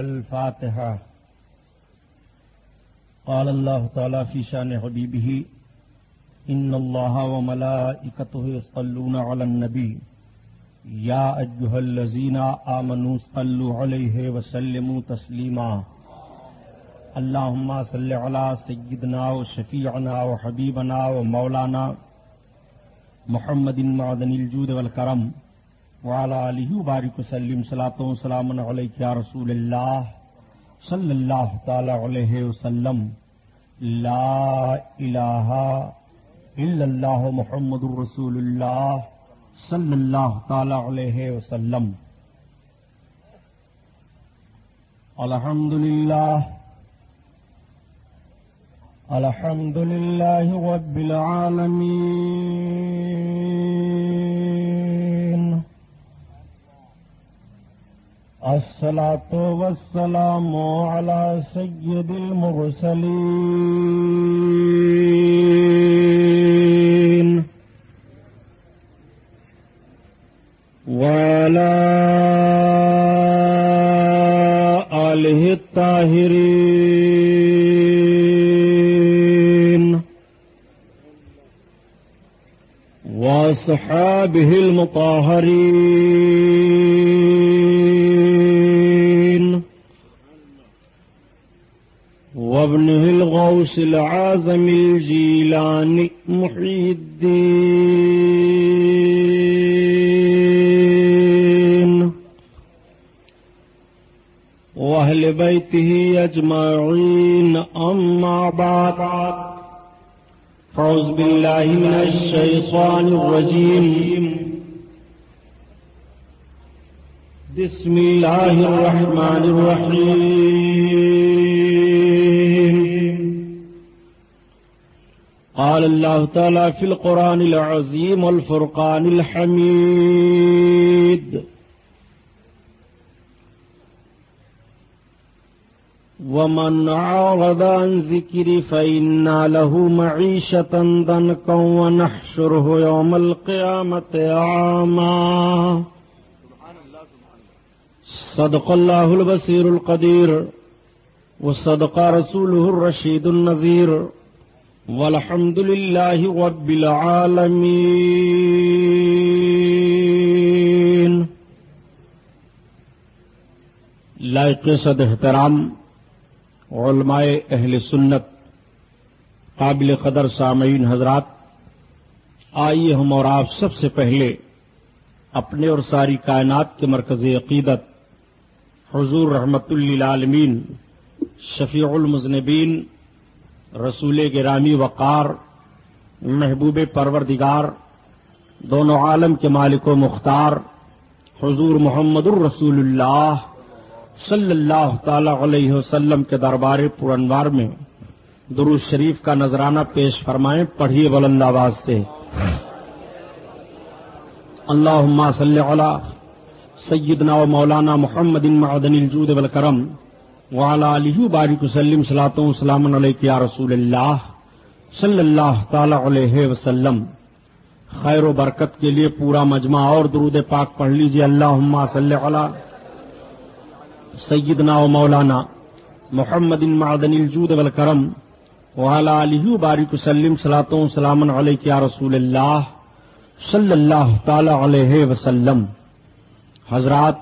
الفاتحة قال الله تعالى في شان حبيبه إن الله وملائكته يصلون على النبي يا أيها الذين آمنوا صلوا عليه وسلموا تسليما اللهم صل على سيدنا وشفيعنا وحبيبنا ومولانا محمد معدن الجود والكرم وعلى آله وبارك وسلم صلاة وسلام عليك يا رسول الله صلى الله تعالى عليه وسلم لا إله إلا الله محمد رسول الله صلى الله تعالى عليه وسلم الحمد لله الحمد لله رب العالمين الصلاة والسلام على سيد المرسلين وعلى آله الطاهرين وأصحابه المطهرين وابنه الغوث العازم الجيلاني محي الدين وأهل بيته أجمعين أما بعد فأعوذ بالله من الشيطان الرجيم بسم الله الرحمن الرحيم قال الله تعالى في القرآن العظيم والفرقان الحميد ومن عارض عن ذكري فإنا له معيشة ضنكا ونحشره يوم القيامة أعمى صدق الله البصير القدير وصدق رسوله الرشيد النذير والحمد لله رب العالمين. لائق صد احترام علماء اہل سنت قابل قدر سامعین حضرات، آئیے ہم اور آپ سب سے پہلے اپنے اور ساری کائنات کے مرکز عقیدت، حضور رحمت للعالمین، شفیع المذنبین، رسول گرامی وقار، محبوب پروردگار، دونوں عالم کے مالک و مختار، حضور محمد الرسول اللہ صلی اللہ تعالی علیہ وسلم کے دربار پرانوار میں درود شریف کا نذرانہ پیش فرمائیں، پڑھیے بلند آواز سے۔ اللہ صلی علی سیدنا و مولانا محمد معدن الجود والکرم وعلى علیہ بارک وسلم صلاۃ وسلام علیہ یا رسول اللہ صلی اللہ تعالی علیہ وسلم۔ خیر و برکت کے لیے پورا مجمع اور درود پاک پڑھ لیجیے اللہ صلی علی سیدنا و مولانا محمد معدن الجود والکرم وعلى علیہ بارک وسلم صلاۃ وسلام علیہ یا رسول اللہ صلی اللہ تعالی علیہ وسلم۔ حضرات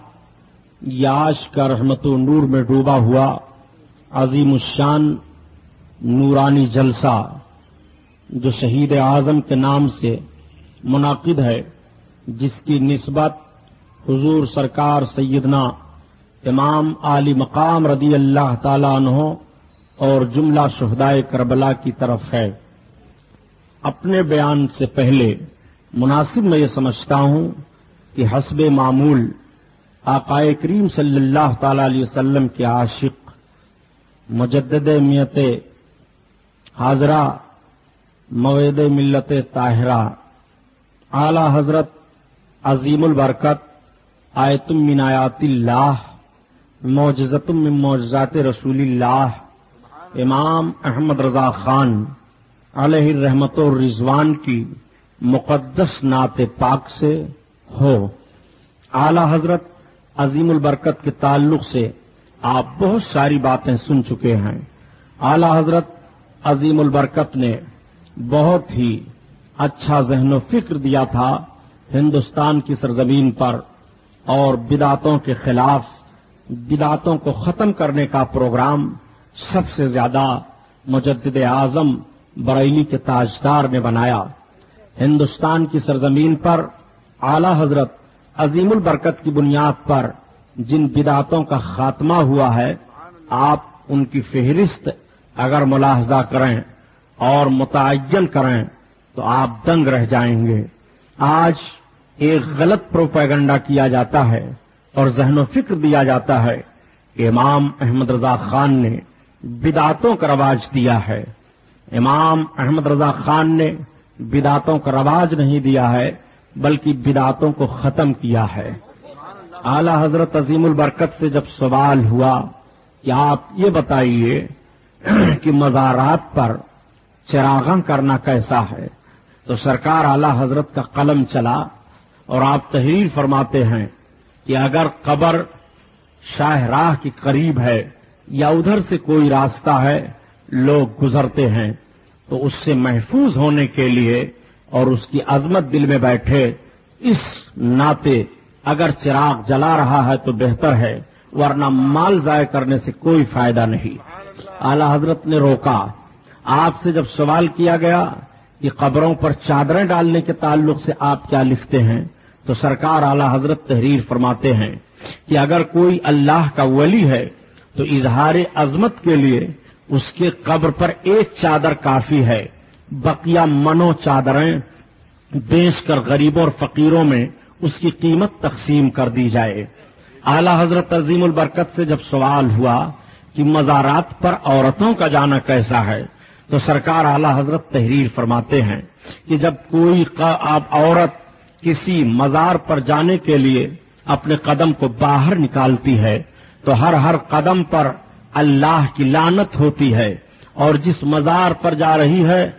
یاش کا رحمت و نور میں ڈوبا ہوا عظیم الشان نورانی جلسہ جو شہید اعظم کے نام سے منعقد ہے، جس کی نسبت حضور سرکار سیدنا امام علی مقام رضی اللہ تعالی عنہ اور جملہ شہدائے کربلا کی طرف ہے۔ اپنے بیان سے پہلے مناسب میں یہ سمجھتا ہوں کہ حسب معمول آقائے کریم صلی اللہ تعالی علیہ وسلم کے عاشق مجدد میت حاضرہ موید ملت طاہرہ اعلی حضرت عظیم البرکت آیتم من آیات اللہ معجزتم من معجزات رسول اللہ، امام احمد رضا خان علیہ الرحمت و رضوان کی مقدس نعت پاک سے ہو۔ اعلی حضرت عظیم البرکت کے تعلق سے آپ بہت ساری باتیں سن چکے ہیں۔ اعلی حضرت عظیم البرکت نے بہت ہی اچھا ذہن و فکر دیا تھا ہندوستان کی سرزمین پر اور بداتوں کے خلاف بداتوں کو ختم کرنے کا پروگرام سب سے زیادہ مجدد اعظم بریلی کے تاجدار نے بنایا۔ ہندوستان کی سرزمین پر اعلی حضرت عظیم البرکت کی بنیاد پر جن بداتوں کا خاتمہ ہوا ہے، آپ ان کی فہرست اگر ملاحظہ کریں اور متعین کریں تو آپ دنگ رہ جائیں گے۔ آج ایک غلط پروپیگنڈا کیا جاتا ہے۔ اور ذہن و فکر دیا جاتا ہے کہ امام احمد رضا خان نے بداتوں کا رواج دیا ہے۔ امام احمد رضا خان نے بداتوں کا رواج نہیں دیا ہے، بلکہ بداتوں کو ختم کیا ہے۔ اعلی حضرت عظیم البرکت سے جب سوال ہوا کہ آپ یہ بتائیے کہ مزارات پر چراغاں کرنا کیسا ہے، تو سرکار اعلی حضرت کا قلم چلا اور آپ تحریر فرماتے ہیں کہ اگر قبر شاہ راہ کے قریب ہے یا ادھر سے کوئی راستہ ہے، لوگ گزرتے ہیں، تو اس سے محفوظ ہونے کے لیے اور اس کی عظمت دل میں بیٹھے، اس ناطے اگر چراغ جلا رہا ہے تو بہتر ہے، ورنہ مال ضائع کرنے سے کوئی فائدہ نہیں۔ اعلی حضرت نے روکا۔ آپ سے جب سوال کیا گیا کہ قبروں پر چادریں ڈالنے کے تعلق سے آپ کیا لکھتے ہیں تو سرکار اعلی حضرت تحریر فرماتے ہیں کہ اگر کوئی اللہ کا ولی ہے تو اظہار عظمت کے لیے اس کے قبر پر ایک چادر کافی ہے۔ بقیہ منو چادریں بیچ کر غریبوں اور فقیروں میں اس کی قیمت تقسیم کر دی جائے۔ اعلی حضرت عظیم البرکت سے جب سوال ہوا کہ مزارات پر عورتوں کا جانا کیسا ہے، تو سرکار اعلی حضرت تحریر فرماتے ہیں کہ جب کوئی آپ عورت کسی مزار پر جانے کے لیے اپنے قدم کو باہر نکالتی ہے تو ہر ہر قدم پر اللہ کی لانت ہوتی ہے اور جس مزار پر جا رہی ہے،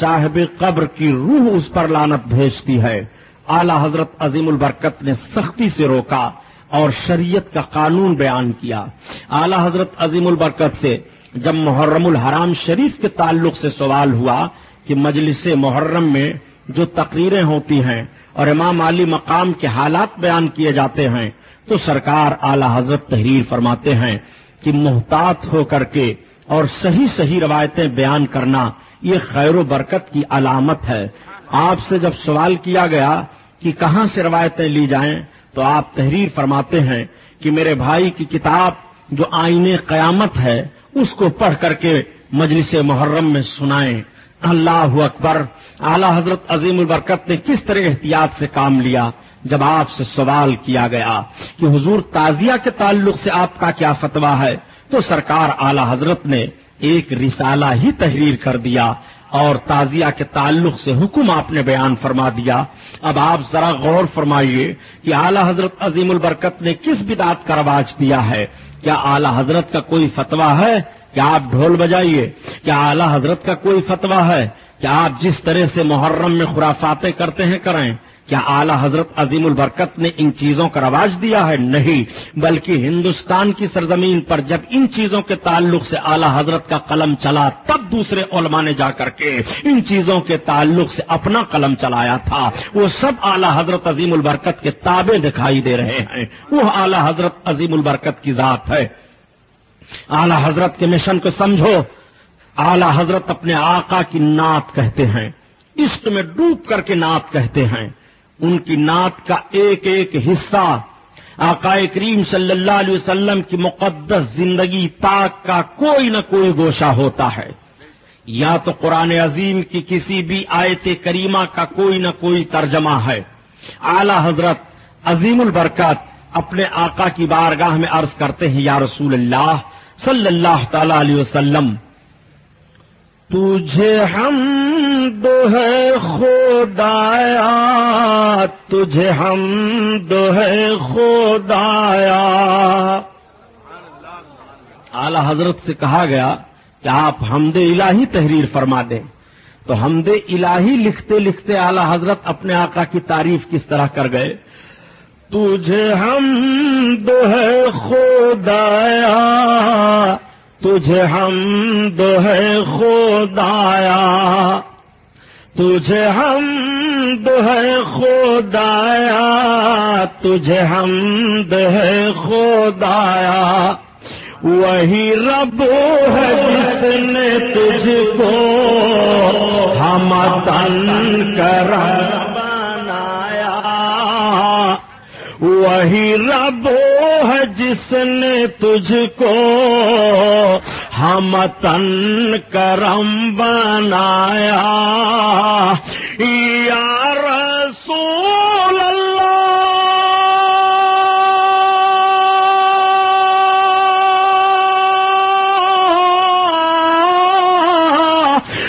صاحب قبر کی روح اس پر لانت بھیجتی ہے۔ اعلی حضرت عظیم البرکت نے سختی سے روکا اور شریعت کا قانون بیان کیا۔ اعلی حضرت عظیم البرکت سے جب محرم الحرام شریف کے تعلق سے سوال ہوا کہ مجلس محرم میں جو تقریریں ہوتی ہیں اور امام علی مقام کے حالات بیان کیے جاتے ہیں تو سرکار اعلی حضرت تحریر فرماتے ہیں کہ محتاط ہو کر کے اور صحیح صحیح روایتیں بیان کرنا یہ خیر و برکت کی علامت ہے۔ آپ سے جب سوال کیا گیا کہ کہاں سے روایتیں لی جائیں تو آپ تحریر فرماتے ہیں کہ میرے بھائی کی کتاب جو آئین قیامت ہے اس کو پڑھ کر کے مجلس محرم میں سنائیں۔ اللہ اکبر، اعلی حضرت عظیم البرکت نے کس طرح احتیاط سے کام لیا؟ جب آپ سے سوال کیا گیا کہ حضور تازیہ کے تعلق سے آپ کا کیا فتویٰ ہے، تو سرکار اعلی حضرت نے ایک رسالہ ہی تحریر کر دیا اور تازیہ کے تعلق سے حکم آپ نے بیان فرما دیا۔ اب آپ ذرا غور فرمائیے کہ اعلی حضرت عظیم البرکت نے کس بدعت کا رواج دیا ہے؟ کیا اعلی حضرت کا کوئی فتویٰ ہے؟ کیا آپ ڈھول بجائیے؟ کیا اعلی حضرت کا کوئی فتویٰ ہے؟ کیا آپ جس طرح سے محرم میں خرافاتیں کرتے ہیں کریں؟ کیا اعلی حضرت عظیم البرکت نے ان چیزوں کا رواج دیا ہے؟ نہیں، بلکہ ہندوستان کی سرزمین پر جب ان چیزوں کے تعلق سے اعلی حضرت کا قلم چلا، تب دوسرے علماء نے جا کر کے ان چیزوں کے تعلق سے اپنا قلم چلایا تھا۔ وہ سب اعلی حضرت عظیم البرکت کے تابع دکھائی دے رہے ہیں۔ وہ اعلی حضرت عظیم البرکت کی ذات ہے۔ اعلی حضرت کے مشن کو سمجھو۔ اعلی حضرت اپنے آقا کی نعت کہتے ہیں۔ عشق میں ڈوب کر کے نعت کہتے ہیں۔ ان کی نعت کا ایک ایک حصہ آقا کریم صلی اللہ علیہ وسلم کی مقدس زندگی پاک کا کوئی نہ کوئی گوشہ ہوتا ہے۔ یا تو قرآن عظیم کی کسی بھی آیت کریمہ کا کوئی نہ کوئی ترجمہ ہے۔ اعلی حضرت عظیم البرکت اپنے آقا کی بارگاہ میں عرض کرتے ہیں، یا رسول اللہ صلی اللہ تعالی علیہ وسلم، تجھے ہم دو ہے خدایا تجھے ہم دو ہے خدایا اعلی حضرت سے کہا گیا کہ آپ حمد الہی تحریر فرما دیں۔ تو حمد الہی لکھتے لکھتے اعلی حضرت اپنے آقا کی تعریف کس طرح کر گئے؟ تجھے ہم دو ہے خدایا تجھے ہم دو ہے خدایا۔ تجھے ہم دو ہے خدایا تجھے ہم دو ہے خدایا۔ وہی رب ہے جس نے تجھ کو ہم تن کر وہی رب ہے جس نے تجھ کو ہم تن کرم بنایا۔ یا رسول اللہ،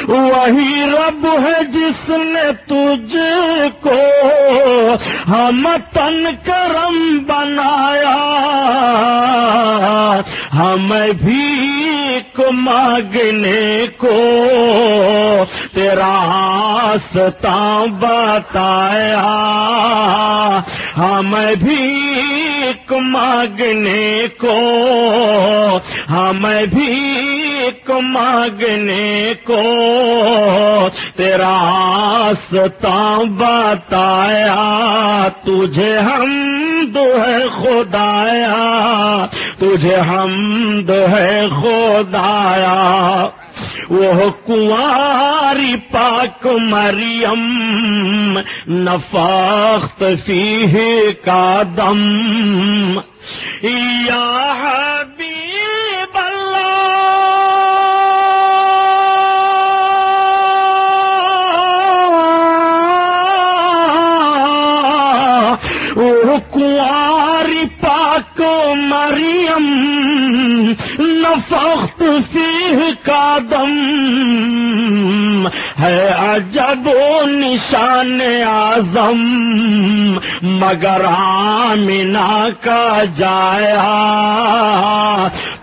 وہی رب ہے جس نے تجھ کو ہم تن کرم بنایا۔ ہمیں بھی مانگنے کو تیرا آستا بتایا۔ ہمیں بھی مانگنے کو ہمیں بھی مانگنے کو تیرا آستا بتایا، تجھے ہم دو ہے خدایا، تجھے ہم دو ہے خدایا۔ وہ کنواری پاک مریم، نفاخت فیہ کا دم۔ یا حبیب کنواری پاک مریم، نفخت فیہ کا دم ہے عجب و نشان اعظم، مگر آمنا کا جایا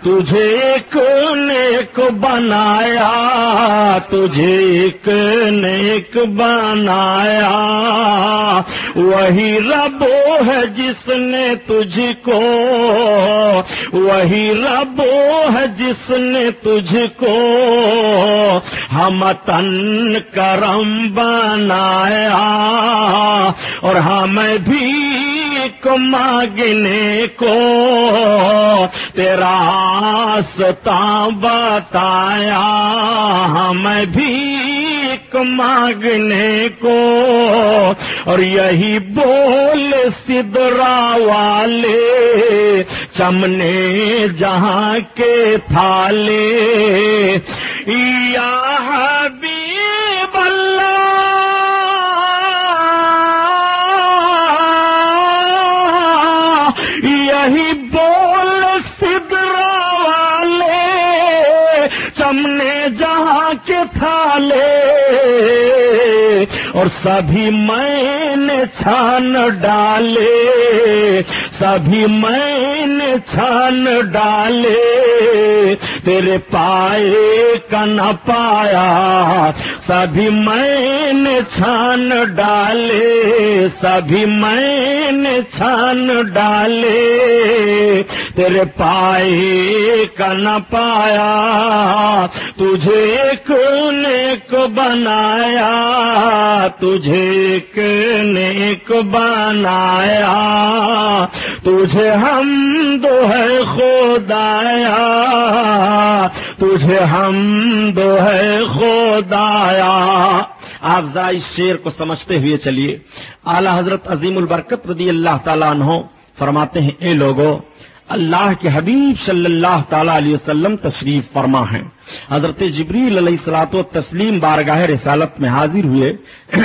تجھے ایک نیک بنایا، تجھے ایک نیک بنایا۔ وہی رب ہے جس نے تجھ کو وہی رب ہے جس نے تجھ کو ہم تن کرم بنایا، اور ہمیں بھی مانگنے کو تیرا آستا بتایا ہمیں بھی مانگنے کو اور یہی بول سدرا والے چمنے جہاں کے تھالے۔ یا حبیب اللہ جہاں کے تھالے اور سبھی میں نے چھان ڈالے، سبھی میں نے چھان ڈالے۔ تیرے پائے کا نہ پایا، سبھی میں نے چھان ڈالے، سبھی میں نے چھان ڈالے۔ تیرے پائے کا نہ پایا، تجھے ایک نیک بنایا، تجھے ایک نیک بنایا، تجھے ہم دو ہے خدایا، تجھے ہم دو ہے خدایا۔ آپ اس شیر کو سمجھتے ہوئے چلیے۔ اعلی حضرت عظیم البرکت رضی اللہ تعالیٰ عنہ فرماتے ہیں، اے لوگوں اللہ کے حبیب صلی اللہ تعالی علیہ وسلم تشریف فرما ہیں۔ حضرت جبریل علیہ السلاط و تسلیم بارگاہ رسالت میں حاضر ہوئے،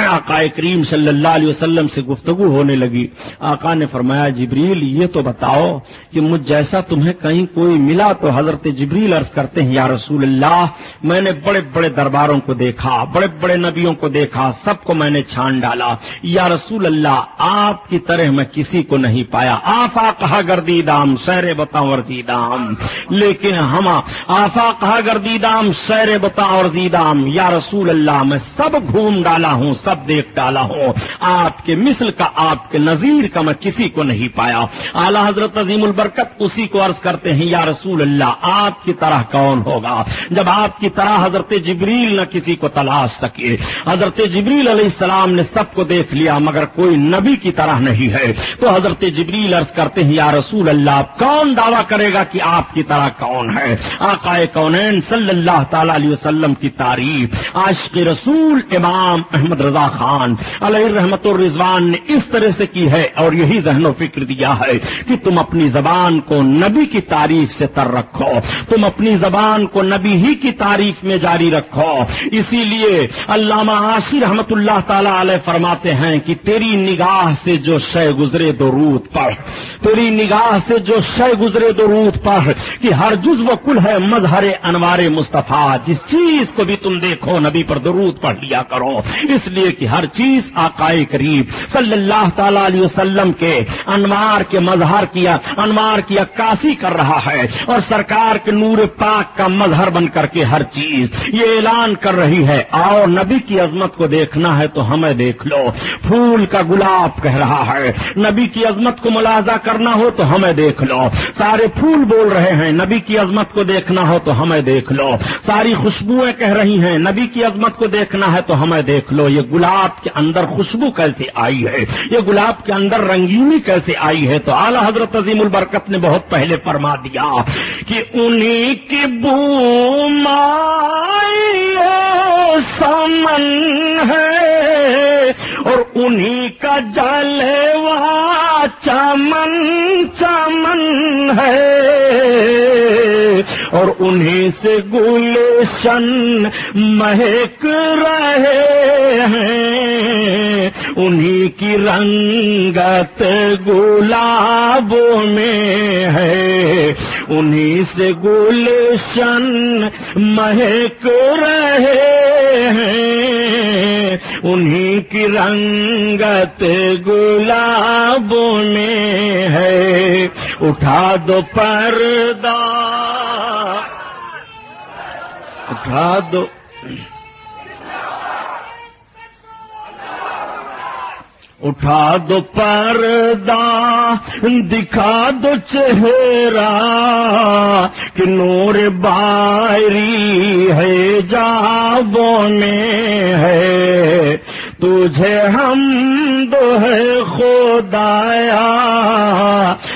آقا کریم صلی اللہ علیہ وسلم سے گفتگو ہونے لگی۔ آقا نے فرمایا، جبریل، یہ تو بتاؤ کہ مجھ جیسا تمہیں کہیں کوئی ملا تو حضرت جبریل عرض کرتے ہیں، یا رسول اللہ، میں نے بڑے بڑے درباروں کو دیکھا، بڑے بڑے نبیوں کو دیکھا، سب کو میں نے چھان ڈالا۔ یا رسول اللہ، آپ کی طرح میں کسی کو نہیں پایا۔ آفا کہا گردی دام شہر بتاؤ ورزی دام۔ لیکن ہم آفا کہا گردی زیدام، سیر بتا اور زیدام. یا رسول اللہ، میں سب گھوم ڈالا ہوں، سب دیکھ ڈالا ہوں. آپ کے مثل کا، آپ کے نظیر کا میں کسی کو نہیں پایا. اعلی حضرت عظیم البرکت اسی کو عرض کرتے ہیں، یا رسول اللہ، آپ کی طرح کون ہوگا؟ جب آپ کی طرح حضرت جبریل نہ کسی کو تلاش سکے. حضرت جبریل علیہ السلام نے سب کو دیکھ لیا، مگر کوئی نبی کی طرح نہیں ہے. تو حضرت جبریل عرض کرتے ہیں، یا رسول اللہ، کون دعویٰ کرے گا کہ آپ کی طرح کون ہے؟ آقائے کونین صلی اللہ تعالی علیہ وسلم کی تعریف، عاشق رسول امام احمد رضا خان علیہ رحمت الرضوان نے اس طرح سے کی ہے اور یہی ذہن و فکر دیا ہے کہ تم اپنی زبان کو نبی کی تعریف سے تر رکھو، تم اپنی زبان کو نبی ہی کی تعریف میں جاری رکھو۔ اسی لیے علامہ عاشر رحمت اللہ تعالی علیہ فرماتے ہیں کہ تیری نگاہ سے جو شے گزرے درود پڑھ، تیری نگاہ سے جو شے گزرے درود پڑھ کہ ہر جز و کل ہے مظہر انوار مصطفیٰ، جس چیز کو بھی تم دیکھو، نبی پر درود پڑھ لیا کرو۔ اس لیے کہ ہر چیز آقائے قریب، صلی اللہ تعالی علیہ وسلم کے انوار کے مظہر کیا، انوار کی عکاسی کر رہا ہے۔ اور سرکار کے نور پاک کا مظہر بن کر کے ہر چیز یہ اعلان کر رہی ہے، آؤ نبی کی عظمت کو دیکھنا ہے تو ہمیں دیکھ لو۔ پھول کا گلاب کہہ رہا ہے، نبی کی عظمت کو ملازہ کرنا ہو تو ہمیں دیکھ لو۔ سارے پھول بول رہے ہیں، نبی کی عظمت کو دیکھنا ہو تو ہمیں دیکھ لو ساری خوشبوئیں کہہ رہی ہیں، نبی کی عظمت کو دیکھنا ہے تو ہمیں دیکھ لو، یہ گلاب کے اندر خوشبو کیسے آئی ہے، یہ گلاب کے اندر رنگینی کیسے آئی ہے۔ تو اعلی حضرت عظیم البرکت نے بہت پہلے فرما دیا کہ انہیں کی بو سمن ہے اور انہیں کا جلوا چمن چمن ہے۔ اور انہیں سے گلشن مہک رہے ہیں۔ انہیں کی رنگت گلابوں میں ہے۔ انہیں سے گلشن مہک رہے ہیں۔ انہیں کی رنگت گلابوں میں ہے۔ اٹھا دو پردہ اٹھا دو اٹھا دو پردہ، دکھا دو چہرہ، کہ نور باری ہے جابوں میں ہے۔ تجھے ہم دو ہے خدایا،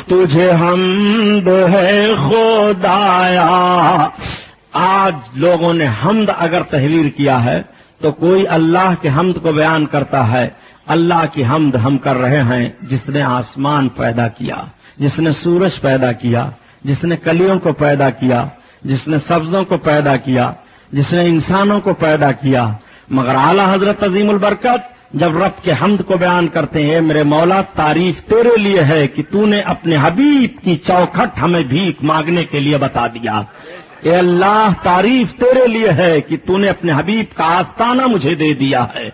تجھے ہم دو ہے خدایا۔ آج لوگوں نے حمد اگر تحریر کیا ہے تو کوئی اللہ کے حمد کو بیان کرتا ہے۔ اللہ کی حمد ہم کر رہے ہیں جس نے آسمان پیدا کیا، جس نے سورج پیدا کیا، جس نے کلیوں کو پیدا کیا، جس نے سبزوں کو پیدا کیا، جس نے انسانوں کو پیدا کیا۔ مگر اعلی حضرت عظیم البرکت جب رب کے حمد کو بیان کرتے ہیں، میرے مولا تعریف تیرے لیے ہے کہ تو نے اپنے حبیب کی چوکھٹ ہمیں بھیک مانگنے کے لیے بتا دیا۔ اے اللہ تعریف تیرے لیے ہے کہ تو نے اپنے حبیب کا آستانہ مجھے دے دیا ہے۔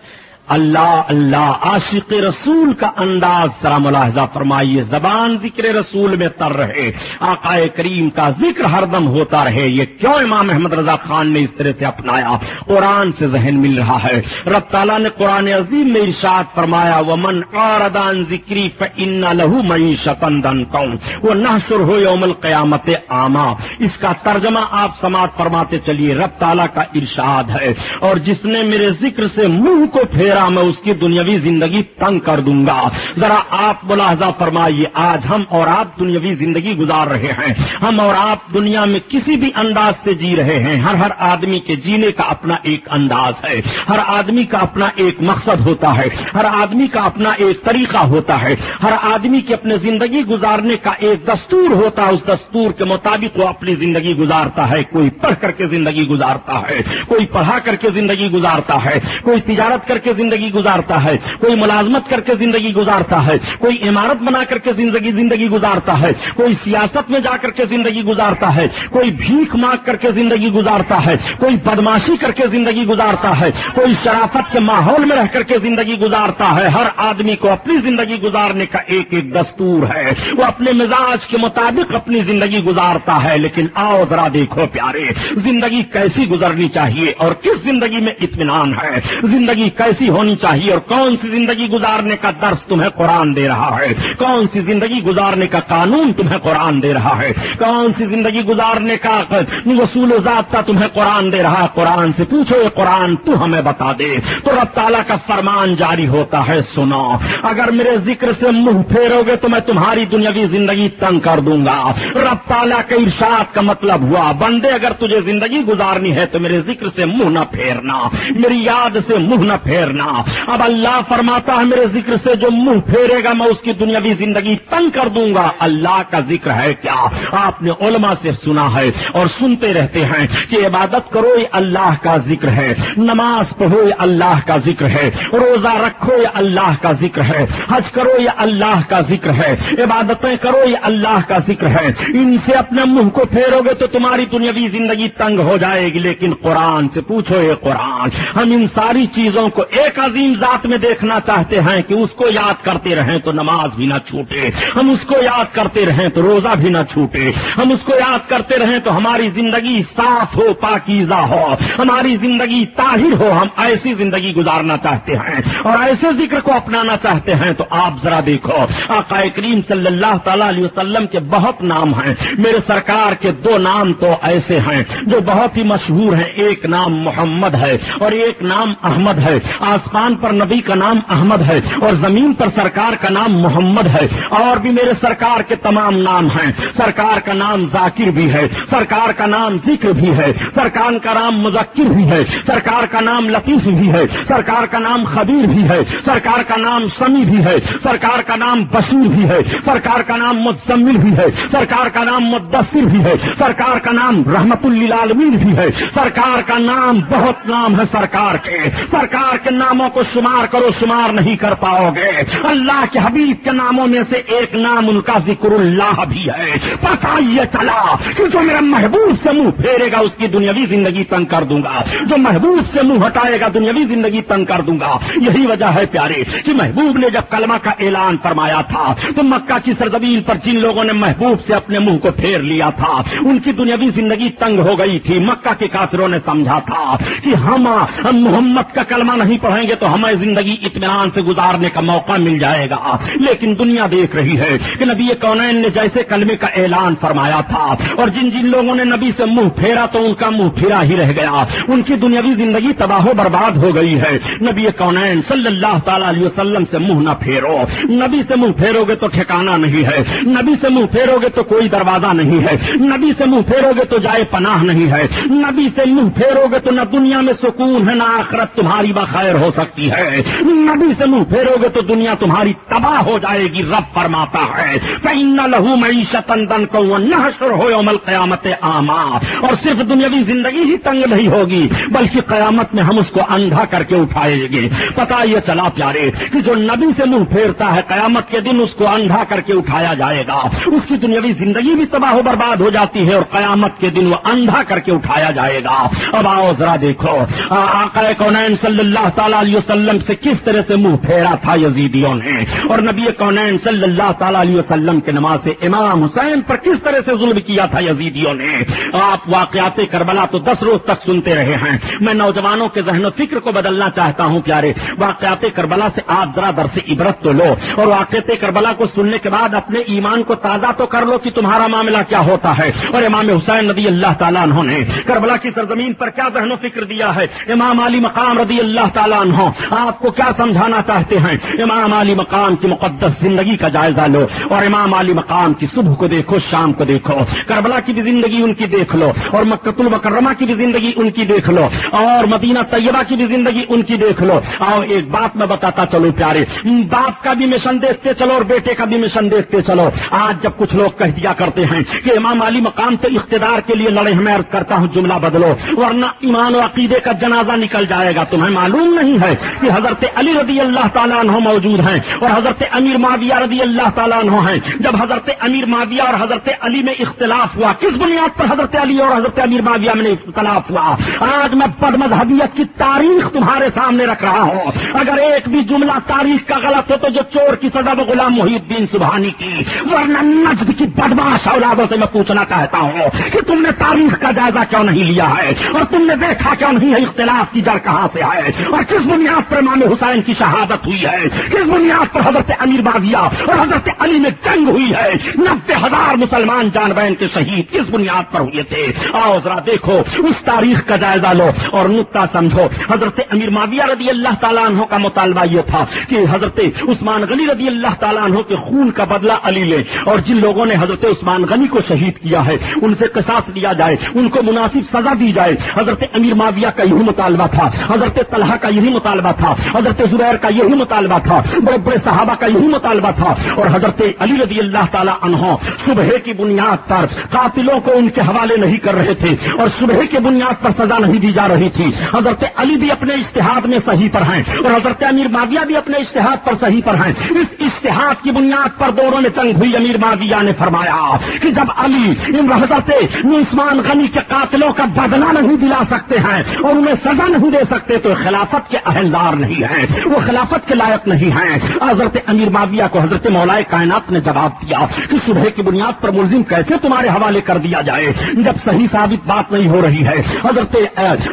اللہ اللہ عاشق رسول کا انداز ذرا ملاحظہ فرمائیے، زبان ذکر رسول میں تر رہے، آقائے کریم کا ذکر ہر دم ہوتا رہے، یہ کیوں امام احمد رضا خان نے اس طرح سے اپنایا؟ قرآن سے ذہن مل رہا ہے۔ رب تعالیٰ نے قرآن عظیم میں ارشاد فرمایا وہ من آردان ذکری ان لہو مئی شتندن وہ نہ ہو یوم القیامت آما اس کا ترجمہ آپ سماعت فرماتے چلیے، رب تعالیٰ کا ارشاد ہے۔ اور جس نے میرے ذکر سے منہ کو پھیرا میں اس کی دنیاوی زندگی تنگ کر دوں گا۔ ذرا آپ ملاحظہ فرمائیے، آج ہم اور آپ دنیاوی زندگی گزار رہے ہیں۔ ہم اور آپ دنیا میں کسی بھی انداز سے جی رہے ہیں۔ ہر ہر آدمی کے جینے کا اپنا ایک انداز ہے۔ ہر آدمی کا اپنا ایک مقصد ہوتا ہے۔ ہر آدمی کا اپنا ایک طریقہ ہوتا ہے۔ ہر آدمی کی اپنے زندگی گزارنے کا ایک دستور ہوتا ہے۔ اس دستور کے مطابق وہ اپنی زندگی گزارتا ہے۔ کوئی پڑھ کر کے زندگی گزارتا ہے۔ کوئی پڑھا کر کے زندگی گزارتا ہے۔ کوئی تجارت کر کے زندگی زندگی گزارتا ہے۔ کوئی ملازمت کر کے زندگی گزارتا ہے۔ کوئی عمارت بنا کر کے زندگی زندگی گزارتا ہے۔ کوئی سیاست میں جا کر کے زندگی گزارتا ہے۔ کوئی بھیک مانگ کر کے زندگی گزارتا ہے۔ کوئی بدماشی کر کے زندگی گزارتا ہے۔ کوئی شرافت کے ماحول میں رہ کر کے زندگی گزارتا ہے۔ ہر آدمی کو اپنی زندگی گزارنے کا ایک ایک دستور ہے۔ وہ اپنے مزاج کے مطابق اپنی زندگی گزارتا ہے۔ لیکن آؤ ذرا دیکھو پیارے، زندگی کیسی گزرنی چاہیے اور کس زندگی میں اطمینان ہے؟ زندگی کیسی ہونی چاہیے اور کون سی زندگی گزارنے کا درس تمہیں قرآن دے رہا ہے؟ کون سی زندگی گزارنے کا قانون تمہیں قرآن دے رہا ہے؟ کون سی زندگی گزارنے کا وصول و ضابطہ تمہیں قرآن دے رہا ہے؟ قرآن سے پوچھو، یہ قرآن تو ہمیں بتا دے۔ تو رب تعالیٰ کا فرمان جاری ہوتا ہے، سنو۔ اگر میرے ذکر سے منہ پھیرو گے تو میں تمہاری دنیاوی زندگی تنگ کر دوں گا۔ رب تعالیٰ کے ارشاد کا مطلب ہوا، بندے، اگر تجھے زندگی گزارنی ہے تو میرے ذکر سے منہ نہ پھیرنا۔ میری یاد سے منہ نہ پھیرنا۔ اب اللہ فرماتا ہے میرے ذکر سے جو منہ پھیرے گا میں اس کی دنیاوی زندگی تنگ کر دوں گا۔ اللہ کا ذکر ہے کیا؟ آپ نے علماء سے سنا ہے اور سنتے رہتے ہیں کہ عبادت کرو یہ اللہ کا ذکر ہے۔ نماز پڑھو یہ اللہ کا ذکر ہے۔ روزہ رکھو یہ اللہ کا ذکر ہے۔ حج کرو یہ اللہ کا ذکر ہے۔ عبادتیں کرو یہ اللہ کا ذکر ہے۔ ان سے اپنے منہ کو پھیرو گے تو تمہاری دنیاوی زندگی تنگ ہو جائے گی۔ لیکن قرآن سے پوچھو یہ قرآن، ہم ان ساری چیزوں کو ایک عظیم ذات میں دیکھنا چاہتے ہیں کہ اس کو یاد کرتے رہیں تو نماز بھی نہ چھوٹے، ہم اس کو یاد کرتے رہیں تو روزہ بھی نہ چھوٹے، ہم اس کو یاد کرتے رہیں تو ہماری زندگی صاف ہو، پاکیزہ ہو، ہماری زندگی طاہر ہو، ہم ایسی زندگی گزارنا چاہتے ہیں اور ایسے ذکر کو اپنانا چاہتے ہیں تو آپ ذرا دیکھو، آقا کریم صلی اللہ تعالی علیہ وسلم کے بہت نام ہیں، میرے سرکار کے دو نام تو ایسے ہیں جو بہت ہی مشہور ہیں، ایک نام محمد ہے اور ایک نام احمد ہے۔ آسمان پر نبی کا نام احمد ہے اور زمین پر سرکار کا نام محمد ہے اور بھی میرے سرکار کے تمام نام ہیں سرکار کا نام ذاکر بھی ہے سرکار کا نام ذکر بھی ہے سرکار کا نام مذکر بھی ہے سرکار کا نام لطیف بھی ہے سرکار کا نام خبیر بھی ہے سرکار کا نام سمی بھی ہے سرکار کا نام بشیر بھی ہے سرکار کا نام مزمل بھی ہے سرکار کا نام مدثر بھی ہے سرکار کا نام رحمت للعالمین بھی ہے سرکار کا نام بہت نام ہے سرکار کے سرکار کے ناموں کو شمار کرو، شمار نہیں کر پاؤ گے۔ اللہ کے حبیب کے ناموں میں سے ایک نام ان کا ذکر اللہ بھی ہے۔ پتا یہ چلا کہ جو میرا محبوب سے منہ پھیرے گا، اس کی دنیاوی زندگی تنگ کر دوں گا۔ جو محبوب سے منہ ہٹائے گا، دنیاوی زندگی تنگ کر دوں گا۔ یہی وجہ ہے پیارے کہ محبوب نے جب کلمہ کا اعلان فرمایا تھا، تو مکہ کی سرزمین پر جن لوگوں نے محبوب سے اپنے منہ کو پھیر لیا تھا، ان کی دنیاوی زندگی تنگ ہو گئی تھی۔ مکہ کے کافروں نے سمجھا تھا کہ ہم محمد کا کلمہ نہیں پڑھیں گے تو ہمیں زندگی اطمینان سے گزارنے کا موقع مل جائے گا۔ لیکن دنیا دیکھ رہی ہے کہ نبی کونین نے جیسے کلمے کا اعلان فرمایا تھا اور جن جن لوگوں نے نبی سے منہ پھیرا تو ان کا منہ پھیرا ہی رہ گیا۔ ان کی دنیاوی زندگی تباہ و برباد ہو گئی ہے۔ نبی کونین صلی اللہ تعالی علیہ وسلم سے منہ نہ پھیرو۔ نبی سے منہ پھیرو گے تو ٹھکانا نہیں ہے۔ نبی سے منہ پھیرو گے تو کوئی دروازہ نہیں ہے۔ نبی سے منہ پھیرو گے تو جائے پناہ نہیں ہے۔ نبی سے منہ پھیرو گے تو نہ دنیا میں سکون ہے نہ آخرت تمہاری بخیر ہو ہو سکتی ہے۔ نبی سے منہ پھیرو گے تو دنیا تمہاری تباہ ہو جائے گی، رب فرماتا ہے۔ لہو معیشت کو نہ ہو عمل قیامت آما اور صرف دنیاوی زندگی ہی تنگ نہیں ہوگی، بلکہ قیامت میں ہم اس کو اندھا کر کے اٹھائیں گے۔ پتا یہ چلا پیارے کہ جو نبی سے منہ پھیرتا ہے، قیامت کے دن اس کو اندھا کر کے اٹھایا جائے گا۔ اس کی دنیاوی زندگی بھی تباہ و برباد ہو جاتی ہے اور قیامت کے دن وہ اندھا کر کے اٹھایا جائے گا۔ اب آؤ ذرا دیکھو۔ آقا کونین صلی اللہ تعالی علیہ وسلم سے کس طرح سے منہ پھیرا تھا یزیدیوں نے؟ اور نبی کونین صلی اللہ تعالی علیہ وسلم کے نماز سے امام حسین پر کس طرح سے ظلم کیا تھا یزیدیوں نے؟ آپ واقعات کربلا تو دس روز تک سنتے رہے ہیں۔ میں نوجوانوں کے ذہن و فکر کو بدلنا چاہتا ہوں پیارے۔ واقعات کربلا سے آپ ذرا در سے عبرت تو لو۔ اور واقعات کربلا کو سننے کے بعد اپنے ایمان کو تازہ تو کر لو کہ تمہارا معاملہ کیا ہوتا ہے۔ اور امام حسین رضی اللہ تعالیٰ عنہ نے کربلا کی سرزمین پر کیا ذہن و فکر دیا ہے؟ امام علی مقام رضی اللہ تعالیٰ عنہ آپ کو کیا سمجھانا چاہتے ہیں؟ امام علی مقام کی مقدس زندگی کا جائزہ لو اور امام علی مقام کی صبح کو دیکھو، شام کو دیکھو۔ کربلا کی بھی زندگی ان کی دیکھ لو اور مکت المکرمہ کی بھی زندگی ان کی دیکھ لو اور مدینہ طیبہ کی بھی زندگی ان کی دیکھ لو۔ اور ایک بات میں بتاتا چلو پیارے۔ باپ کا بھی مشن دیکھتے چلو اور بیٹے کا بھی مشن دیکھتے چلو۔ آج جب کچھ لوگ کہہ دیا کرتے ہیں کہ امام علی مقام تو اقتدار کے لیے لڑے میں عرض کرتا ہوں جملہ بدلو، ورنہ ایمان و عقیدے کا جنازہ نکل جائے گا، تمہیں معلوم نہیں نہیں ہے کہ حضرت علی رضی اللہ تعالیٰ عنہ موجود ہیں اور حضرت امیر معاویہ رضی اللہ تعالیٰ عنہ ہیں۔ جب حضرت امیر معاویہ اور حضرت علی میں اختلاف ہوا، کس بنیاد پر حضرت علی اور حضرت امیر معاویہ میں اختلاف ہوا؟ آج میں بد مذہبیت کی تاریخ تمہارے سامنے رکھ رہا ہوں۔ اگر ایک بھی جملہ تاریخ کا غلط ہو تو جو چور کی سزا وہ غلام محی الدین سبحانی کی۔ ورنہ نجد کی بدماش اولادوں سے میں پوچھنا چاہتا ہوں کہ تم نے تاریخ کا جائزہ کیوں نہیں لیا ہے؟ اور تم نے دیکھا کیوں نہیں ہے اختلاف کی جڑ کہاں سے ہے؟ اور کس بنیاد پر امام حسین کی شہادت ہوئی ہے کس بنیاد پر حضرت امیر بازیا اور حضرت علی میں جنگ ہوئی ہے۔ نبے ہزار مسلمان جان بہن کے شہید کس بنیاد پر ہوئے تھے۔ آؤ ذرا دیکھو، اس تاریخ کا جائزہ لو اور نقطہ سمجھو۔ حضرت امیر معاویہ رضی اللہ تعالیٰ عنہ کا مطالبہ یہ تھا کہ حضرت عثمان غنی رضی اللہ تعالیٰ عنہ کے خون کا بدلہ علی لے اور جن لوگوں نے حضرت عثمان غنی کو شہید کیا ہے، ان سے قصاص لیا جائے، ان کو مناسب سزا دی جائے۔ حضرت امیر معاویہ کا یہی مطالبہ تھا۔ حضرت طلحہ کا یہی یہی مطالبہ تھا۔ حضرت زبیر کا یہی مطالبہ تھا۔ بڑے بڑے صحابہ کا یہی مطالبہ تھا۔ اور حضرت علی رضی اللہ تعالیٰ عنہ صبح کی بنیاد پر قاتلوں کو ان کے حوالے نہیں کر رہے تھے اور صبح کی بنیاد پر سزا نہیں دی جا رہی تھی۔ حضرت علی بھی اپنے اشتہاد میں صحیح پر ہیں اور حضرت امیر ماویہ بھی اپنے اشتہاد پر صحیح پر ہیں۔ اس اشتہاد کی بنیاد پر دونوں میں جنگ ہوئی۔ امیر ماویہ نے فرمایا کہ جب علی ان حضرت عثمان غنی کے قاتلوں کا بدلہ نہیں دلا سکتے ہیں اور انہیں سزا نہیں دے سکتے تو خلافت کے کے اہلدار نہیں ہیں، وہ خلافت کے لائق نہیں ہیں۔ حضرت امیر معاویہ کو حضرت مولا کائنات نے جواب دیا کہ صبح کی بنیاد پر ملزم کیسے تمہارے حوالے کر دیا جائے؟ جب صحیح ثابت بات نہیں ہو رہی ہے، حضرت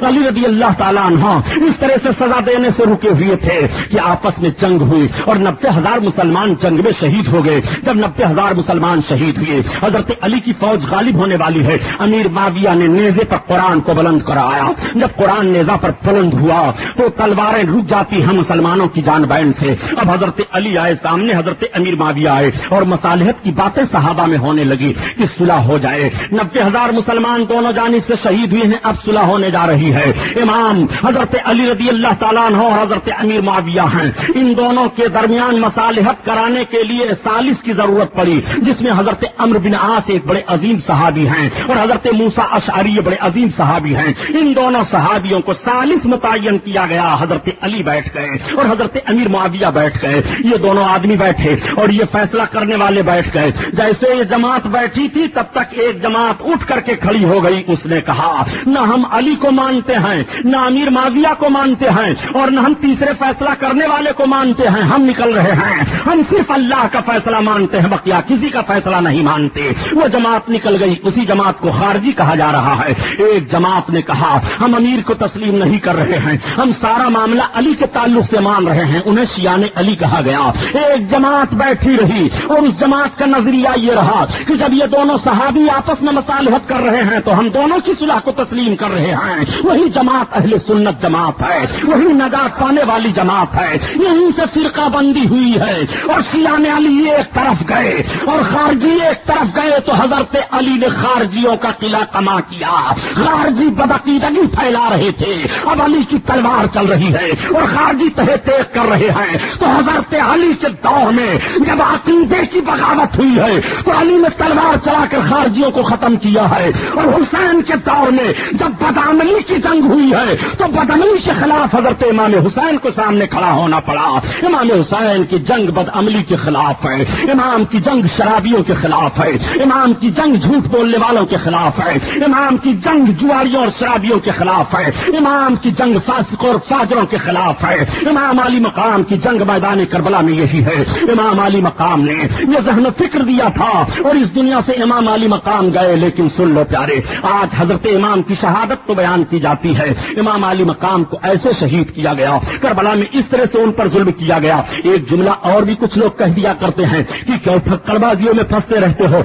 علی رضی اللہ تعالیٰ عنہ اس طرح سے سزا دینے سے رکے ہوئے تھے کہ آپس میں جنگ ہوئی اور نبے ہزار مسلمان جنگ میں شہید ہو گئے۔ جب نبے ہزار مسلمان شہید ہوئے، حضرت علی کی فوج غالب ہونے والی ہے۔ امیر معاویہ نے نیزے پر قرآن کو بلند کرایا۔ جب قرآن نیزا پر بلند ہوا تو تل تلواریں رک جاتی ہیں مسلمانوں کی جان بین سے۔ اب حضرت علی آئے سامنے، حضرت امیر معاویہ آئے اور مصالحت کی باتیں صحابہ میں ہونے لگی کہ صلح ہو جائے۔ نبے ہزار مسلمان دونوں جانب سے شہید ہوئے ہیں، اب صلح ہونے جا رہی ہے۔ امام حضرت علی رضی اللہ تعالیٰ عنہ اور حضرت امیر معاویہ ہیں۔ ان دونوں کے درمیان مصالحت کرانے کے لیے سالس کی ضرورت پڑی، جس میں حضرت امر بن آس ایک بڑے عظیم صحابی ہیں اور حضرت موسا اشعری بڑے عظیم صحابی ہیں۔ ان دونوں صحابیوں کو سالس متعین کیا گیا۔ حضرت علی بیٹھ گئے اور حضرت امیر معاویہ بیٹھ گئے۔ یہ دونوں آدمی بیٹھے اور یہ فیصلہ کرنے والے بیٹھ گئے۔ جیسے یہ جماعت بیٹھی تھی تب تک ایک جماعت اٹھ کر کے کھڑی ہو گئی۔ اس نے کہا، نہ ہم علی کو مانتے ہیں، نہ امیر معاویہ کو مانتے ہیں اور نہ ہم تیسرے فیصلہ کرنے والے کو مانتے ہیں۔ ہم نکل رہے ہیں۔ ہم صرف اللہ کا فیصلہ مانتے ہیں، بقیہ کسی کا فیصلہ نہیں مانتے۔ وہ جماعت نکل گئی۔ اسی جماعت کو خارجی کہا جا رہا ہے۔ ایک جماعت نے کہا، ہم امیر کو تسلیم نہیں کر رہے ہیں۔ ہم سارا معاملہ علی کے تعلق سے مان رہے ہیں، انہیں شیان علی کہا گیا۔ ایک جماعت بیٹھی رہی اور اس جماعت کا نظریہ یہ رہا کہ جب یہ دونوں صحابی آپس میں مصالحت کر رہے ہیں تو ہم دونوں کی صلاح کو تسلیم کر رہے ہیں۔ وہی جماعت اہل سنت جماعت ہے، وہی نجات پانے والی جماعت ہے۔ یہیں سے فرقہ بندی ہوئی ہے اور شیان علی ایک طرف گئے اور خارجی ایک طرف گئے تو حضرت علی نے خارجیوں کا قلعہ کما کیا۔ خارجی بدعقیدگی پھیلا رہے تھے۔ اب علی کی تلوار چل رہی ہے اور خارجی تہ تیز کر رہے ہیں۔ تو حضرت علی کے دور میں جب عقیدے کی بغاوت ہوئی ہے، تو علی نے تلوار چلا کر خارجیوں کو ختم کیا ہے۔ اور حسین کے دور میں جب بدامنی کی جنگ ہوئی ہے، تو بدمنی کے خلاف حضرت امام حسین کو سامنے کھڑا ہونا پڑا۔ امام حسین کی جنگ بد عملی کے خلاف ہے۔ امام کی جنگ شرابیوں کے خلاف ہے۔ امام کی جنگ جھوٹ بولنے والوں کے خلاف ہے۔ امام کی جنگ جواریوں اور شرابیوں کے خلاف ہے۔ امام کی جنگ فاسق اور فاجروں کے خلاف ہے۔ امام علی مقام کی جنگ میدان کربلا میں یہی ہے۔ امام علی مقام نے یہ ذہن فکر دیا تھا اور اس دنیا سے امام علی مقام گئے۔ لیکن سن لو پیارے، آج حضرت امام کی شہادت تو بیان کی جاتی ہے۔ امام علی مقام کو ایسے شہید کیا گیا۔ کربلا میں اس طرح سے ان پر ظلم کیا گیا۔ ایک جملہ اور بھی کچھ لوگ کہہ دیا کرتے ہیں کہ کیوں پھکڑ بازیوں میں پھنستے رہتے ہو؟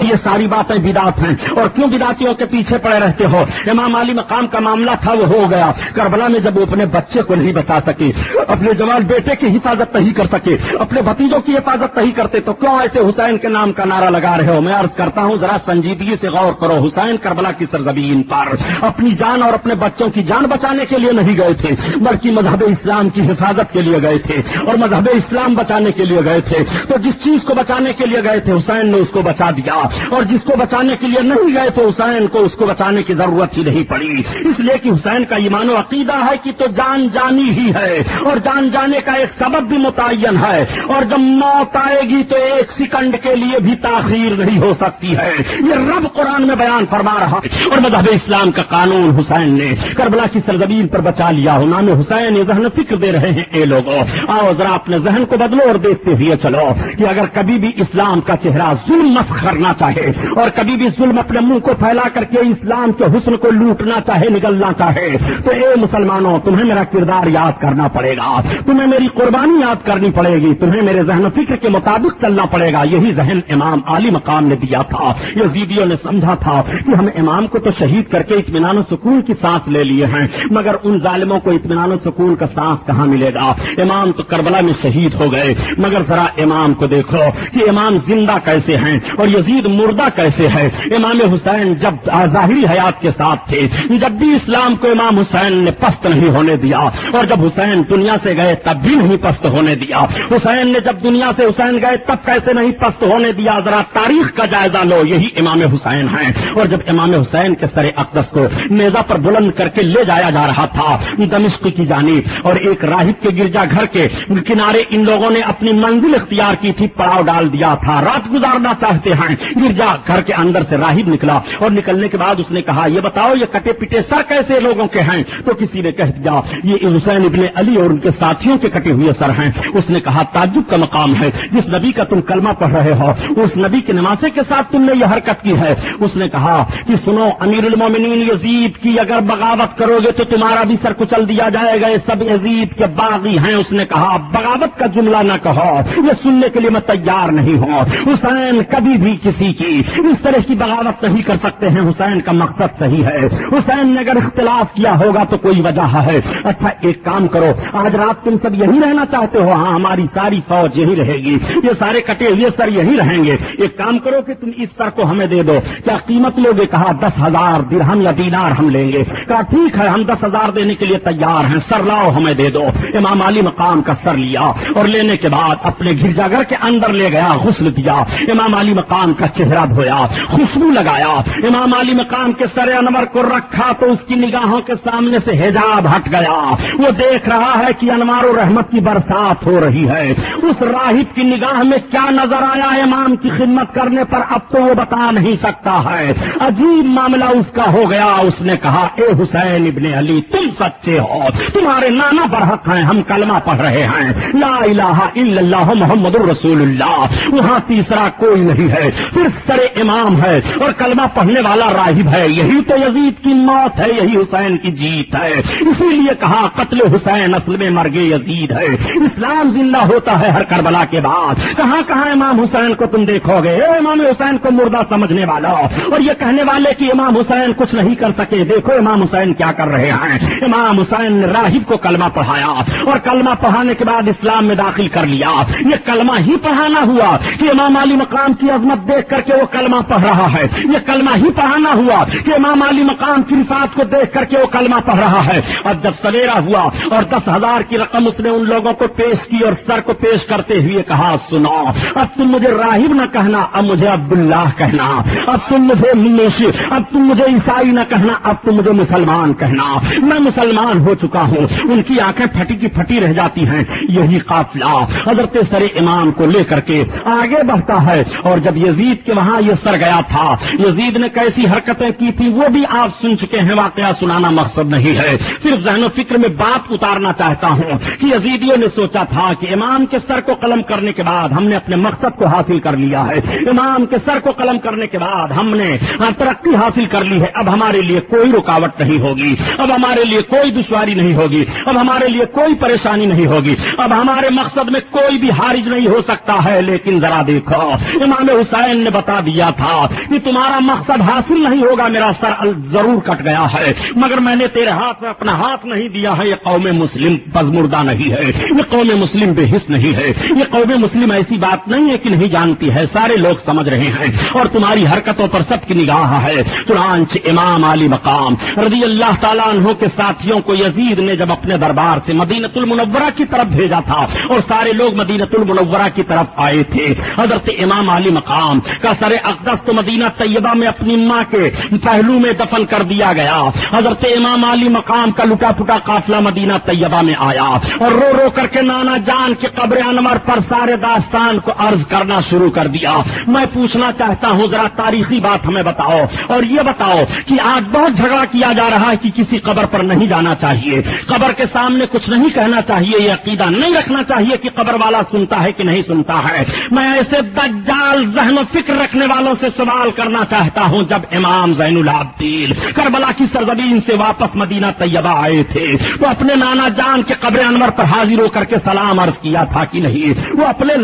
یہ ساری باتیں بدات ہیں۔ اور کیوں بداتیوں کے پیچھے پڑے رہتے ہو؟ امام علی مقام کا معاملہ تھا، وہ ہو گیا۔ کربلا میں جب وہ اپنے بچے کو نہیں بچا سکے، اپنے جوان بیٹے کی حفاظت نہیں کر سکے، اپنے بتیجوں کی حفاظت نہیں کرتے، تو کیوں ایسے حسین کے نام کا نعرہ لگا رہے ہو؟ میں عرض کرتا ہوں، ذرا سنجیدگی سے غور کرو۔ حسین کربلا کی سرزمین پر اپنی جان اور اپنے بچوں کی جان بچانے کے لیے نہیں گئے تھے، بلکہ مذہب اسلام کی حفاظت کے لیے گئے تھے اور مذہب اسلام بچانے کے لیے گئے تھے۔ تو جس چیز کو بچانے کے لیے گئے تھے، حسین نے اس کو بچا دیا۔ اور جس کو بچانے کے لیے نہیں گئے تو حسین کو اس کو بچانے کی ضرورت ہی نہیں پڑی۔ اس لیے کہ حسین کا ایمان و عقیدہ ہے کہ تو جان جانی ہی ہے اور جان جانے کا ایک سبب بھی متعین ہے۔ اور جب موت آئے گی تو ایک سیکنڈ کے لیے بھی تاخیر نہیں ہو سکتی ہے۔ یہ رب قرآن میں بیان فرما رہا اور مذہب اسلام کا قانون حسین نے کربلا کی سرزمین پر بچا لیا۔ ہو نام حسین، یہ ذہن فکر دے رہے ہیں۔ اے لوگوں آؤ ذرا اپنے ذہن کو بدلو اور دیکھتے ہوئے چلو کہ اگر کبھی بھی اسلام کا چہرہ ظلم مس کرنا چاہے اور کبھی بھی ظلم اپنے منہ کو پھیلا کر کے اسلام کے حسن کو لوٹنا چاہے نکلنا چاہے۔ تو اے مسلمانوں، تمہیں میرا کردار یاد کرنا پڑے گا۔ تمہیں میری قربانی یاد کرنی پڑے گی۔ تمہیں میرے ذہن و فکر کے مطابق چلنا پڑے گا۔ یہی ذہن امام عالی مقام نے دیا تھا۔ یہ نے سمجھا تھا کہ ہم امام کو تو شہید کر کے اطمینان و سکون کی سانس لے لیے ہیں، مگر ان ظالموں کو اطمینان و سکون کا سانس کہاں ملے گا؟ امام تو کربلا میں شہید ہو گئے۔ مگر ذرا امام کو دیکھو کہ امام زندہ کیسے ہیں اور یزید مردہ کیسے ہے؟ امام حسین جب ظاہری حیات کے ساتھ تھے، جب بھی اسلام کو امام حسین نے پست نہیں ہونے دیا، اور جب حسین دنیا سے گئے تب بھی نہیں پست ہونے دیا۔ حسین نے جب دنیا سے حسین گئے تب کیسے نہیں پست ہونے دیا؟ ذرا تاریخ کا جائزہ لو، یہی امام حسین ہیں۔ اور جب امام حسین کے سر اقدس کو میزا پر بلند کر کے لے جایا جا رہا تھا، دمشق کی جانب، اور ایک راہب کے گرجا گھر کے کنارے ان لوگوں نے اپنی منزل اختیار کی تھی، پڑاؤ ڈال دیا تھا۔ رات گزارنا چاہتے ہیں۔ گرجا گھر کے اندر سے راہب نکلا اور نکلنے کے بعد اس نے کہا، یہ بتاؤ، یہ کٹے پیٹے سر کیسے لوگوں کے ہیں؟ تو کسی نے کہہ دیا، یہ حسین ابن علی اور ان کے ساتھیوں کے کٹے ہوئے سر ہیں۔ اس نے کہا، تعجب کا مقام ہے، جس نبی کا تم کلمہ پڑھ رہے ہو، اس نبی کے نمازے کے ساتھ تم نے یہ حرکت کی ہے۔ اس نے کہا کہ سنو، امیر المومنین یزید کی اگر بغاوت کرو گے تو تمہارا بھی سر کچل دیا جائے گا، یہ سب یزید کے باغی ہیں۔ اس نے کہا، بغاوت کا جملہ نہ کہو، یہ سننے کے لیے میں تیار نہیں ہوں۔ حسین کبھی بھی کسی کی اس طرح کی بغاوت نہیں کر سکتے ہیں۔ حسین کا مقصد صحیح ہے۔ حسین نے اگر اختلاف کیا ہوگا تو کوئی وجہ ہے۔ اچھا ایک کام کرو۔ آج رات تم سب یہی رہنا چاہتے ہو؟ ہاں ہماری ساری فوج یہی رہے گی۔ یہ سارے کٹے ہوئے سر یہی رہیں گے۔ ایک کام کرو کہ تم اس سر کو ہمیں دے دو۔ کیا قیمت لوگے؟ کہا، دس ہزار درہم یا دینار ہم لیں گے۔ کہا، ٹھیک ہے، ہم دس ہزار دینے کے لیے تیار ہیں۔ سر لاؤ، ہمیں دے دو۔ امام علی مقام کا سر لیا اور لینے کے بعد اپنے گرجا گھر کے اندر لے گیا، غسل دیا۔ امام علی مقام کا چہرہ دھویا، خوشبو لگایا۔ امام علی مقام کے سر انور کو رکھا تو اس کی نگاہوں کے سامنے سے حجاب ہٹ گیا۔ وہ دیکھ رہا ہے کہ انوار و رحمت کی برسات ہو رہی ہے۔ اس راہب کی نگاہ میں کیا نظر آیا؟ امام کی خدمت کرنے پر اب تو وہ بتا نہیں سکتا ہے۔ عجیب معاملہ اس کا ہو گیا۔ اس نے کہا، اے حسین ابن علی، تم سچے ہو۔ تمہارے نانا برحق ہیں، ہم کلمہ پڑھ رہے ہیں۔ لا الہ الا اللہ محمد الرسول اللہ۔ وہاں تیسرا کوئی نہیں ہے۔ صرف سر امام ہے اور کلمہ پڑھنے والا راہب ہے۔ یہی تو یزید کی موت ہے، یہی حسین کی جیت ہے۔ اسی لیے کہا، قتل حسین اصل میں مرگے یزید ہے۔ اسلام زندہ ہوتا ہے ہر کربلا کے بعد۔ کہاں کہاں امام حسین کو تم دیکھو گے؟ اے امام حسین کو مردہ سمجھنے والا۔ اور یہ کہنے والے کہ امام حسین کچھ نہیں کر سکے۔ دیکھو امام حسین کیا کر رہے ہیں۔ امام حسین نے راہب کو کلمہ پڑھایا اور کلمہ پڑھانے کے بعد اسلام میں داخل کر لیا۔ یہ کلمہ ہی پڑھانا ہوا کہ امام علی مقام کی عظمت دیکھ کر کے وہ کلمہ پڑھ رہا ہے۔ یہ کلمہ ہی پڑھانا ہوا کہ امام علی مقام کی رفات کو دیکھ کر کے وہ کلمہ پڑھ رہا ہے۔ اب جب سویرا ہوا اور دس ہزار کی رقم اس نے ان لوگوں کو پیش کی اور سر کو پیش کرتے ہوئے کہا، سنو، اب تم مجھے راہب نہ کہنا، اب مجھے عبداللہ کہنا۔ اب تم مجھے منیش، اب تم مجھے عیسائی نہ کہنا، اب تم مجھے مسلمان کہنا۔ میں مسلمان ہو چکا ہوں۔ ان کی آنکھیں پھٹی کی پھٹی رہ جاتی ہیں۔ یہی قافلہ حضرت سر امام کو لے کر کے آگے بڑھتا ہے اور جب یزید کے وہاں یہ سر گیا تھا۔ یزید نے کیسی حرکتیں کی تھی وہ بھی آپ سن چکے ہیں، واقعہ سنانا مقصد نہیں ہے۔ صرف ذہن و فکر میں بات اتارنا چاہتا ہوں کہ یزیدیوں نے سوچا تھا کہ امام کے سر کو قلم کرنے کے بعد ہم نے اپنے مقصد کو حاصل کر لیا ہے۔ امام کے سر کو قلم کرنے کے بعد ہم نے ترقی حاصل کر لی ہے۔ اب ہمارے لیے کوئی رکاوٹ نہیں ہوگی۔ اب ہمارے لیے کوئی دشواری نہیں ہوگی۔ اب ہمارے لیے کوئی پریشانی نہیں ہوگی۔ اب ہمارے مقصد میں کوئی بھی حارج نہیں ہو سکتا ہے۔ لیکن ذرا دیکھو، امام حسین نے بتا دیا تھا کہ تمہارا مقصد حاصل نہیں ہوگا، میرا سر ضرور کٹ گیا ہے۔ مگر میں نے تیرے ہاتھ میں اپنا ہاتھ نہیں دیا ہے، یہ قوم مسلم پزمردہ نہیں ہے۔ یہ قوم مسلم بے حص نہیں ہے۔ یہ قوم مسلم ایسی بات نہیں ہے کہ نہیں جانتی ہے۔ سارے لوگ سمجھ رہے ہیں۔ اور تمہاری حرکتوں پر سب کی نگاہ ہے۔ چنانچہ امام علی مقام رضی اللہ تعالیٰ عنہ کے ساتھیوں کو یزید نے جب اپنے دربار سے مدینت المنورہ کی طرف بھیجا تھا اور سارے لوگ مدینت المنورہ کی طرف آئے تھے، حضرت امام علی مقام کا سر اقدس تو مدینہ طیبہ میں اپنی ماں کے پہلو میں دفن کر دیا گیا۔ حضرت امام علی مقام کا لٹا پٹا قافلہ مدینہ طیبہ میں آیا اور رو رو کر کے نانا جان کے قبر انور پر سارے داستان کو عرض کرنا شروع کر دیا۔ میں پوچھنا چاہتا ہوں، ذرا تاریخی بات ہمیں بتاؤ اور یہ بتاؤ کہ آج بہت جھگڑا کیا جا رہا ہے کہ کسی قبر پر نہیں جانا چاہیے۔ قبر کے سامنے کچھ نہیں کہنا چاہیے، یہ عقیدہ نہیں رکھنا چاہیے کہ قبر والا سنتا ہے کہ نہیں سنتا ہے۔ میں ایسے دجال ذہن و فکر رکھنے والوں سے سوال کرنا چاہتا ہوں جب امام زین العابدین کربلا کی سرزمین سے واپس مدینہ طیبہ آئے تھے۔ تو اپنے نانا جان کے قبر انور پر حاضر ہو کر کے سلام عرض کیا تھا کہ نہیں، وہ اپنے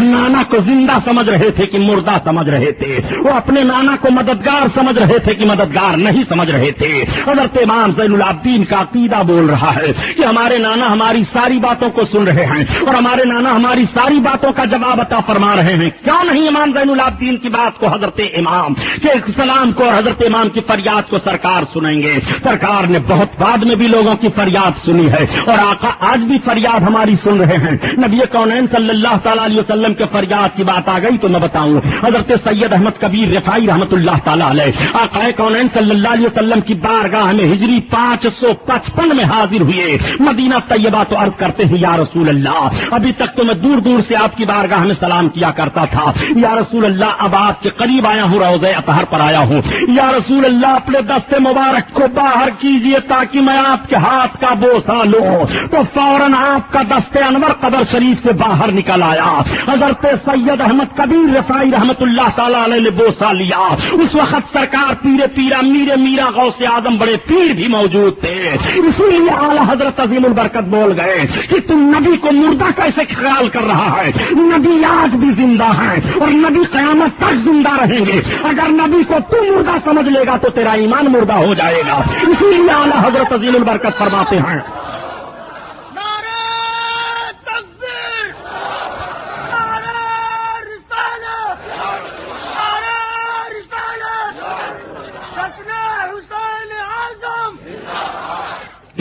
نانا کو زندہ سمجھ رہے تھے کہ مردہ سمجھ رہے تھے۔ وہ اپنے نانا کو مددگار سمجھ رہے تھے کہ مددگار نہیں سمجھ رہے تھے۔ حضرت امام زین العابدین کا عقیدہ بول رہا ہے کہ ہمارے نانا ہماری ساری باتوں کو سن رہے ہیں اور ہمارے نانا ہماری ساری باتوں کا جواب عطا فرما رہے ہیں۔ کیا نہیں امام زین العابدین کی بات کو حضرت امام کے سلام کو اور حضرت امام کی فریاد کو سرکار سنیں گے؟ سرکار نے بہت بعد میں بھی لوگوں کی فریاد سنی ہے اور آقا آج بھی فریاد ہماری سن رہے ہیں۔ نبی کونین صلی اللہ تعالی علیہ وسلم وسلم کے فریاد کی بات آ گئی تو میں بتاؤں، حضرت سید احمد کبیر رفائی رحمت اللہ تعالیٰ علیہ، آقائے کونین صلی اللہ علیہ وسلم کی بارگاہ میں ہجری پانچ سو پچپن میں حاضر ہوئے۔ مدینہ طیبہ تو عرض کرتے ہیں، یا رسول اللہ، ابھی تک تو میں دور دور سے آپ کی بارگاہ میں سلام کیا کرتا تھا۔ یا رسول اللہ، اب آپ کے قریب آیا ہوں روز اطہر پر آیا ہوں۔ یا رسول اللہ، اپنے دستے مبارک کو باہر کیجیے تاکہ میں آپ کے ہاتھ کا بوسا لوں۔ تو فوراً آپ کا دستے انور قبر شریف سے باہر نکل آیا۔ حضرت سید احمد کبیر رفائی رحمت اللہ تعالیٰ علیہ نے بوسا لیا۔ اس وقت سرکار پیرے پیرا میرے میرا غوث آدم بڑے پیر بھی موجود تھے۔ اسی لیے اعلی حضرت عظیم البرکت بول گئے کہ تم نبی کو مردہ کیسے خیال کر رہا ہے؟ نبی آج بھی زندہ ہے اور نبی قیامت تک زندہ رہیں گے۔ اگر نبی کو تم مردہ سمجھ لے گا تو تیرا ایمان مردہ ہو جائے گا۔ اسی لیے اعلی حضرت عظیم البرکت فرماتے ہیں۔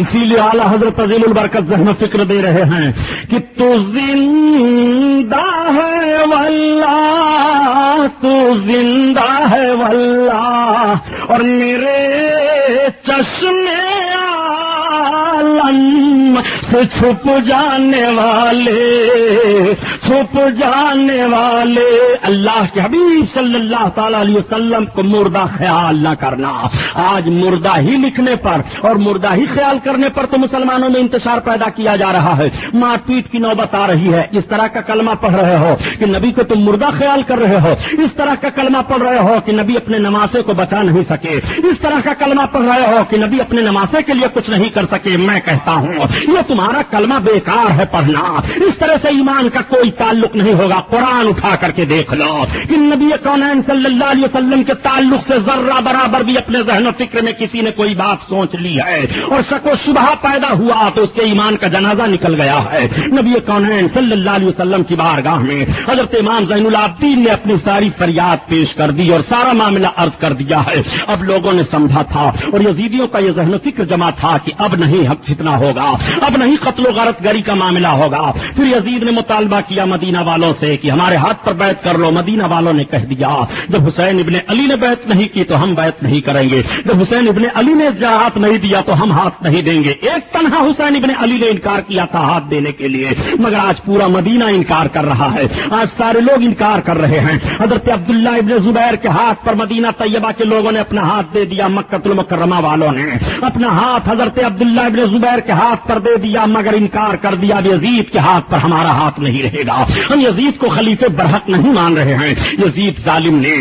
اسی لیے اعلیٰ حضرت عظیم البرکت ذہن فکر دے رہے ہیں کہ تو زندہ ہے واللہ، تو زندہ ہے واللہ، اور میرے چشمے سے چھپ جانے والے چھپ جانے والے اللہ کے حبیب صلی اللہ تعالی علیہ وسلم کو مردہ خیال نہ کرنا۔ آج مردہ ہی لکھنے پر اور مردہ ہی خیال کرنے پر تو مسلمانوں میں انتشار پیدا کیا جا رہا ہے۔ مار پیٹ کی نوبت آ رہی ہے۔ اس طرح کا کلمہ پڑھ رہے ہو کہ نبی کو تم مردہ خیال کر رہے ہو۔ اس طرح کا کلمہ پڑھ رہے ہو کہ نبی اپنے نمازے کو بچا نہیں سکے۔ اس طرح کا کلمہ پڑھ رہے ہو کہ نبی اپنے نمازے کے لیے کچھ نہیں کر سکے۔ میں کہتا ہوں، یہ تمہارا کلمہ بیکار ہے پڑھنا۔ اس طرح سے ایمان کا کوئی تعلق نہیں ہوگا، قرآن اٹھا کر کے دیکھ لو۔ کہ نبی کونین صلی اللہ علیہ وسلم کے تعلق سے ذرہ برابر بھی اپنے ذہن و فکر میں کسی نے کوئی بات سوچ لی ہے اور شک و شبہ پیدا ہوا تو اس کے ایمان کا جنازہ نکل گیا ہے۔ نبی کونین صلی اللہ علیہ وسلم کی بارگاہ میں حضرت امام زین العابدین نے اپنی ساری فریاد پیش کر دی اور سارا معاملہ عرض کر دیا ہے۔ اب لوگوں نے سمجھا تھا اور یزیدیوں کا یہ ذہن و فکر جمع تھا کہ اب نہیں فتنا ہوگا، اب نہیں قتل و غارت گری کا معاملہ ہوگا۔ پھر یزید نے مطالبہ کیا مدینہ والوں سے کہ ہمارے ہاتھ پر بیعت کر لو، مدینہ والوں نے کہہ دیا، جب حسین ابن علی نے بیعت نہیں کی تو ہم بیعت نہیں کریں گے، جب حسین ابن علی نے ہاتھ نہیں دیا تو ہم ہاتھ نہیں دیں گے۔ ایک تنہا حسین ابن علی نے انکار کیا تھا ہاتھ دینے کے لیے، مگر آج پورا مدینہ انکار کر رہا ہے۔ آج سارے لوگ انکار کر رہے ہیں۔ حضرت عبداللہ ابن زبیر کے ہاتھ پر مدینہ طیبہ کے لوگوں نے اپنا ہاتھ دے دیا مکت المکرمہ والوں نے اپنا ہاتھ حضرت عبداللہ ابن زبیر کے ہاتھ پر دے دیا، مگر انکار کر دیا یزید کے ہاتھ پر ہمارا ہاتھ نہیں رہے گا۔ ہم یزید کو خلیفے برحق نہیں مان رہے ہیں۔ یزید ظالم نے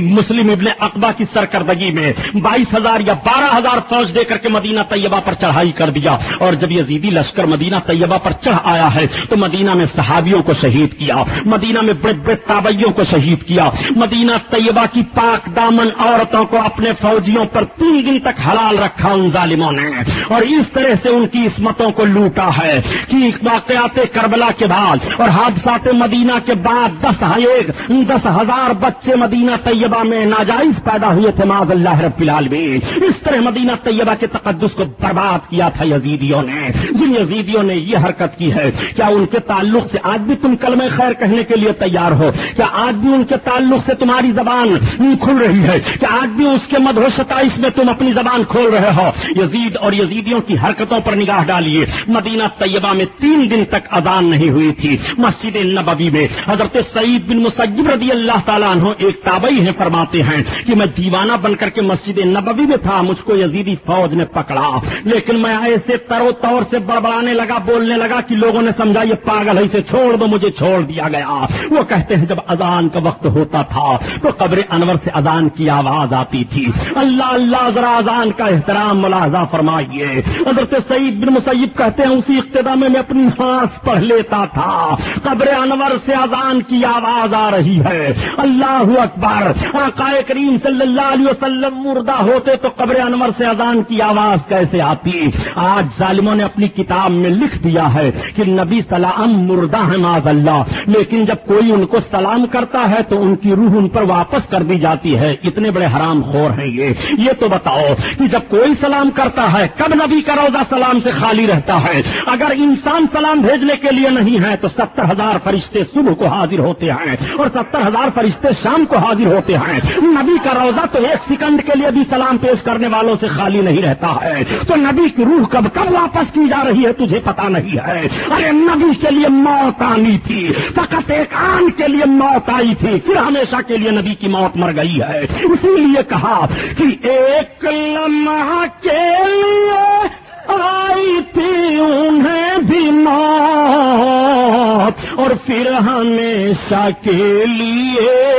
مسلم ابن اقبا کی سرکردگی میں بائیس ہزار یا بارہ ہزار فوج دے کر کے مدینہ طیبہ پر چڑھائی کر دیا۔ اور جب یزیدی لشکر مدینہ طیبہ پر چڑھ آیا ہے، تو مدینہ میں صحابیوں کو شہید کیا، مدینہ میں بڑے بڑے تابعیوں کو شہید کیا۔ مدینہ طیبہ کی پاک دامن عورتوں کو اپنے فوجیوں پر تین دن تک حلال رکھا ان ظالموں نے۔ اور اس طرح سے ان کی عصمتوں کو لوٹا ہے۔ کہ واقعات کربلا کے بعد اور حادثات مدینہ کے بعد دس ایک دس ہزار بچے مدینہ طیبہ میں ناجائز پیدا ہوئے تھے معذ اللہ رب العالمین۔ اس طرح مدینہ طیبہ کے تقدس کو برباد کیا تھا یزیدیوں نے۔ جن یزیدیوں نے یہ حرکت کی ہے، کیا ان کے تعلق سے آج بھی تم کلمہ خیر کہنے کے لیے تیار ہو؟ کیا آج بھی ان کے تعلق سے تمہاری زبان کھل رہی ہے؟ کیا آج بھی اس کے مدھو ستائش میں تم اپنی زبان کھول رہے ہو؟ یزید اور یزیدیوں کی حرکتوں پر نگاہ ڈالیے۔ مدینہ طیبہ میں تین دن تک اذان نہیں ہوئی تھی۔ مسجد نبوی میں حضرت سعید بن مسجب رضی اللہ تعالیٰ عنہ ایک تابعی ہے فرماتے ہیں کہ میں دیوانہ بن کر کے مسجد نبوی میں تھا، مجھ کو یزیدی فوج نے پکڑا۔ لیکن میں ایسے ترو طور سے بڑبڑانے لگا، بولنے لگا کہ لوگوں نے سمجھا یہ پاگل ہے، اسے چھوڑ دو، مجھے چھوڑ دیا گیا۔ وہ کہتے ہیں، جب اذان کا وقت ہوتا تھا تو قبر انور سے اذان کی آواز آتی تھی۔ اللہ اللہ، ذرا اذان کا احترام، ملاحظہ فرمائیے۔ حضرت سعید بن مسیب کہتے ہیں، اسی ابتدا میں میں اپنی ہانس پڑھ لیتا تھا۔ قبر انور سے اذان کی آواز آ رہی ہے۔ اللہ اکبر آقا کریم صلی اللہ علیہ وسلم مردہ ہوتے تو قبر انور سے اذان کی آواز کیسے آتی؟ آج ظالموں نے اپنی کتاب میں لکھ دیا ہے کہ نبی سلام مردہ ہے معذ اللہ لیکن جب کوئی ان کو سلام کرتا ہے تو ان کی روح ان پر واپس کر دی جاتی ہے۔ اتنے بڑے حرام خور ہیں یہ۔ یہ تو بتاؤ کہ جب کوئی سلام کرتا ہے، کب نبی کا روزہ سلام سے خالی رہتا ہے؟ اگر انسان سلام بھیجنے کے لیے نہیں ہے تو ستر ہزار فرشتے صبح کو حاضر ہوتے ہیں اور ستر ہزار فرشتے شام کو حاضر ہوتے ہیں۔ نبی کا روزہ تو ایک سیکنڈ کے لیے بھی سلام پیش کرنے والوں سے خالی نہیں رہتا ہے۔ تو نبی کی روح کب کب واپس کی جا رہی ہے تجھے پتا نہیں ہے۔ ارے نبی کے لیے موت آنی تھی۔ فقط ایک آن کے لیے موت آئی تھی۔ پھر ہمیشہ کے لیے نبی کی موت مر گئی ہے۔ اسی لیے کہا کہ ایک لمحہ کے لیے آئی تھی انہیں بھی موت اور پھر ہمیشہ کے لیے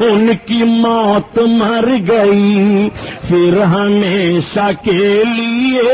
ان کی موت مر گئی۔ پھر ہمیشہ کے لیے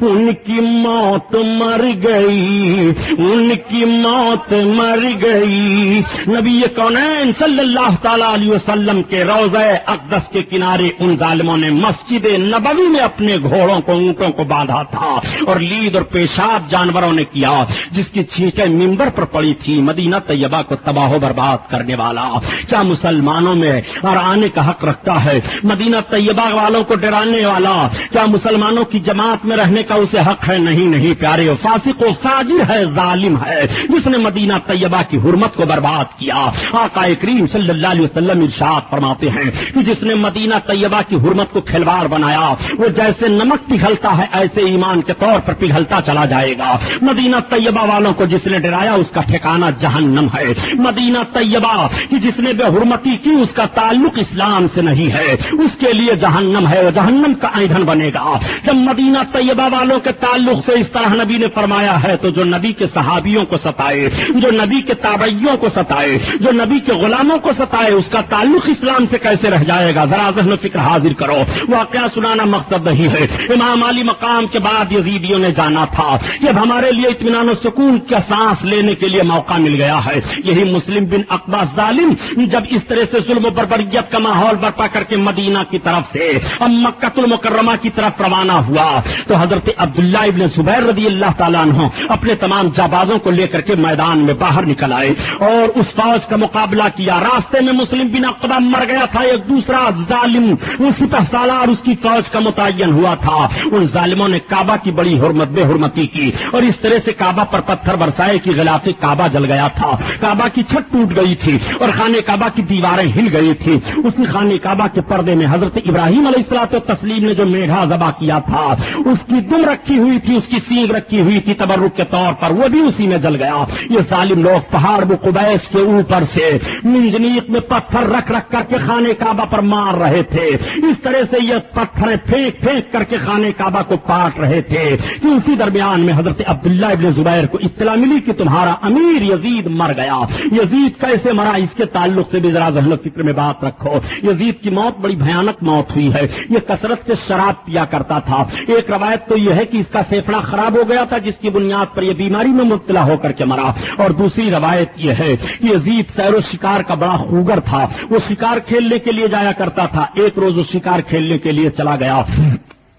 ان کی موت مر گئی۔ ان کی موت مر گئی۔ نبی کون صلی اللہ تعالی علیہ وسلم کے روزہ اقدس کے کنارے ان ظالموں نے مسجد نبوی میں اپنے گھوڑوں کو اونٹوں کو باندھا تھا اور لید اور پیشاب جانوروں نے کیا جس کی چھینکیں ممبر پر پڑی تھی مدینہ طیبہ کو تباہ و برباد کرنے والا۔ کیا مسلمانوں میں اور آنے کا حق رکھتا ہے مدینہ طیبہ والوں کو ڈرانے والا؟ کیا مسلمانوں کی جماعت میں رہنے کا اسے حق ہے؟ نہیں نہیں پیارے فاسق و فاجر ہے، ظالم ہے۔ جس نے مدینہ طیبہ کی حرمت کو برباد کیا۔ آقا کریم صلی اللہ علیہ وسلم ارشاد فرماتے ہیں کہ جس نے مدینہ طیبہ کی حرمت کو کھلواڑ بنایا، وہ جیسے نمک پگھلتا ہے، ایسے ایمان کے طور پر پگھلتا چلا جائے گا۔ مدینہ طیبہ والوں کو جس نے ڈرایا اس کا ٹھکانہ جہنم ہے۔ مدینہ طیبہ کی جس نے بے حرمتی کی اس کا تعلق اسلام سے نہیں ہے۔ اس کے لیے جہنم ہے وہ جہنم کا ایندھن بنے گا۔ جب مدینہ طیبہ والوں کے تعلق سے اس طرح نبی نے فرمایا ہے تو جو نبی کے صحابیوں کو ستائے، جو نبی کے تابعیوں کو ستائے، جو نبی کے غلاموں کو ستائے، اس کا تعلق اسلام سے کیسے رہ جائے گا؟ ذرا ذہن فکر حاضر کرو۔ واقعہ سنانا مقصد نہیں ہے۔ امام علی مقام کے بعد یزیدیوں نے جانا تھا۔ کہ اب ہمارے لیے اطمینان و سکون کا سانس لینے کے لیے موقع مل گیا ہے۔ یہی مسلم بن اقبا ظالم جب اس طرح سے ظلم و بربریت کا ماحول برپا کر کے مدینہ کی طرف سے اب مکت المکرمہ کی طرف روانہ ہوا۔ تو حضرت عبداللہ ابن زبیر رضی اللہ تعالیٰ عنہ اپنے تمام جابازوں کو لے کر کے میدان میں باہر نکل آئے اور اس فوج کا مقابلہ کیا۔ راستے میں مسلم بن اقبا مر گیا تھا۔ ایک دوسرا ظالم، سپہ سالار اس کی فوج کا متعین ہوا تھا۔ ان ظالموں نے کعبہ کی بڑی حرمت، بے حرمتی کی۔ اور اس طرح سے کعبہ پر پتھر برسائے کی غلاف کعبہ جل گیا تھا۔ کعبہ کی چھت ٹوٹ گئی تھی اور خانے کعبہ کی دیواریں ہل گئی تھی اسی خانے کعبہ کے پردے میں حضرت ابراہیم علیہ السلاط تسلیم نے جو میگھا ذبح کیا تھا، اس کی دم رکھی ہوئی تھی، اس کی سینگ رکھی ہوئی تھی تبرک کے طور پر۔ وہ بھی اسی میں جل گیا۔ یہ ظالم لوگ پہاڑ قبیس کے اوپر سے منجنیت میں پتھر رکھ رکھ کر کے خانے کعبہ پر مار رہے تھے۔ اس طرح سے یہ پتھر پھینک پھینک کر کے خانے کعبہ کو کاٹ رہے تھے۔ کہ اسی درمیان میں حضرت عبداللہ ابن زبیر کو اطلاع ملی کہ تمہارا امیر یزید مر گیا۔ یزید کیسے مرا؟ اس کے تعلق سے بھی ذرا ذہن فکر میں بات رکھو۔ یزید کی موت بڑی بھیانک موت ہوئی ہے۔ یہ کثرت سے شراب پیا کرتا تھا۔ ایک روایت تو یہ ہے کہ اس کا فیفڑا خراب ہو گیا تھا، جس کی بنیاد پر یہ بیماری میں مبتلا ہو کر کے مرا۔ اور دوسری روایت یہ ہے کہ یزید سیر و شکار کا بڑا خوگر تھا۔ وہ شکار کھیلنے کے لیے جایا کرتا تھا۔ ایک روز وہ شکار کھیلنے کے لیے چلا گیا۔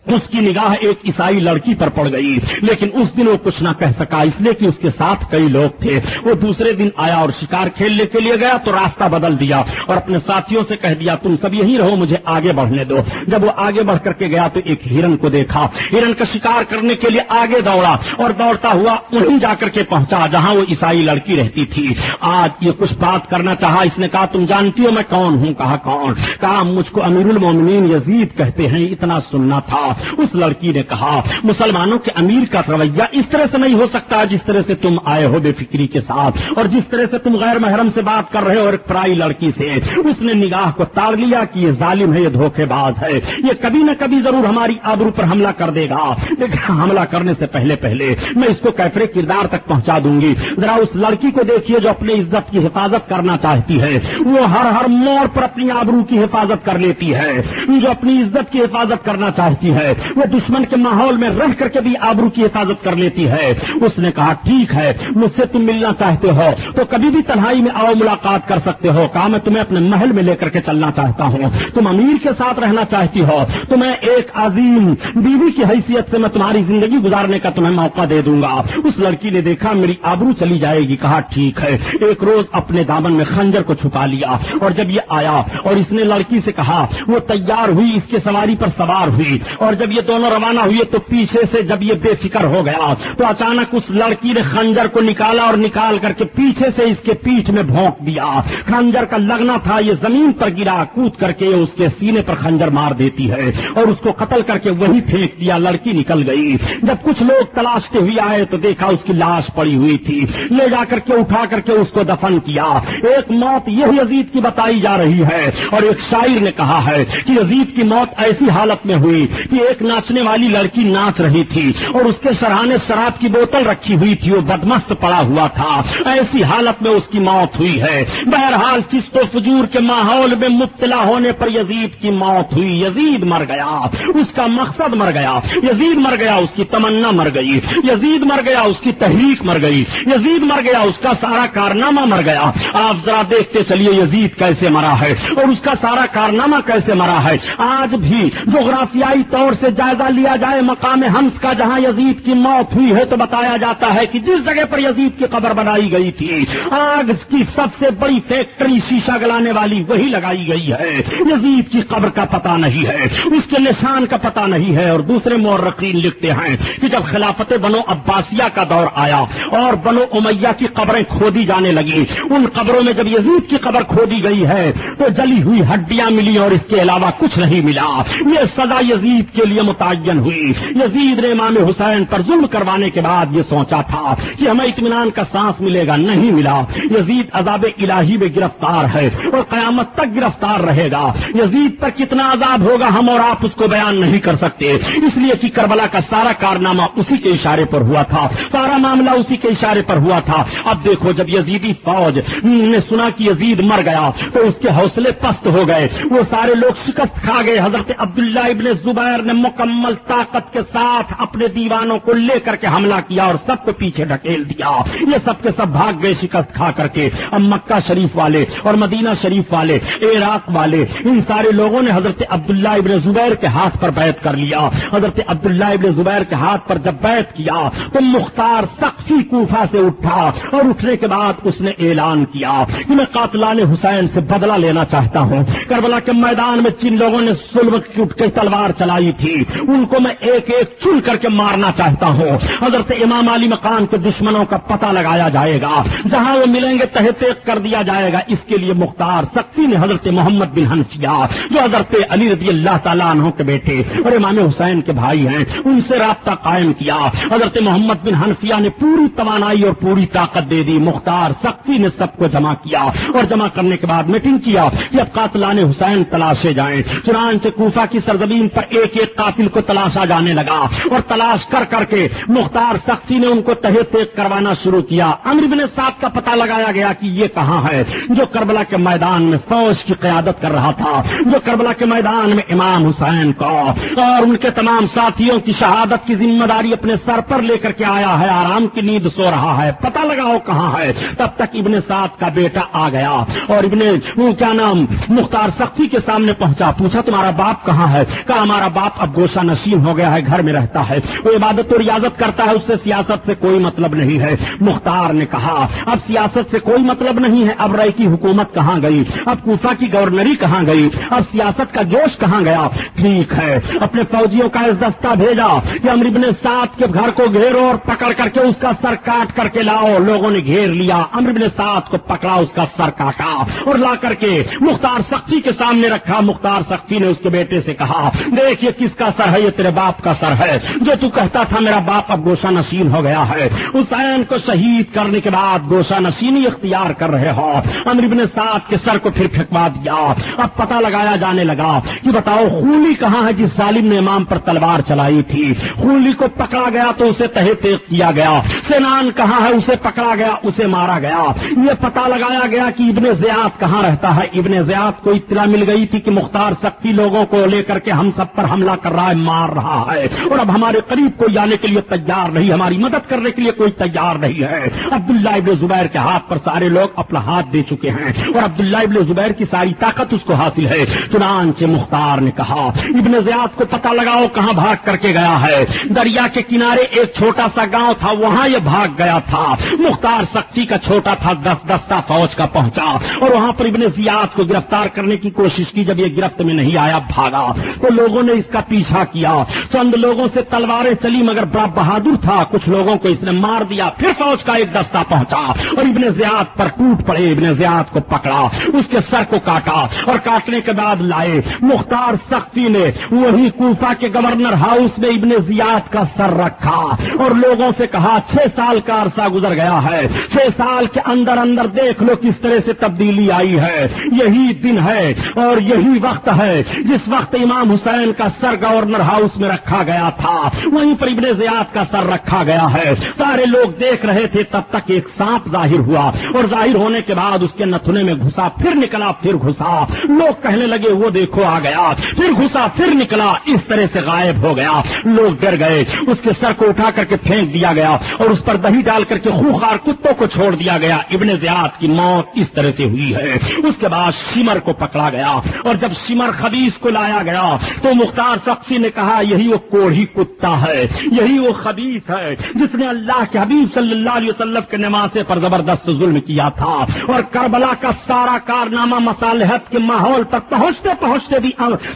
اس کی نگاہ ایک عیسائی لڑکی پر پڑ گئی، لیکن اس دن وہ کچھ نہ کہہ سکا، اس لیے کہ اس کے ساتھ کئی لوگ تھے۔ وہ دوسرے دن آیا اور شکار کھیلنے کے لیے گیا، تو راستہ بدل دیا اور اپنے ساتھیوں سے کہہ دیا، تم سب یہی رہو، مجھے آگے بڑھنے دو۔ جب وہ آگے بڑھ کر کے گیا، تو ایک ہرن کو دیکھا۔ ہرن کا شکار کرنے کے لیے آگے دوڑا اور دوڑتا ہوا وہیں جا کر کے پہنچا، جہاں وہ عیسائی لڑکی رہتی تھی۔ آج یہ کچھ بات کرنا چاہا؟ اس نے کہا، تم جانتی ہو میں کون ہوں؟ کہا، کون؟ کہا، مجھ کو امیر المومنین یزید کہتے ہیں، اتنا سننا تھا۔ اس لڑکی نے کہا، مسلمانوں کے امیر کا رویہ اس طرح سے نہیں ہو سکتا جس طرح سے تم آئے ہو بے فکری کے ساتھ اور جس طرح سے تم غیر محرم سے بات کر رہے ہو اور ایک پرائی لڑکی سے۔ اس نے نگاہ کو تاڑ لیا کہ یہ ظالم ہے، یہ دھوکے باز ہے۔ یہ کبھی نہ کبھی ضرور ہماری آبرو پر حملہ کر دے گا۔ لیکن حملہ کرنے سے پہلے پہلے میں اس کو کیفرے کردار تک پہنچا دوں گی۔ ذرا اس لڑکی کو دیکھیے جو اپنی عزت کی حفاظت کرنا چاہتی ہے۔ وہ ہر ہر موڑ پر اپنی آبرو کی حفاظت کر لیتی ہے۔ جو اپنی عزت کی حفاظت کرنا چاہتی ہے ہے۔ وہ دشمن کے ماحول میں رہ کر کے بھی آبرو کی حفاظت کر لیتی ہے۔ اس نے کہا، ٹھیک ہے، مجھ سے تم ملنا چاہتے ہو۔ تو کبھی بھی تنہائی میں آؤ، ملاقات کر سکتے ہو۔ کہا، میں تمہیں اپنے محل میں لے کر کے چلنا چاہتا ہوں۔ تم امیر کے ساتھ رہنا چاہتی ہو۔ تو میں ایک عظیم بیوی کی حیثیت سے میں تمہاری زندگی گزارنے کا تمہیں موقع دے دوں گا۔ اس لڑکی نے دیکھا، میری آبرو چلی جائے گی۔ کہا، ٹھیک ہے۔ ایک روز اپنے دامن میں خنجر کو چھپا لیا۔ اور جب یہ آیا اور اس نے لڑکی سے کہا، وہ تیار ہوئی، اس کے سواری پر سوار ہوئی۔ اور اور جب یہ دونوں روانہ ہوئے تو پیچھے سے جب یہ بے فکر ہو گیا تو اچانک اس لڑکی نے خنجر کو نکالا اور نکال کر کے پیچھے سے اس کے پیٹھ میں بھونک دیا۔ خنجر کا لگنا تھا، یہ زمین پر گرا، کود کر کے اس کے سینے پر خنجر مار دیتی ہے اور اس کو قتل کر کے وہی پھینک دیا، لڑکی نکل گئی۔ جب کچھ لوگ تلاشتے ہوئے آئے تو دیکھا اس کی لاش پڑی ہوئی تھی۔ لے جا کر کے، اٹھا کر کے اس کو دفن کیا۔ ایک موت یہی عزیز کی بتائی جا رہی ہے۔ اور ایک شاعر نے کہا ہے کہ عزیز کی موت ایسی حالت میں ہوئی کہ ایک ناچنے والی لڑکی ناچ رہی تھی اور اس کے سراہنے شراب کی بوتل رکھی ہوئی تھی وہ بدمست پڑا ہوا تھا۔ ایسی حالت میں اس کی موت ہوئی ہے۔ بہرحال فسط و فجور کے ماحول میں مبتلا ہونے پر یزید کی موت ہوئی۔ یزید مر گیا۔ اس کا مقصد مر گیا۔ یزید مر گیا، اس کی تمنا مر گئی۔ یزید مر گیا، اس کی تحریک مر گئی۔ یزید مر گیا، اس کا سارا کارنامہ مر گیا۔ آپ ذرا دیکھتے چلیے یزید کیسے مرا ہے اور اس کا سارا کارنامہ کیسے مرا ہے۔ آج بھی جغرافیائی طور سے جائزہ لیا جائے مقام ہنس کا جہاں یزید کی موت ہوئی ہے تو بتایا جاتا ہے کہ جس جگہ پر یزید کی قبر بنائی گئی تھی، آگ کی سب سے بڑی فیکٹری شیشہ گلانے والی وہی لگائی گئی ہے۔ یزید کی قبر کا پتہ نہیں ہے، اس کے نشان کا پتہ نہیں ہے۔ اور دوسرے مورقین لکھتے ہیں کہ جب خلافت بنو عباسیہ کا دور آیا اور بنو امیہ کی قبریں کھودی جانے لگی، ان قبروں میں جب یزید کی قبر کھودی گئی ہے تو جلی ہوئی ہڈیاں ملی اور اس کے علاوہ کچھ نہیں ملا۔ یہ سزا یزید کے کے لیے متعین ہوئی۔ یزید نے امام حسین پر ظلم کروانے کے بعد یہ سوچا تھا کہ ہمیں اطمینان کا سانس ملے گا، نہیں ملا۔ یزید عذاب الہی میں گرفتار ہے اور قیامت تک گرفتار رہے گا۔ یزید پر کتنا عذاب ہوگا ہم اور آپ اس کو بیان نہیں کر سکتے۔ اس لیے کہ کربلا کا سارا کارنامہ اسی کے اشارے پر ہوا تھا۔ سارا معاملہ اسی کے اشارے پر ہوا تھا۔ اب دیکھو جب یزیدی فوج، نے سنا کہ یزید مر گیا تو اس کے حوصلے پست ہو گئے۔ وہ سارے لوگ شکست کھا گئے۔ حضرت عبداللہ ابن زبیر نے مکمل طاقت کے ساتھ اپنے دیوانوں کو لے کر کے حملہ کیا اور سب کو پیچھے ڈھکیل دیا۔ یہ سب کے سب بھاگ گئے شکست کھا کر کے۔ اب مکہ شریف والے اور مدینہ شریف والے، عراق والے، ان سارے لوگوں نے حضرت عبداللہ ابن زبیر کے ہاتھ پر بیعت کر لیا۔ حضرت عبداللہ ابن زبیر کے ہاتھ پر جب بیعت کیا تو مختار سختی کوفہ سے اٹھا اور اٹھنے کے بعد اس نے اعلان کیا کہ میں قاتلان حسین سے بدلہ لینا چاہتا ہوں۔ کربلا کے میدان میں جن لوگوں نے سلم کی تلوار چلائی تھی۔ ان کو میں ایک ایک چن کر کے مارنا چاہتا ہوں۔ حضرت امام علی مقام کے دشمنوں کا پتہ لگایا جائے گا۔ جہاں وہ ملیں گے تحت کر دیا جائے گا۔ اس کے لیے مختار سختی نے حضرت محمد بن حنفیہ، جو حضرت علی رضی اللہ تعالیٰ عنہ کے بیٹے اور امام حسین کے بھائی ہیں، ان سے رابطہ قائم کیا۔ حضرت محمد بن حنفیہ نے پوری توانائی اور پوری طاقت دے دی۔ مختار سختی نے سب کو جمع کیا اور جمع کرنے کے بعد میٹنگ کیا کہ اب قاتلان حسین تلاشے جائیں۔ چنانچہ کوفہ کی سرزمین پر ایک ایک قاتل کو تلاشا جانے لگا اور تلاش کر کر کے مختار سختی نے ان کو تہ تیز کروانا شروع کیا۔ امر بن سات کا پتہ لگایا گیا کہ یہ کہاں ہے۔ جو کربلا کے میدان میں فوج کی قیادت کر رہا تھا، جو کربلا کے میدان میں امام حسین کو اور ان کے تمام ساتھیوں کی شہادت کی ذمہ داری اپنے سر پر لے کر کے آیا ہے، آرام کی نیند سو رہا ہے۔ پتہ لگاؤ کہاں ہے۔ تب تک ابن سات کا بیٹا آ گیا اور ابن کیا نام، مختار سختی کے سامنے پہنچا، پوچھا تمہارا باپ کہاں ہے؟ کہا، ہمارا باپ باپ اب گوشہ نشین ہو گیا ہے، گھر میں رہتا ہے۔ وہ عبادت و ریاضت کرتا ہے، اس سے سیاست سے کوئی مطلب نہیں ہے۔ مختار نے کہا، اب سیاست سے کوئی مطلب نہیں ہے۔ اب رائے کی حکومت کہاں گئی؟ اب کوفا کی گورنری کہاں گئی؟ اب سیاست کا جوش کہاں گیا؟ ٹھیک ہے، اپنے فوجیوں کا اس دستہ بھیجا کہ امریب نے ساتھ کے گھر کو گھیرو اور پکڑ کر کے اس کا سر کاٹ کر کے لاؤ۔ لوگوں نے گھیر لیا امریب نے ساتھ کو پکڑا، اس کا سر کاٹا اور لا کر کے مختار سختی کے سامنے رکھا۔ مختار سختی نے اس کے بیٹے سے کہا دیکھ یہ کس کا سر ہے؟ یہ تیرے باپ کا سر ہے۔ جو تو کہتا تھا میرا باپ اب گوشہ نشین ہو گیا ہے۔ حسین کو شہید کرنے کے بعد گوشہ نشینی اختیار کر رہے ہو۔ امریب نے کے سر کو پھر پھینکوا دیا۔ اب پتا لگایا جانے لگا کہ بتاؤ خولی کہاں ہے جس ظالم نے امام پر تلوار چلائی تھی۔ خولی کو پکڑا گیا تو اسے تہ تیز کیا گیا۔ سینان کہاں ہے؟ اسے پکڑا گیا، اسے مارا گیا۔ یہ پتا لگایا گیا کہ ابن زیاد کہاں رہتا ہے۔ ابن زیاد کو اطلاع مل گئی تھی کہ مختار سختی لوگوں کو لے کر کے ہم سب پر حملہ کر رہا ہے مار رہا ہے اور اب ہمارے قریب کوئی آنے کے لیے تیار نہیں، ہماری مدد کرنے کے لیے کوئی تیار نہیں ہے۔ عبداللہ ابن زبیر کے ہاتھ پر سارے لوگ اپنا ہاتھ دے چکے ہیں اور عبداللہ ابن زبیر کی ساری طاقت اس کو حاصل ہے۔ چنانچہ مختار نے کہا، ابن زیاد کو پتا لگاؤ کہاں بھاگ کر کے گیا ہے۔ دریا کے کنارے ایک چھوٹا سا گاؤں تھا، وہاں یہ بھاگ گیا تھا۔ مختار سختی کا چھوٹا تھا، دس دستہ فوج کا پہنچا اور وہاں پر ابن زیاد کو گرفتار کرنے کی کوشش کی۔ جب یہ گرفت میں نہیں آیا، بھاگا۔ تو لوگوں نے اس کا پیچھا کیا۔ چند لوگوں سے تلواریں چلی مگر بڑا بہادر تھا، کچھ لوگوں کو اس نے مار دیا، پھر فوج کا ایک دستہ پہنچا اور ابن زیاد پر ٹوٹ پڑے، ابن زیاد کو پکڑا، اس کے سر کو کاٹا اور کاٹنے کے بعد لائے۔ مختار سختی نے وہی کوفہ کے گورنر ہاؤس میں ابن زیاد کا سر رکھا اور لوگوں سے کہا، چھ سال کا عرصہ گزر گیا ہے، چھ سال کے اندر اندر دیکھ لو کس طرح سے تبدیلی آئی ہے۔ یہی دن ہے اور یہی وقت ہے، جس وقت امام حسین کا سر گورنر ہاؤس میں رکھا گیا تھا۔ وہیں پر ابن زیاد کا سر رکھا گیا ہے۔ سارے لوگ دیکھ رہے تھے تب تک ایک سانپ ظاہر ہوا۔ اور ظاہر ہونے کے بعد اس کے نتنے میں گھسا، پھر نکلا، پھر گھسا۔ لوگ کہنے لگے، وہ دیکھو آ گیا۔ پھر گھسا، پھر نکلا۔ اس طرح سے غائب ہو گیا۔ لوگ ڈر گئے۔ اس کے سر کو اٹھا کر کے پھینک دیا گیا اور اس پر دہی ڈال کر کے خوخار کتوں کو چھوڑ دیا گیا۔ ابن زیاد کی موت اس طرح سے ہوئی ہے۔ اس کے بعد سمر کو پکڑا گیا اور جب سمر خبیص کو لایا گیا تو مختار سختی نے کہا، یہی وہ کوڑھی کتا ہے، یہی وہ خبیص ہے، جس نے اللہ کے حبیب صلی اللہ علیہ وسلم کے نمازے پر زبردست ظلم کیا تھا۔ اور کربلا کا سارا کارنامہ مصالحت کے ماحول تک پہنچتے پہنچتے بھی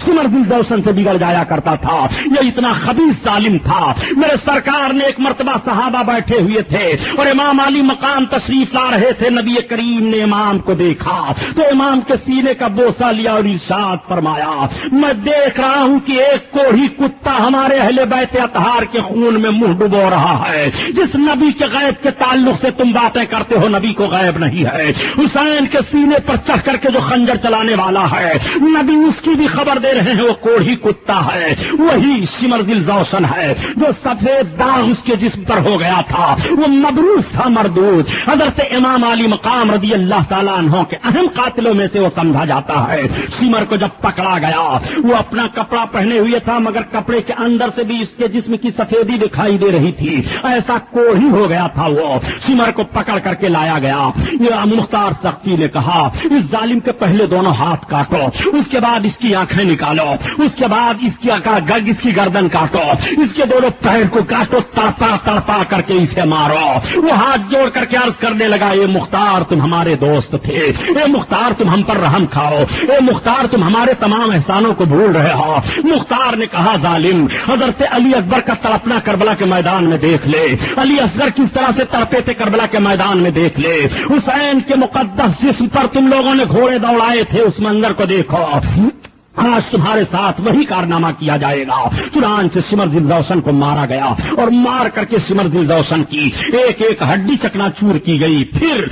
سمر دل دوشن سے بگڑ جایا کرتا تھا۔ یہ اتنا خبیص ظالم تھا۔ میرے سرکار نے ایک مرتبہ صحابہ بیٹھے ہوئے تھے اور امام علی مقام تشریف لا رہے تھے۔ نبی کریم نے امام کو دیکھا۔ تو امام کے سینے کا بوسا لیا اور ارشاد فرمایا، میں دیکھ رہا ہوں کہ ایک کوڑی کتا ہمارے اہل بیت اتہار کے خون میں منہ ڈبو رہا ہے۔ جس نبی کے غیب کے تعلق سے تم باتیں کرتے ہو، نبی کو غائب نہیں ہے۔ حسین کے سینے پر چڑھ کر کے جو خنجر چلانے والا ہے، نبی اس کی بھی خبر دے رہے ہیں، وہ کوڑھی کتا ہے۔ وہی سمر دل روشن ہے، جو سفید داغ اس کے جسم پر ہو گیا تھا۔ وہ مبروس تھا مردود۔ حضرت امام علی مقام رضی اللہ تعالیٰ عنہ کے اہم قاتلوں میں سے وہ سمجھا جاتا ہے۔ سمر کو جب پکڑا گیا، وہ اپنا کپڑا پہنے پہنے ہوئے تھا، مگر کپڑے کے اندر سے بھی اس کے جسم کی سفیدی دکھائی دے رہی تھی۔ ایسا کوڑی ہو گیا تھا وہ۔ سمر کو پکڑ کر کے لایا گیا۔ مختار سختی نے کہا، اس ظالم کے پہلے دونوں ہاتھ کاٹو، اس کے بعد اس کی آنکھیں نکالو، اس کے بعد اس کی گگ اس کی گردن کاٹو، اس کے دونوں پیر کو کاٹو، تڑپا تڑپا کر کے اسے مارو۔ وہ ہاتھ جوڑ کر کے عرض کرنے لگا یہ مختار، تم ہمارے دوست تھے۔ اے مختار، تم ہم پر رحم کھاؤ۔ اے مختار، تم ہمارے تمام احسانوں کو بھول رہے ہو۔ مختار نے کہا، ظالم، حضرت علی اکبر کا تڑپنا کربلا کے میدان میں دیکھ لے۔ علی اصغر کس طرح سے تڑپے تھے کربلا کے میدان میں دیکھ لے۔ حسین کے مقدس جسم پر تم لوگوں نے گھوڑے دوڑائے تھے، اس منظر کو دیکھو۔ آج تمہارے ساتھ وہی کارنامہ کیا جائے گا۔ چنان سے سمر دل روشن کو مارا گیا اور مار کر کے سمر دل روشن کی ایک ایک ہڈی چکنا چور کی گئی۔ پھر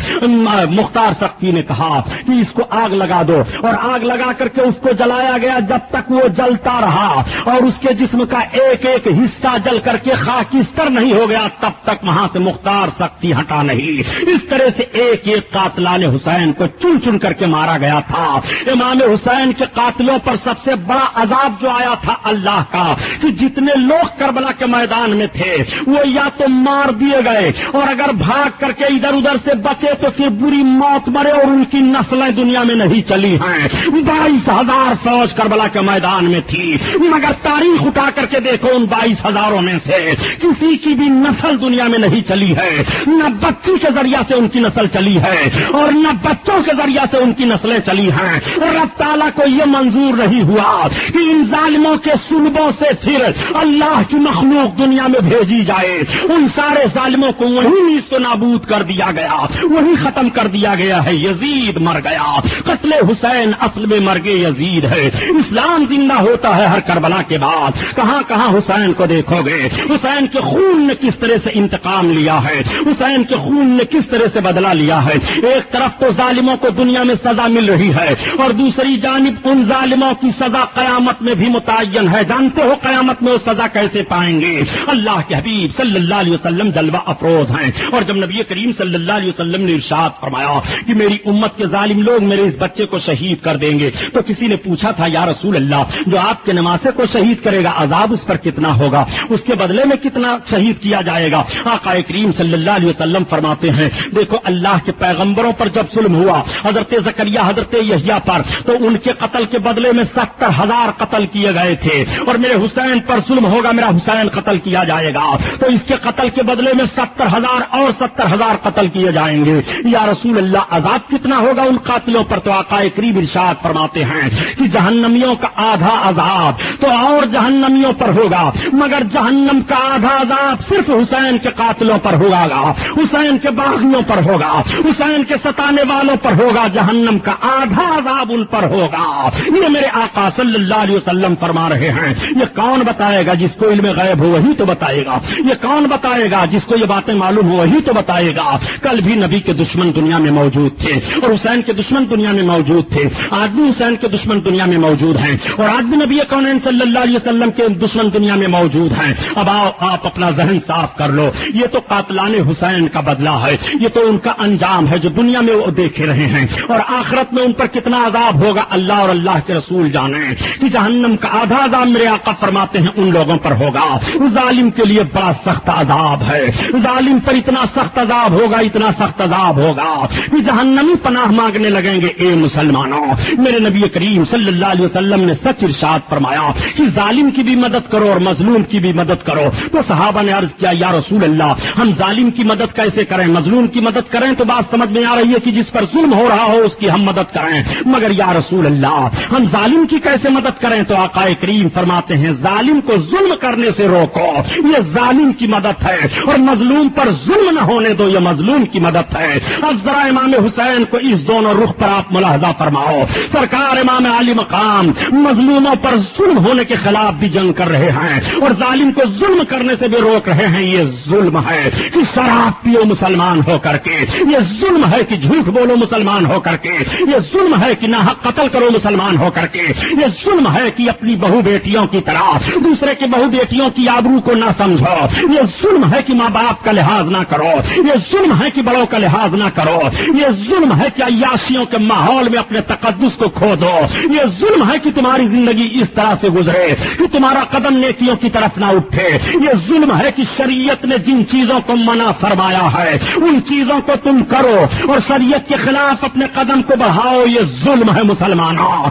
مختار سختی نے کہا کہ اس کو آگ لگا دو اور آگ لگا کر کے اس کو جلایا گیا جب تک وہ جلتا رہا اور اس کے جسم کا ایک ایک حصہ جل کر کے خاکستر نہیں ہو گیا تب تک وہاں سے مختار سختی ہٹا نہیں۔ اس طرح سے ایک ایک قاتلان حسین کو چن چن کر کے مارا گیا تھا۔ امام حسین کے قاتلوں پر پر سب سے بڑا عذاب جو آیا تھا اللہ کا کہ جتنے لوگ کربلا کے میدان میں تھے، وہ یا تو مار دیے گئے اور اگر بھاگ کر کے ادھر ادھر سے بچے تو پھر بری موت مرے اور ان کی نسلیں دنیا میں نہیں چلی ہیں۔ بائیس ہزار فوج کربلا کے میدان میں تھی۔ مگر تاریخ اٹھا کر کے دیکھو ان بائیس ہزاروں میں سے کسی کی بھی نسل دنیا میں نہیں چلی ہے۔ نہ بچی کے ذریعہ سے ان کی نسل چلی ہے اور نہ بچوں کے ذریعہ سے ان کی نسلیں چلی ہیں۔ رب تعالیٰ کو یہ منظور نہیں ہوا۔ کہ ان ظالموں کے سلبوں سے پھر اللہ کی مخلوق دنیا میں بھیجی جائے۔ ان سارے ظالموں کو وہی نیز تو نابود کر دیا گیا۔ وہی ختم کر دیا گیا ہے۔ یزید مر گیا۔ قتل حسین اصل میں مرگے یزید ہے۔ اسلام زندہ ہوتا ہے ہر کربلا کے بعد۔ کہاں کہاں حسین کو دیکھو گے؟ حسین کے خون نے کس طرح سے انتقام لیا ہے؟ حسین کے خون نے کس طرح سے بدلا لیا ہے؟ ایک طرف تو ظالموں کو دنیا میں سزا مل رہی ہے اور دوسری جانب ان ظالموں کی سزا قیامت میں بھی متعین ہے۔ جانتے ہو قیامت میں وہ سزا کیسے پائیں گے؟ اللہ کے حبیب صلی اللہ علیہ وسلم جلوہ افروز ہیں۔ اور جب نبی کریم صلی اللہ علیہ وسلم نے ارشاد فرمایا کہ میری امت کے ظالم لوگ میرے اس بچے کو شہید کر دیں گے، تو کسی نے پوچھا تھا، یا رسول اللہ، جو آپ کے نمازے کو شہید کرے گا، عذاب اس پر کتنا ہوگا؟ اس کے بدلے میں کتنا شہید کیا جائے گا؟ آقا کریم صلی اللہ علیہ وسلم فرماتے ہیں، دیکھو اللہ کے پیغمبروں پر جب ظلم ہوا، حضرت زکریہ حضرت یحییٰ پر، تو ان کے قتل کے بدلے میں میں ستر ہزار قتل کیے گئے تھے اور میرے حسین پر ظلم ہوگا، میرا حسین قتل کیا جائے گا۔ تو اس کے قتل کے بدلے میں ستر ہزار اور ستر ہزار قتل کیے جائیں گے۔ یا رسول اللہ، عذاب کتنا ہوگا ان قاتلوں پر؟ تو آقا قریب ارشاد فرماتے ہیں کہ جہنمیوں کا آدھا عذاب تو اور جہنمیوں پر ہوگا، مگر جہنم کا آدھا عذاب صرف حسین کے قاتلوں پر ہوگا گا۔ حسین کے باغیوں پر ہوگا، حسین کے ستانے والوں پر ہوگا، جہنم کا آدھا عذاب ان پر ہوگا۔ یہ میرے آقا صلی اللہ علیہ وسلم فرما رہے ہیں، یہ کون بتائے گا جس کو علم غیب ہو وہی تو بتائے گا؟ یہ کون بتائے گا جس کو یہ باتیں معلوم ہو وہی تو بتائے گا؟ کل بھی نبی کے دشمن دنیا میں موجود تھے اور حسین کے دشمن دنیا میں موجود تھے۔ آج بھی حسین کے دشمن دنیا میں موجود ہیں اور آج بھی نبی کون صلی اللہ علیہ وسلم کے دشمن دنیا میں موجود ہیں۔ اب آؤ، آپ اپنا ذہن صاف کر لو۔ یہ تو قاتلان حسین کا بدلہ ہے۔ یہ تو ان کا انجام ہے جو دنیا میں وہ دیکھے رہے ہیں۔ اور آخرت میں ان پر کتنا عذاب ہوگا اللہ اور اللہ کے رسول رسول جانے کہ جہنم کا آدھا عذاب میرے آقا فرماتے ہیں، ان لوگوں پر ہوگا۔ ظالم کے لیے بڑا سخت عذاب ہے۔ ظالم پر اتنا سخت عذاب ہوگا، اتنا سخت عذاب ہوگا۔ کہ جہنمی پناہ مانگنے لگیں گے، اے مسلمانوں۔ میرے نبی کریم صلی اللہ علیہ وسلم نے سچ ارشاد فرمایا کہ ظالم کی بھی مدد کرو اور مظلوم کی بھی مدد کرو۔ تو صحابہ نے عرض کیا، یا رسول اللہ، ہم ظالم کی مدد کیسے کریں؟ مظلوم کی مدد کریں تو بات سمجھ میں آ رہی ہے کہ جس پر ظلم ہو رہا ہو، اس کی ہم مدد کریں۔ مگر یا رسول اللہ، ہم ظالم کی کیسے مدد کریں؟ تو آقا کریم فرماتے ہیں، ظالم کو ظلم کرنے سے روکو، یہ ظالم کی مدد ہے، اور مظلوم پر ظلم نہ ہونے دو، یہ مظلوم کی مدد ہے۔ اب ذرا امام حسین کو اس دونوں رخ پر آپ ملاحظہ فرماؤ۔ سرکار امام علی مقام مظلوموں پر ظلم ہونے کے خلاف بھی جنگ کر رہے ہیں، اور ظالم کو ظلم کرنے سے بھی روک رہے ہیں، یہ ظلم ہے کہ شراب پیو مسلمان ہو کر کے، یہ ظلم ہے کہ جھوٹ بولو مسلمان ہو کر کے، یہ ظلم ہے کہ نہ قتل کرو مسلمان ہو کر کے یہ ظلم ہے کہ اپنی بہو بیٹیوں کی طرح دوسرے کی بہو بیٹیوں کی آبرو کو نہ سمجھو۔ یہ ظلم ہے کہ ماں باپ کا لحاظ نہ کرو۔ یہ ظلم ہے کہ بڑوں کا لحاظ نہ کرو۔ یہ ظلم ہے کہ عیاشیوں کے ماحول میں اپنے تقدس کو کھو دو۔ یہ ظلم ہے کہ تمہاری زندگی اس طرح سے گزرے کہ تمہارا قدم نیکیوں کی طرف نہ اٹھے۔ یہ ظلم ہے کہ شریعت نے جن چیزوں کو منع فرمایا ہے، ان چیزوں کو تم کرو اور شریعت کے خلاف اپنے قدم کو بڑھاؤ۔ یہ ظلم ہے مسلمانوں۔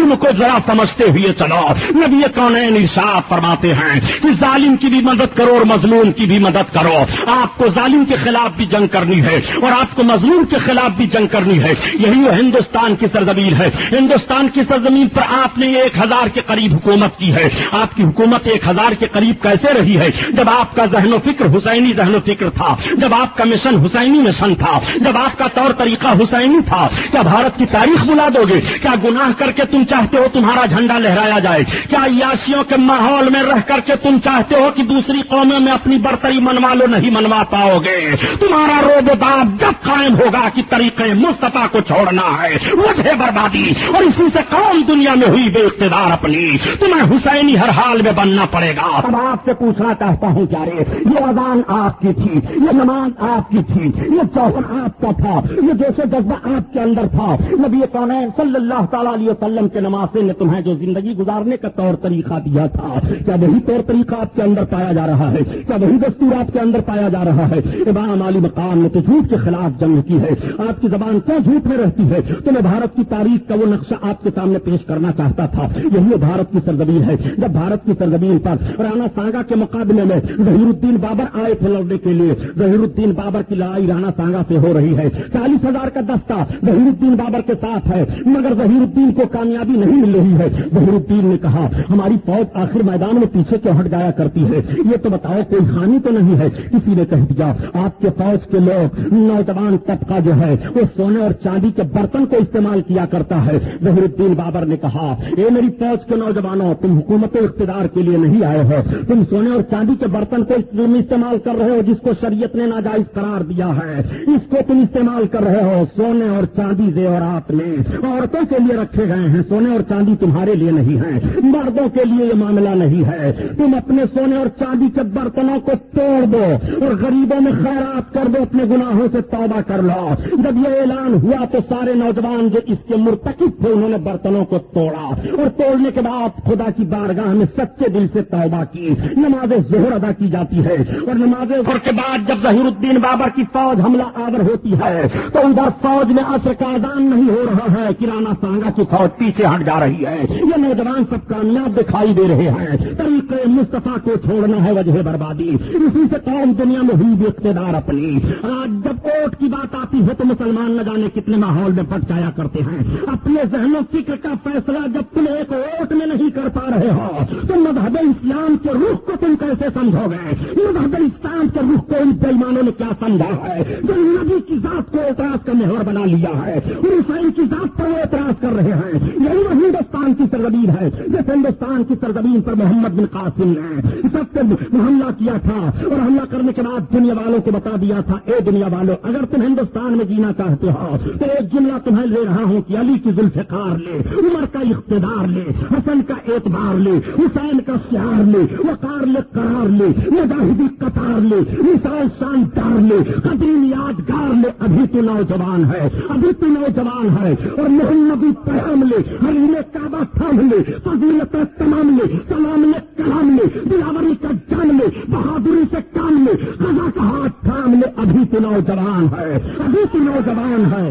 ظلم کو ذرا سمجھتے ہوئے چلو۔ نبی کون ارشاد فرماتے ہیں۔ کہ ظالم کی بھی مدد کرو اور مظلوم کی بھی مدد کرو۔ آپ کو ظالم کے خلاف بھی جنگ کرنی ہے اور آپ کو مظلوم کے خلاف بھی جنگ کرنی ہے۔ یہی وہ ہندوستان کی سرزمین ہے۔ ہندوستان کی سرزمین پر آپ نے ایک ہزار کے قریب حکومت کی ہے۔ آپ کی حکومت ایک ہزار کے قریب کیسے رہی ہے؟ جب آپ کا ذہن و فکر حسینی ذہن و فکر تھا، جب آپ کا مشن حسینی مشن تھا، جب آپ کا طور طریقہ حسینی تھا، کیا بھارت کی تاریخ بلا دو گے؟ کیا گناہ کر کے تم چاہتے ہو تمہارا جھنڈا لہرایا جائے۔ کیا یاسیوں کے ماحول میں رہ کر کے تم چاہتے ہو کہ دوسری قوموں میں اپنی برتری منوا لو، نہیں منوا پاؤ گے؟ تمہارا روب داب جب قائم ہوگا کہ طریقے مصطفیٰ کو چھوڑنا ہے مجھے بربادی۔ اور اسی سے قوم دنیا میں ہوئی بے اقتدار اپنی۔ تمہیں حسینی ہر حال میں بننا پڑے گا۔ اب آپ سے پوچھنا چاہتا ہوں کیا رے یہ اذان آپ کی تھی، یہ نماز آپ کی تھی، یہ چوہن آپ کا تھا، یہ جیسے جذبہ آپ کے اندر تھا۔ نبی کون صلی اللہ تعالیٰ علیہ وسلم کے کے نمازے نے تمہیں جو زندگی گزارنے کا طور طریقہ دیا تھا، کیا وہی طور طریقہ آپ کے اندر پایا جا رہا ہے؟ کیا وہی دستور آپ کے اندر پایا جا رہا ہے؟ امام علی مقام نے تو جھوٹ کے خلاف جنگ کی ہے۔ آپ کی زبان کیوں جھوٹ میں رہتی ہے؟ تو میں بھارت کی تاریخ کا وہ نقشہ آپ کے سامنے پیش کرنا چاہتا تھا۔ یہی بھارت کی سرزمین ہے۔ جب بھارت کی سرزمین پر رانا سانگا کے مقابلے میں ظہیر الدین بابر آئے تھے لڑنے کے لیے ظہیر الدین بابر کی لڑائی رانا سانگا سے ہو رہی ہے۔ چالیس ہزار کا دستہ ظہیر الدین بابر کے ساتھ ہے، مگر ظہیر الدین کو کامیابی نہیں مل رہی ہے۔ ظہیر الدین نے کہا، ہماری فوج آخر میدان میں پیچھے کیوں ہٹ جایا کرتی ہے؟ یہ تو بتاؤ، کوئی ہانی تو نہیں ہے؟ کسی نے کہہ دیا، آپ کے فوج کے لوگ نوجوان طبقہ جو ہے، وہ سونے اور چاندی کے برتن کو استعمال کیا کرتا ہے۔ ظہیر الدین بابر نے کہا، اے میری فوج کے نوجوانوں، تم حکومت اقتدار کے لیے نہیں آئے ہو۔ تم سونے اور چاندی کے برتن کو استعمال کر رہے ہو، جس کو شریعت نے ناجائز قرار دیا ہے۔ اس کو تم استعمال کر رہے ہو، سونے اور چاندی زیورات میں عورتوں کے لیے رکھے گئے ہیں، سونے سونے اور چاندی تمہارے لیے نہیں ہے مردوں کے لیے یہ معاملہ نہیں ہے۔ تم اپنے سونے اور چاندی کے برتنوں کو توڑ دو اور غریبوں میں خیرات کر دو، اپنے گناہوں سے توبہ کر لو۔ جب یہ اعلان ہوا تو سارے نوجوان جو اس کے مرتکب تھے، انہوں نے برتنوں کو توڑا اور توڑنے کے بعد خدا کی بارگاہ میں سچے دل سے توبہ کی۔ نماز ظہر ادا کی جاتی ہے اور نماز ظہر کے بعد جب ظہیر الدین بابر کی فوج حملہ آور ہوتی ہے تو ادھر فوج میں اثر کا اذان نہیں ہو رہا ہے کرانا سانگا کی فوج پیچھے ہٹ جا رہی ہے۔ یہ نوجوان سب کامیاب دکھائی دے رہے ہیں۔ طریقے مصطفیٰ کو چھوڑنا ہے وجہ بربادی۔ اسی سے قوم دنیا میں ہوئی بھی اقتدار اپنی۔ آج جب کوٹ کی بات آتی ہے تو مسلمان نہ جانے کتنے ماحول میں پٹ جایا کرتے ہیں۔ اپنے ذہن و فکر کا فیصلہ جب تم ایک ووٹ میں نہیں کر پا رہے ہو، تو مذہب اسلام کے رخ کو تم کیسے سمجھو گے؟ مذہب اسلام کے رخ کو ان بےمانوں نے کیا سمجھا ہے؟ جو نبی کی ذات کو اعتراض کا محور بنا لیا ہے۔ عیسائی کی ذات پر وہ اعتراض کر رہے ہیں۔ یہی وہ ہندوستان کی سرزمین ہے، جس ہندوستان کی سرزمین پر محمد بن قاسم نے سب سے حملہ کیا تھا اور حملہ کرنے کے بعد دنیا والوں کو بتا دیا تھا، اے دنیا والوں اگر تم ہندوستان میں جینا چاہتے ہو، تو ایک جملہ تمہیں لے رہا ہوں کہ علی کی ذوالفقار لے، عمر کا اقتدار لے، حسن کا اعتبار لے، حسین کا سیار لے، وقار لے، قرار لے، مجاہدی قطار لے، مثال شاندار لے، قدیم یادگار لے، ابھی تو نوجوان ہے، ابھی تو نوجوان ہے اور محمدی پیغام لے حریم کعبہ تھام لے، فضیلت تمام لے کلام لے کلام لے بلاوری کا جان لے، بہادری سے کام لے رضا کا ہاتھ تھام لے، ابھی تو نوجوان ہے، ابھی تو نوجوان ہے۔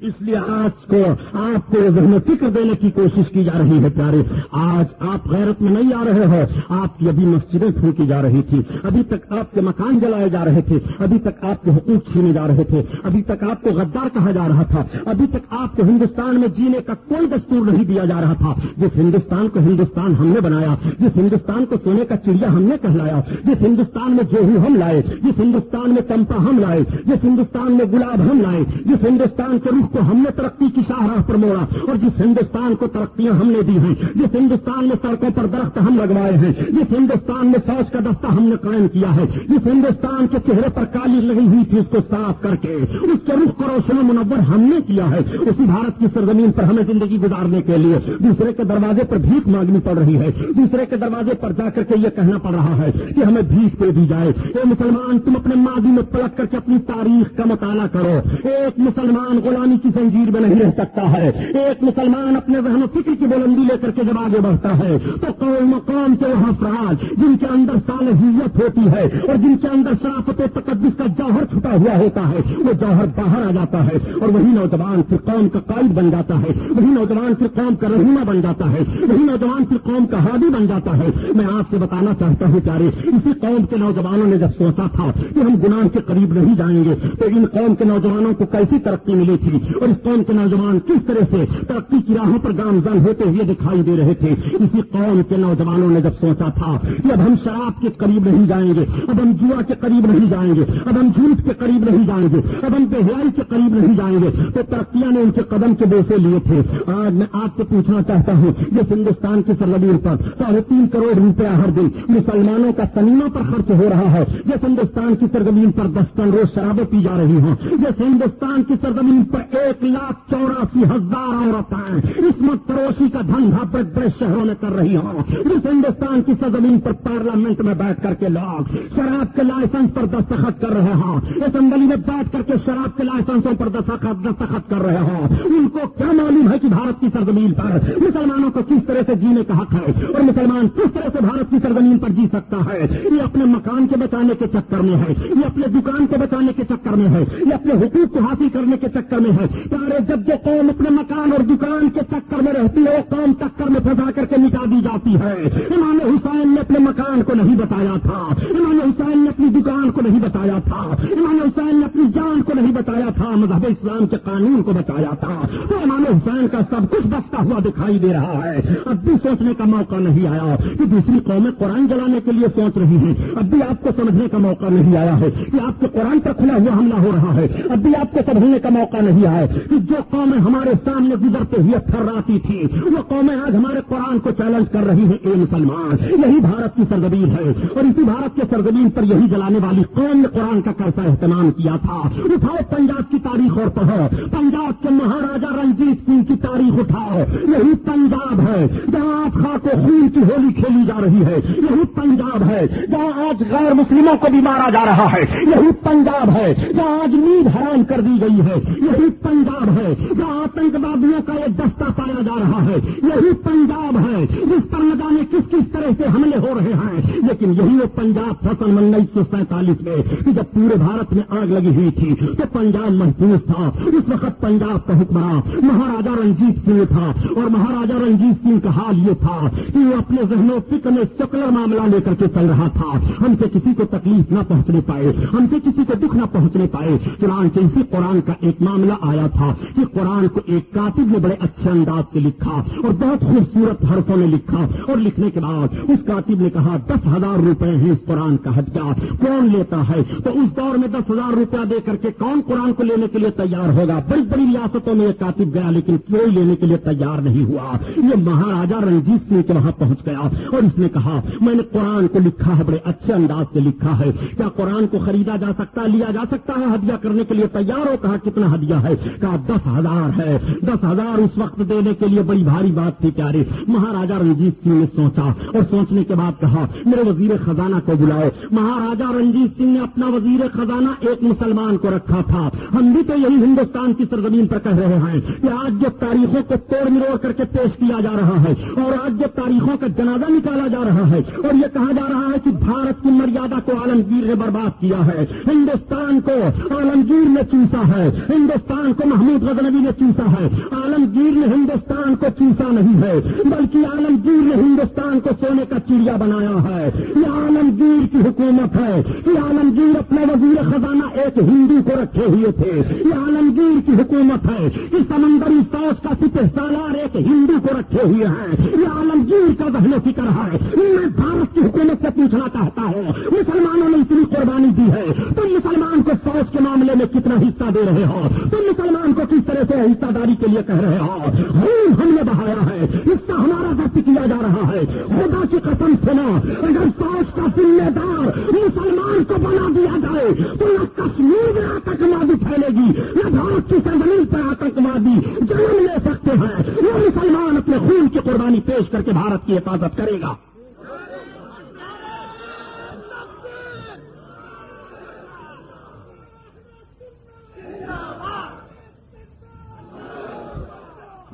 اس لیے آج کو آپ کو ذہن و فکر دینے کی کوشش کی جا رہی ہے پیارے۔ آج آپ غیرت میں نہیں آ رہے ہو۔ آپ کی ابھی مسجدیں پھونکی جا رہی تھی۔ ابھی تک آپ کے مکان جلائے جا رہے تھے۔ ابھی تک آپ کے حقوق چھینے جا رہے تھے۔ ابھی تک آپ کو غدار کہا جا رہا تھا۔ ابھی تک آپ کو ہندوستان میں جینے کا کوئی دستور نہیں دیا جا رہا تھا۔ جس ہندوستان کو ہندوستان ہم نے بنایا، جس ہندوستان کو سونے کا چڑیا ہم نے کہلایا، جس ہندوستان میں گیہوں ہم لائے، جس ہندوستان میں چمپا ہم لائے، جس ہندوستان میں گلاب ہم لائے، جس ہندوستان کے کو ہم نے ترقی کی شاہراہ پر موڑا اور جس ہندوستان کو ترقیاں ہم نے دی ہیں، جس ہندوستان میں سڑکوں پر درخت ہم لگوائے ہیں، جس ہندوستان میں فوج کا دستہ ہم نے قائم کیا ہے، جس ہندوستان کے چہرے پر کالی لگی ہوئی تھی اس کو صاف کر کے، اس کے رخ کو روشن منور ہم نے کیا ہے، اسی بھارت کی سرزمین پر ہمیں زندگی گزارنے کے لیے دوسرے کے دروازے پر بھیک مانگنی پڑ رہی ہے، دوسرے کے دروازے پر جا کر کے یہ کہنا پڑ رہا ہے کہ ہمیں بھیک دے دی جائے۔ اے مسلمان، تم اپنے ماضی میں پلٹ کر کے اپنی تاریخ کا مطالعہ کرو۔ ایک مسلمان غلامی کی زنجیر میں نہیں رہ سکتا ہے۔ ایک مسلمان اپنے ذہن و فکر کی بلندی لے کر کے جب آگے بڑھتا ہے، تو قوم مقام کے وہ افراد جن کے اندر صالحیت ہوتی ہے اور جن کے اندر شرافت تقدس کا جوہر چھپا ہوا ہوتا ہے، وہ جوہر باہر آ جاتا ہے اور وہی نوجوان پھر قوم کا قائد بن جاتا ہے، وہی نوجوان پھر قوم کا رہنما بن جاتا ہے، وہی نوجوان پھر قوم کا ہادی بن جاتا ہے۔ میں آپ سے بتانا چاہتا ہوں پیارے، اسی قوم کے نوجوانوں نے جب سوچا تھا کہ ہم گناہ کے قریب نہیں جائیں گے، تو ان قوم کے نوجوانوں کو کیسی ترقی ملی تھی؟ اور اس قوم کے نوجوان کس طرح سے ترقی کی راہوں پر گامزن ہوتے ہوئے دکھائی دے رہے تھے؟ اسی قوم کے نوجوانوں نے جب سوچا تھا کہ اب ہم شراب کے قریب نہیں جائیں گے، اب ہم جوا کے قریب نہیں جائیں گے، اب ہم جھوٹ کے قریب نہیں جائیں گے، اب ہم بہیائی کے قریب نہیں جائیں گے، تو ترقیاں نے ان کے قدم کے بوسے لیے تھے۔ آج میں آپ سے پوچھنا چاہتا ہوں جس ہندوستان کی سرزمین پر ساڑھے تین کروڑ روپیہ ہر دن مسلمانوں کا سنیموں پر خرچ ہو رہا ہے۔ جس ہندوستان کی سرزمین پر دس ٹن روز شرابیں پی جا رہی ہوں جس ہندوستان کی سرزمین پر ایک لاکھ چوراسی ہزار عورتیں اس مت پڑوسی کا دھندا بڑے بڑے شہروں میں کر رہی ہوں۔ جس ہندوستان کی سرزمین پر پارلیمنٹ میں بیٹھ کر کے لوگ شراب کے لائسنس پر دستخط کر رہے ہوں۔ اسمبلی میں بیٹھ کر کے شراب کے لائسنسوں پر دستخط کر رہے ہوں۔ ان کو کیا معلوم ہے کہ بھارت کی سرزمین پر مسلمانوں کو کس طرح سے جینے کا حق ہے اور مسلمان کس طرح سے بھارت کی سرزمین پر جی سکتا ہے؟ یہ اپنے مکان کے بچانے کے چکر میں ہے۔ یہ اپنے دکان کو بچانے کے چکر میں ہے۔ یہ اپنے حقوق کو حاصل کرنے کے چکر میں ہے۔ پیارے جب جو قوم اپنے مکان اور دکان کے چکر میں رہتی ہے، وہ قوم چکر میں پھنسا کر کے مٹا دی جاتی ہے۔ امام حسین نے اپنے مکان کو نہیں بتایا تھا۔ امام حسین نے اپنی دکان کو نہیں بتایا تھا۔ امام حسین نے اپنی جان کو نہیں بتایا تھا۔ مذہب اسلام کے قانون کو بچایا تھا۔ تو امام حسین کا سب کچھ بچتا ہوا دکھائی دے رہا ہے۔ اب بھی سوچنے کا موقع نہیں آیا کہ دوسری قومیں قرآن جلانے کے لیے سوچ رہی ہیں۔ اب بھی آپ کو سمجھنے کا موقع نہیں آیا ہے کہ آپ کے قرآن پر کھلا ہوا حملہ ہو رہا ہے۔ اب بھی آپ کو سمجھنے کا موقع نہیں آیا کہ جو قومیں ہمارے سامنے گزرتے ہوئے تھراتی تھی وہ قومیں آج ہمارے قرآن کو چیلنج کر رہی ہیں، اے مسلمان، یہی بھارت کی سرزمین ہے۔ اور اسی بھارت کے سرزمین پر یہی جلانے والی قوم نے قرآن کا کیسا اہتمام کیا تھا۔ اٹھاؤ، پنجاب کی تاریخ اور پڑھو۔ پنجاب کے مہاراجا رنجیت سنگھ کی تاریخ اٹھاؤ۔ یہی پنجاب ہے جہاں آج خاک و خون کی ہولی کھیلی جا رہی ہے۔ یہی پنجاب ہے جہاں آج غیر مسلموں کو بھی مارا جا رہا ہے۔ یہی پنجاب ہے جہاں آج نیند حرام کر دی گئی ہے۔ یہی پنجاب ہے، جہاں آتنکوادیوں کا ایک دستہ پایا جا رہا ہے۔ یہی پنجاب ہے۔ جس پر نہ جانے کس کس طرح سے حملے ہو رہے ہیں؟ لیکن یہی وہ پنجاب فصل انیس سو سینتالیس میں جب پورے بھارت میں آگ لگی ہوئی تھی، تو پنجاب محفوظ تھا۔ اس وقت پنجاب کا حکمراں مہاراجا رنجیت سنگھ تھا۔ اور مہاراجا رنجیت سنگھ کا حال یہ تھا کہ وہ اپنے ذہن و فکر میں سکلر معاملہ لے کر کے چل رہا تھا۔ ہم سے کسی کو تکلیف نہ پہنچنے پائے، ہم سے کسی کو دکھ نہ پہنچنے پائے۔ چنانچہ اسی قرآن کا ایک معاملہ آیا تھا کہ قرآن کو ایک کاتب نے بڑے اچھے انداز سے لکھا اور بہت خوبصورت حرفوں میں لکھا اور لکھنے کے بعد اس کاتب نے کہا، دس ہزار روپے ہیں اس قرآن کا ہتھیار کون لیتا ہے؟ تو اس دور میں دس ہزار روپیہ دے کر کے کون قرآن کو لینے کے لیے تیار ہوگا؟ بڑی بڑی ریاستوں میں یہ کاتب گیا، لیکن کوئی لینے کے لیے تیار نہیں ہوا؟ یہ مہاراجا رنجیت سنگھ کے وہاں پہنچ گیا اور اس نے کہا، میں نے قرآن کو لکھا ہے، بڑے اچھے انداز سے لکھا ہے۔ کیا قرآن کو خریدا جا سکتا ہے لیا جا سکتا ہے ہدیہ کرنے کے لیے تیار ہو؟ کہا، کتنا ہدیہ ہے؟ کہا دس ہزار ہے۔ دس ہزار اس وقت دینے کے لیے بڑی بھاری بات تھی پیارے مہاراجا رنجیت سنگھ نے سوچا اور سوچنے کے بعد کہا، میرے وزیر خزانہ کو بلاؤ۔ مہاراجا رنجیت سنگھ نے اپنا وزیر خزانہ ایک مسلمان کو رکھا تھا۔ ہم بھی تو یہی ہندوستان کی سرزمین پر کہہ رہے ہیں کہ آج جو تاریخوں کو توڑ مروڑ کر کے پیش کیا جا رہا ہے اور آج جو تاریخوں کا جنازہ نکالا جا رہا ہے اور یہ کہا جا رہا ہے کہ بھارت کی مریادہ کو عالمگیر نے برباد کیا ہے۔ ہندوستان کو عالمگیر نے چوسا ہے۔ ہندوستان کو محمود غزنبی نے چوسا ہے۔ عالمگیر نے ہندوستان کو چوسا نہیں ہے۔ بلکہ عالمگیر نے ہندوستان کو سونے کا چڑیا بنایا ہے۔ یہ عالمگیر کی حکومت ہے۔ یہ عالمگیر اپنے وزیر خزانہ ایک ہندو کو رکھے ہوئے تھے۔ یہ عالمگیر کی حکومت ہے کہ سمندری فوج کا سپہ سالار ایک ہندو کو رکھے ہوئے ہیں۔ یہ عالمگیر کا ذہن و فکر ہے۔ میں بھارت کی حکومت سے پوچھنا چاہتا ہوں۔ مسلمانوں نے اتنی قربانی دی ہے۔ تم مسلمان کو فوج کے معاملے میں کتنا حصہ دے رہے ہو؟ تم مسلمان کو کس طرح سے حصہ داری کے لیے کہہ رہے ہو خون ہم نے بہایا ہے حصہ ہمارا ضبط کیا جا رہا ہے۔ خدا کی قسم سنا، اگر فوج کا ذمہ دار مسلمان کو بنا دیا جائے، تو نہ کشمیر میں آتنکوادی پھیلے گی، نہ بھارت کی سرزمین پر آتنکوادی جنم لے سکتے ہیں وہ مسلمان اپنے خون کی قربانی پیش کر کے بھارت کی حفاظت کرے گا۔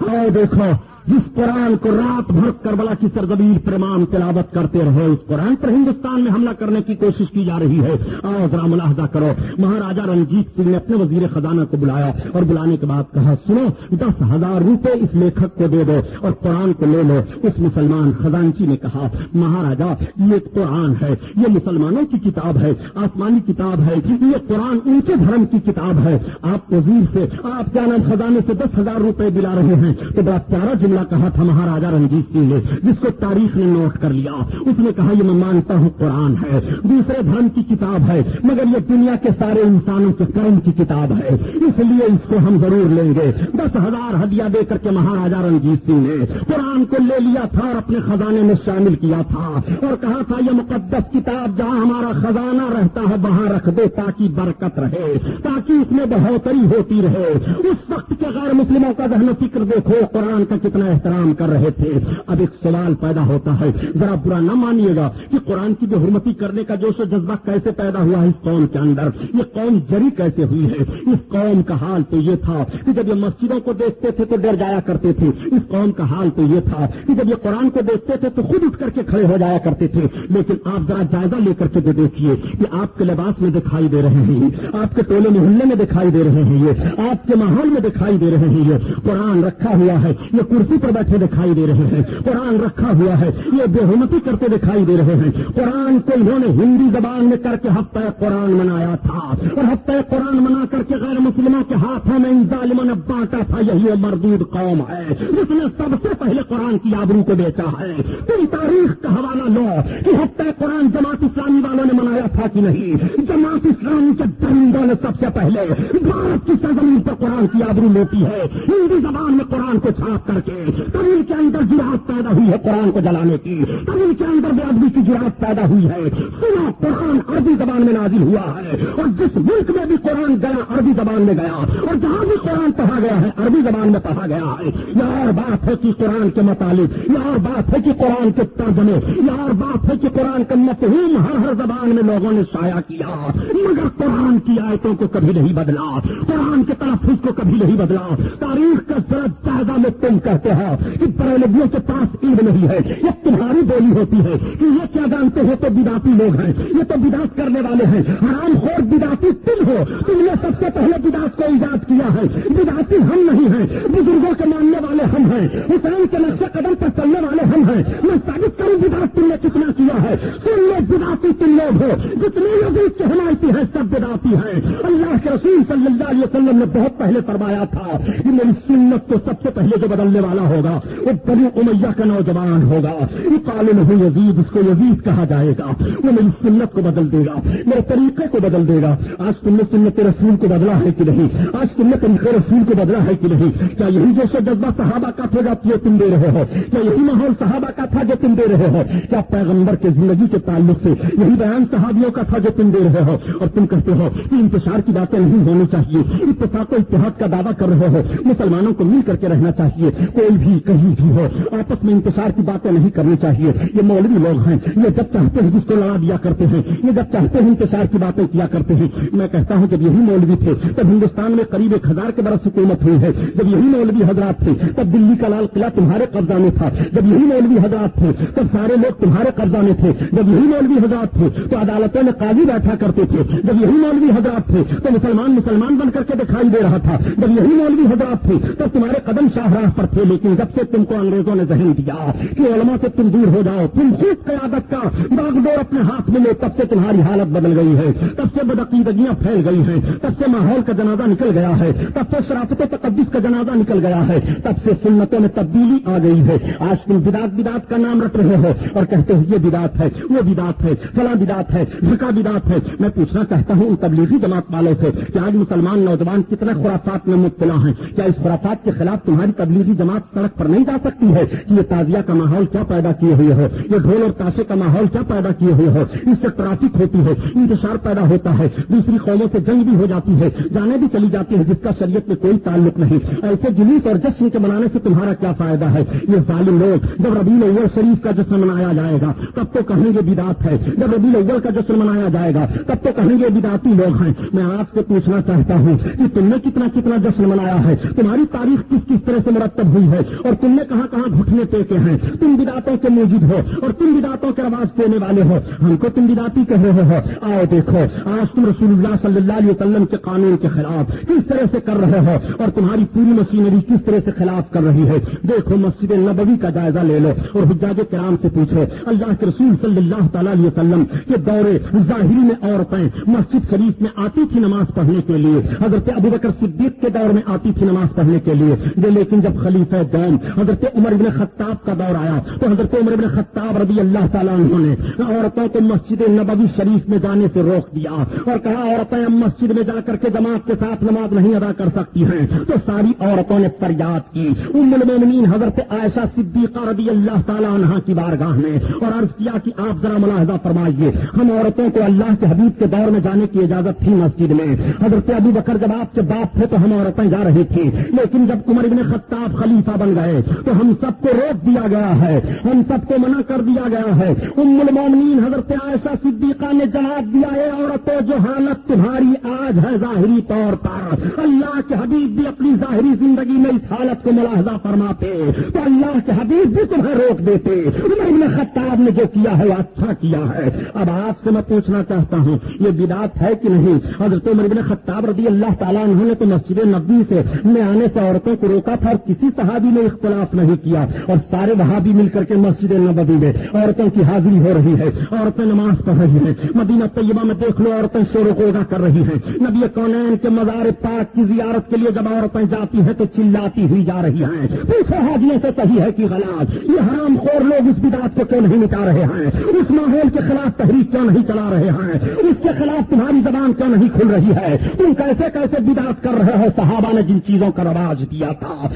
آؤ دیکھو جس قرآن کو رات بھر کربلا کی سرزمین پر امام تلاوت کرتے رہے، اس قرآن پر ہندوستان میں حملہ کرنے کی کوشش کی جا رہی ہے۔ آؤ ذرا ملاحظہ کرو مہاراجا رنجیت سنگھ نے اپنے وزیر خزانہ کو بلایا اور بلانے کے بعد کہا، سنو، دس ہزار روپے اس لیکھک کو دے دو اور قرآن کو لے لو۔ اس مسلمان خزانچی نے کہا مہاراجا یہ قرآن ہے، یہ مسلمانوں کی کتاب ہے، آسمانی کتاب ہے، یہ قرآن ان کے دھرم کی کتاب ہے۔ آپ وزیر سے، آپ کیا نام خزانے سے دس ہزار روپے دلا رہے ہیں؟ تو بڑا پیارا جملہ کہا تھا مہاراجا رنجیت سنگھ نے، جس کو تاریخ نے نوٹ کر لیا۔ اس نے کہا، یہ میں مانتا ہوں قرآن ہے، دوسرے دھرم کی کتاب ہے، مگر یہ دنیا کے سارے انسانوں کے کرم کی کتاب ہے۔ اس لیے اس کو ہم ضرور لیں گے۔ دس ہزار ہدیہ دے کر کے مہاراجا رنجیت سنگھ نے قرآن کو لے لیا تھا اور اپنے خزانے میں شامل کیا تھا اور کہا تھا، یہ مقدس کتاب جہاں ہمارا خزانہ رہتا ہے، وہاں رکھ دے تاکہ برکت رہے، تاکہ اس میں بہتری ہوتی رہے۔ اس وقت کے غیر مسلموں کا ذہن و فکر دیکھو، قرآن کا کتنا احترام کر رہے تھے۔ اب ایک سوال پیدا ہوتا ہے۔ ذرا برا نہ مانیے گا کہ قرآن کی بے حرمتی کرنے کا جوش و جذبہ کیسے پیدا ہوا ہے اس قوم کے اندر۔ یہ قوم جری کیسے ہوئی ہے؟ اس قوم کا حال تو یہ تھا کہ جب یہ مسجدوں کو دیکھتے تھے تو ڈر جایا کرتے تھے۔ اس قوم کا حال تو یہ تھا کہ جب یہ قرآن کو دیکھتے تھے تو خود اٹھ کر کے کھڑے ہو جایا کرتے تھے۔ لیکن آپ ذرا جائزہ لے کر کے دیکھیے کہ آپ کے لباس میں دکھائی دے رہے ہیں۔ آپ کے ٹولے محلے میں دکھائی دے رہے ہیں۔ یہ آپ کے ماحول میں دکھائی دے رہے ہیں۔ یہ قرآن رکھا ہوا ہے۔ یہ کرسی پر بیٹھے دکھائی دے رہے ہیں۔ قرآن رکھا ہوا ہے۔ یہ بے حمتی کرتے دکھائی دے رہے ہیں۔ قرآن کو انہوں نے ہندی زبان میں کر کے ہفتہ قرآن منایا تھا۔ اور ہفتہ قرآن منا کر کے غیر مسلموں کے ہاتھوں میں ان ظالموں نے بانٹا تھا، یہی مردود قوم ہے۔ جس نے سب سے پہلے قرآن کی آبرو کو بیچا ہے۔ تم تاریخ کا حوالہ لو کہ ہفتہ قرآن جماعت اسلامی والوں نے منایا تھا کہ نہیں۔ جماعت اسلامی کے درندوں نے سب سے پہلے بھارت کی سرزمین پر قرآن کی آبرو لیتی ہے۔ ہندی زبان میں قرآن کو چھاپ کر کے تمل کے اندر جراحت پیدا ہوئی ہے قرآن کو جلانے کی۔ تمل کے اندر بے کی جراحت پیدا ہوئی ہے۔ سنا قرآن عربی زبان میں نازل ہوا ہے۔ اور جس ملک میں بھی قرآن گیا، عربی زبان میں گیا۔ اور جہاں بھی قرآن پڑھا گیا ہے، عربی زبان میں پڑھا گیا ہے۔ یہ اور بات ہے کہ قرآن کے متعلق یہ اور بات ہے کہ قرآن کے ترجمے یہ اور بات ہے کہ قرآن کا مفہوم ہر ہر زبان میں لوگوں نے شائع کیا۔ مگر قرآن کی آیتوں کو کبھی نہیں بدلا۔ قرآن کے تلفظ کو کبھی نہیں بدلا۔ تاریخ کا ذرا زیادہ میں تم کہتے ہو کہ بریلویوں کے پاس عید نہیں ہے یہ تمہاری بولی ہوتی ہے کہ یہ کیا جانتے ہو تو بداتی لوگ ہیں، یہ تو بداس کرنے والے ہیں۔ حرام خور بداتی تم ہو، تم نے سب سے پہلے بداس کو ایجاد کیا ہے۔ بداتی ہم نہیں ہیں، بزرگوں کے ماننے والے ہم ہیں، حسین کے نقشے قدم پر چلنے والے ہم ہیں۔ میں ثابت کروں بداس تم نے کتنا کیا ہے؟ تم لوگ بداتی تم لوگ ہو، جتنے یزید کے حمایتی ہیں، سب بداتی ہیں۔ اللہ کے رسول صلی اللہ علیہ وسلم نے بہت پہلے فرمایا تھا کہ میری سنت کو سب سے پہلے جو بدلنے والا ہوگا؟ وہ بنی امیہ کا نوجوان ہوگا۔ یہ ہوں یزید اس کو یزید کہا جائے گا۔ وہ میری سنت کو بدل دے گا۔ میرے طریقے کو بدل دے گا۔ آج تم نے سنت رسول کو بدلا ہے کہ نہیں؟ آج تم نے طریقے رسول کو بدلا ہے کہ نہیں؟ کیا یہی جیسے جذبہ صحابہ کا تھا جو تم دے رہے ہو؟ کیا یہی ماحول صحابہ کا تھا جو تم دے رہے ہو؟ کیا پیغمبر کے زندگی کے تعلق سے یہی بیان صحابیوں کا تھا جو تم دے رہے ہو؟ اور تم کہتے ہو کہ انتشار کی باتیں نہیں ہونی چاہیے۔ اتفاق و اتحاد کا دعویٰ کر رہے ہو۔ مسلمانوں کو مل کر کے رہنا چاہیے۔ کوئی بھی کہیں بھی ہو، آپس میں انتشار کی باتیں نہیں کرنی چاہیے۔ یہ مولوی لوگ ہیں، یہ جب چاہتے ہیں جس کو لڑا دیا کرتے ہیں، یہ جب چاہتے ہیں انتشار کی باتیں کیا کرتے ہیں۔ میں کہتا ہوں، جب یہی مولوی تھے، تب ہندوستان میں قریب ایک ہزار کے برس حکومت ہوئی ہے۔ جب یہی مولوی حضرات تھے، تب دلی کا لال قلعہ تمہارے قبضہ میں تھا۔ جب یہی مولوی حضرات تھے، تب سارے لوگ تمہارے قبضہ میں تھے۔ جب یہی مولوی حضرات تھے، تو عدالتوں میں قاضی بیٹھا کرتے تھے۔ جب یہی مولوی حضرات تھے، تو مسلمان مسلمان بن کر کے دکھائی دے رہا تھا۔ جب یہی مولوی حضرات تھے تو تمہارے قدم شاہراہ پر تھے۔ لیکن جب سے تم کو انگریزوں نے ذہن دیا کہ علماء سے تم دور ہو جاؤ، تم خود قیادت کا باغ دور اپنے ہاتھ میں لے تب سے تمہاری حالت بدل گئی ہے، تب سے بدعقیدگیاں پھیل گئی ہیں، تب سے ماحول کا جنازہ نکل گیا ہے، تب سے شرافت تقدس کا جنازہ نکل گیا ہے، تب سے سنتوں میں تبدیلی آ گئی ہے۔ آج تم بدات بدات کا نام رکھ رہے ہو اور کہتے ہیں، یہ بدات ہے، وہ بدات ہے، فلاں بدات ہے جھکا بدات ہے۔ میں پوچھنا چاہتا ہوں ان تبلیغی جماعت والوں سے کہ آج مسلمان نوجوان کتنے خرافات میں مبتلا ہیں؟ کیا اس خرافات کے خلاف تمہاری تبلیغی جماعت سڑک پر نہیں جا سکتی ہے کہ یہ تازیہ کا ماحول کیا پیدا کیے ہوئے ہو، یہ ڈھول اور تاشے کا ماحول کیا پیدا کیے ہوئے ہو؟ اس سے ٹرافک ہوتی ہے، انتشار پیدا ہوتا ہے، دوسری قوموں سے جنگ بھی ہو جاتی ہے جانے بھی چلی جاتی ہے جس کا شریعت میں کوئی تعلق نہیں۔ ایسے جلوس اور جشن کے منانے سے تمہارا کیا فائدہ ہے؟ یہ ظالم لوگ، جب ربی الاول شریف کا جشن منایا جائے گا، تب تو کہیں گے بدات ہے۔ جب ربی الاول کا جشن منایا جائے گا، تب تو کہیں گے بداتی لوگ ہیں۔ میں آپ سے پوچھنا چاہتا ہوں کہ تم نے کتنا کتنا جشن منایا ہے؟ تمہاری تاریخ کس کس طرح سے مرتب ہوئی ہے اور تم نے کہاں کہاں گھٹنے ٹیکے ہیں؟ تم بداتوں کے موجود ہو اور تم بداتوں کے رواج دینے والے ہو۔ ہم کو تم بداتی کہہ رہے ہو۔ آؤ دیکھو، آج تم رسول اللہ صلی اللہ علیہ وسلم کے قانون کے خلاف کس طرح سے کر رہے ہو اور تمہاری پوری مشینری کس طرح سے خلاف کر رہی ہے؟ دیکھو، مسجد نبوی کا جائزہ لے لو اور حجاج کرام سے پوچھو، اللہ کے رسول صلی اللہ تعالیٰ علیہ وسلم کہ دورے ظاہری میں عورتیں مسجد شریف میں آتی تھی نماز پڑھنے کے لیے؟ حضرت ابو بکر صدیق کے دور میں آتی تھی نماز پڑھنے کے لیے۔ لیکن جب خلیفہ دوم حضرت عمر بن خطاب کا دور آیا۔ تو حضرت عمر بن خطاب رضی اللہ تعالیٰ عنہ نے عورتوں کو مسجد نبوی شریف میں جانے سے روک دیا اور کہا، عورتیں اب مسجد میں جا کر کے جماعت کے ساتھ نماز نہیں ادا کر سکتی ہیں۔ تو ساری عورتوں نے فریاد کی۔ ام المومنین حضرت عائشہ صدیقہ رضی اللہ تعالیٰ عنہ کی بارگاہ میں اور عرض کیا کہ آپ ذرا ملاحظہ فرمائیے، ہم عورتوں کو اللہ کے حبیب کے دور میں جانے کی اجازت تھی مسجد میں۔ حضرت ابو بکر جب آپ کے باپ تھے تو ہم عورتیں جا رہی تھی لیکن جب عمر ابن خطاب خلیفہ خلیفہ بن گئے، تو ہم سب کو روک دیا گیا ہے، ہم سب کو منع کر دیا گیا ہے۔ ام المومنین، حضرت عائشہ صدیقہ نے جواب دیا ہے عورتوں جو حالت تمہاری آج ہے ظاہری طور پر۔ اللہ کے حبیب بھی اپنی ظاہری زندگی میں اس حالت کو ملاحظہ فرماتے۔ تو اللہ کے حبیب بھی تمہیں روک دیتے۔ ابن خطاب نے جو کیا ہے اچھا کیا ہے۔ اب آپ سے میں پوچھنا چاہتا ہوں، یہ بدات ہے کہ نہیں؟ حضرت عمر بن خطاب رضی اللہ تعالیٰ انہوں نے تو مسجد نبی سے، میں آنے سے عورتوں کو روکا تھا اور کسی صحابی نے اختلاف نہیں کیا اور سارے وہاں بھی مل کر کے مسجد نبی میں عورتوں کی حاضری ہو رہی ہے۔ عورتیں نماز پڑھ رہی ہیں۔ مدینہ طیبہ میں دیکھ لو، عورتیں شور و گوگا کر رہی ہیں۔ نبی کونین کے مزار پاک کی زیارت کے لیے جب عورتیں جاتی ہیں تو چلاتی ہوئی جا رہی ہیں۔ پوچھو حاجیوں سے صحیح ہے کہ غلط۔ یہ حرام خور لوگ اس بدات کو کیوں نہیں مٹا رہے ہیں؟ اس ماحول کے خلاف تحریک کیوں نہیں چلا رہے ہیں؟ اس کے خلاف تمہاری زبان کیوں نہیں کھل رہی ہے؟ تم کیسے کیسے بدات کر رہے ہو؟ صحابہ نے جن چیزوں کا رواج دیا تھا،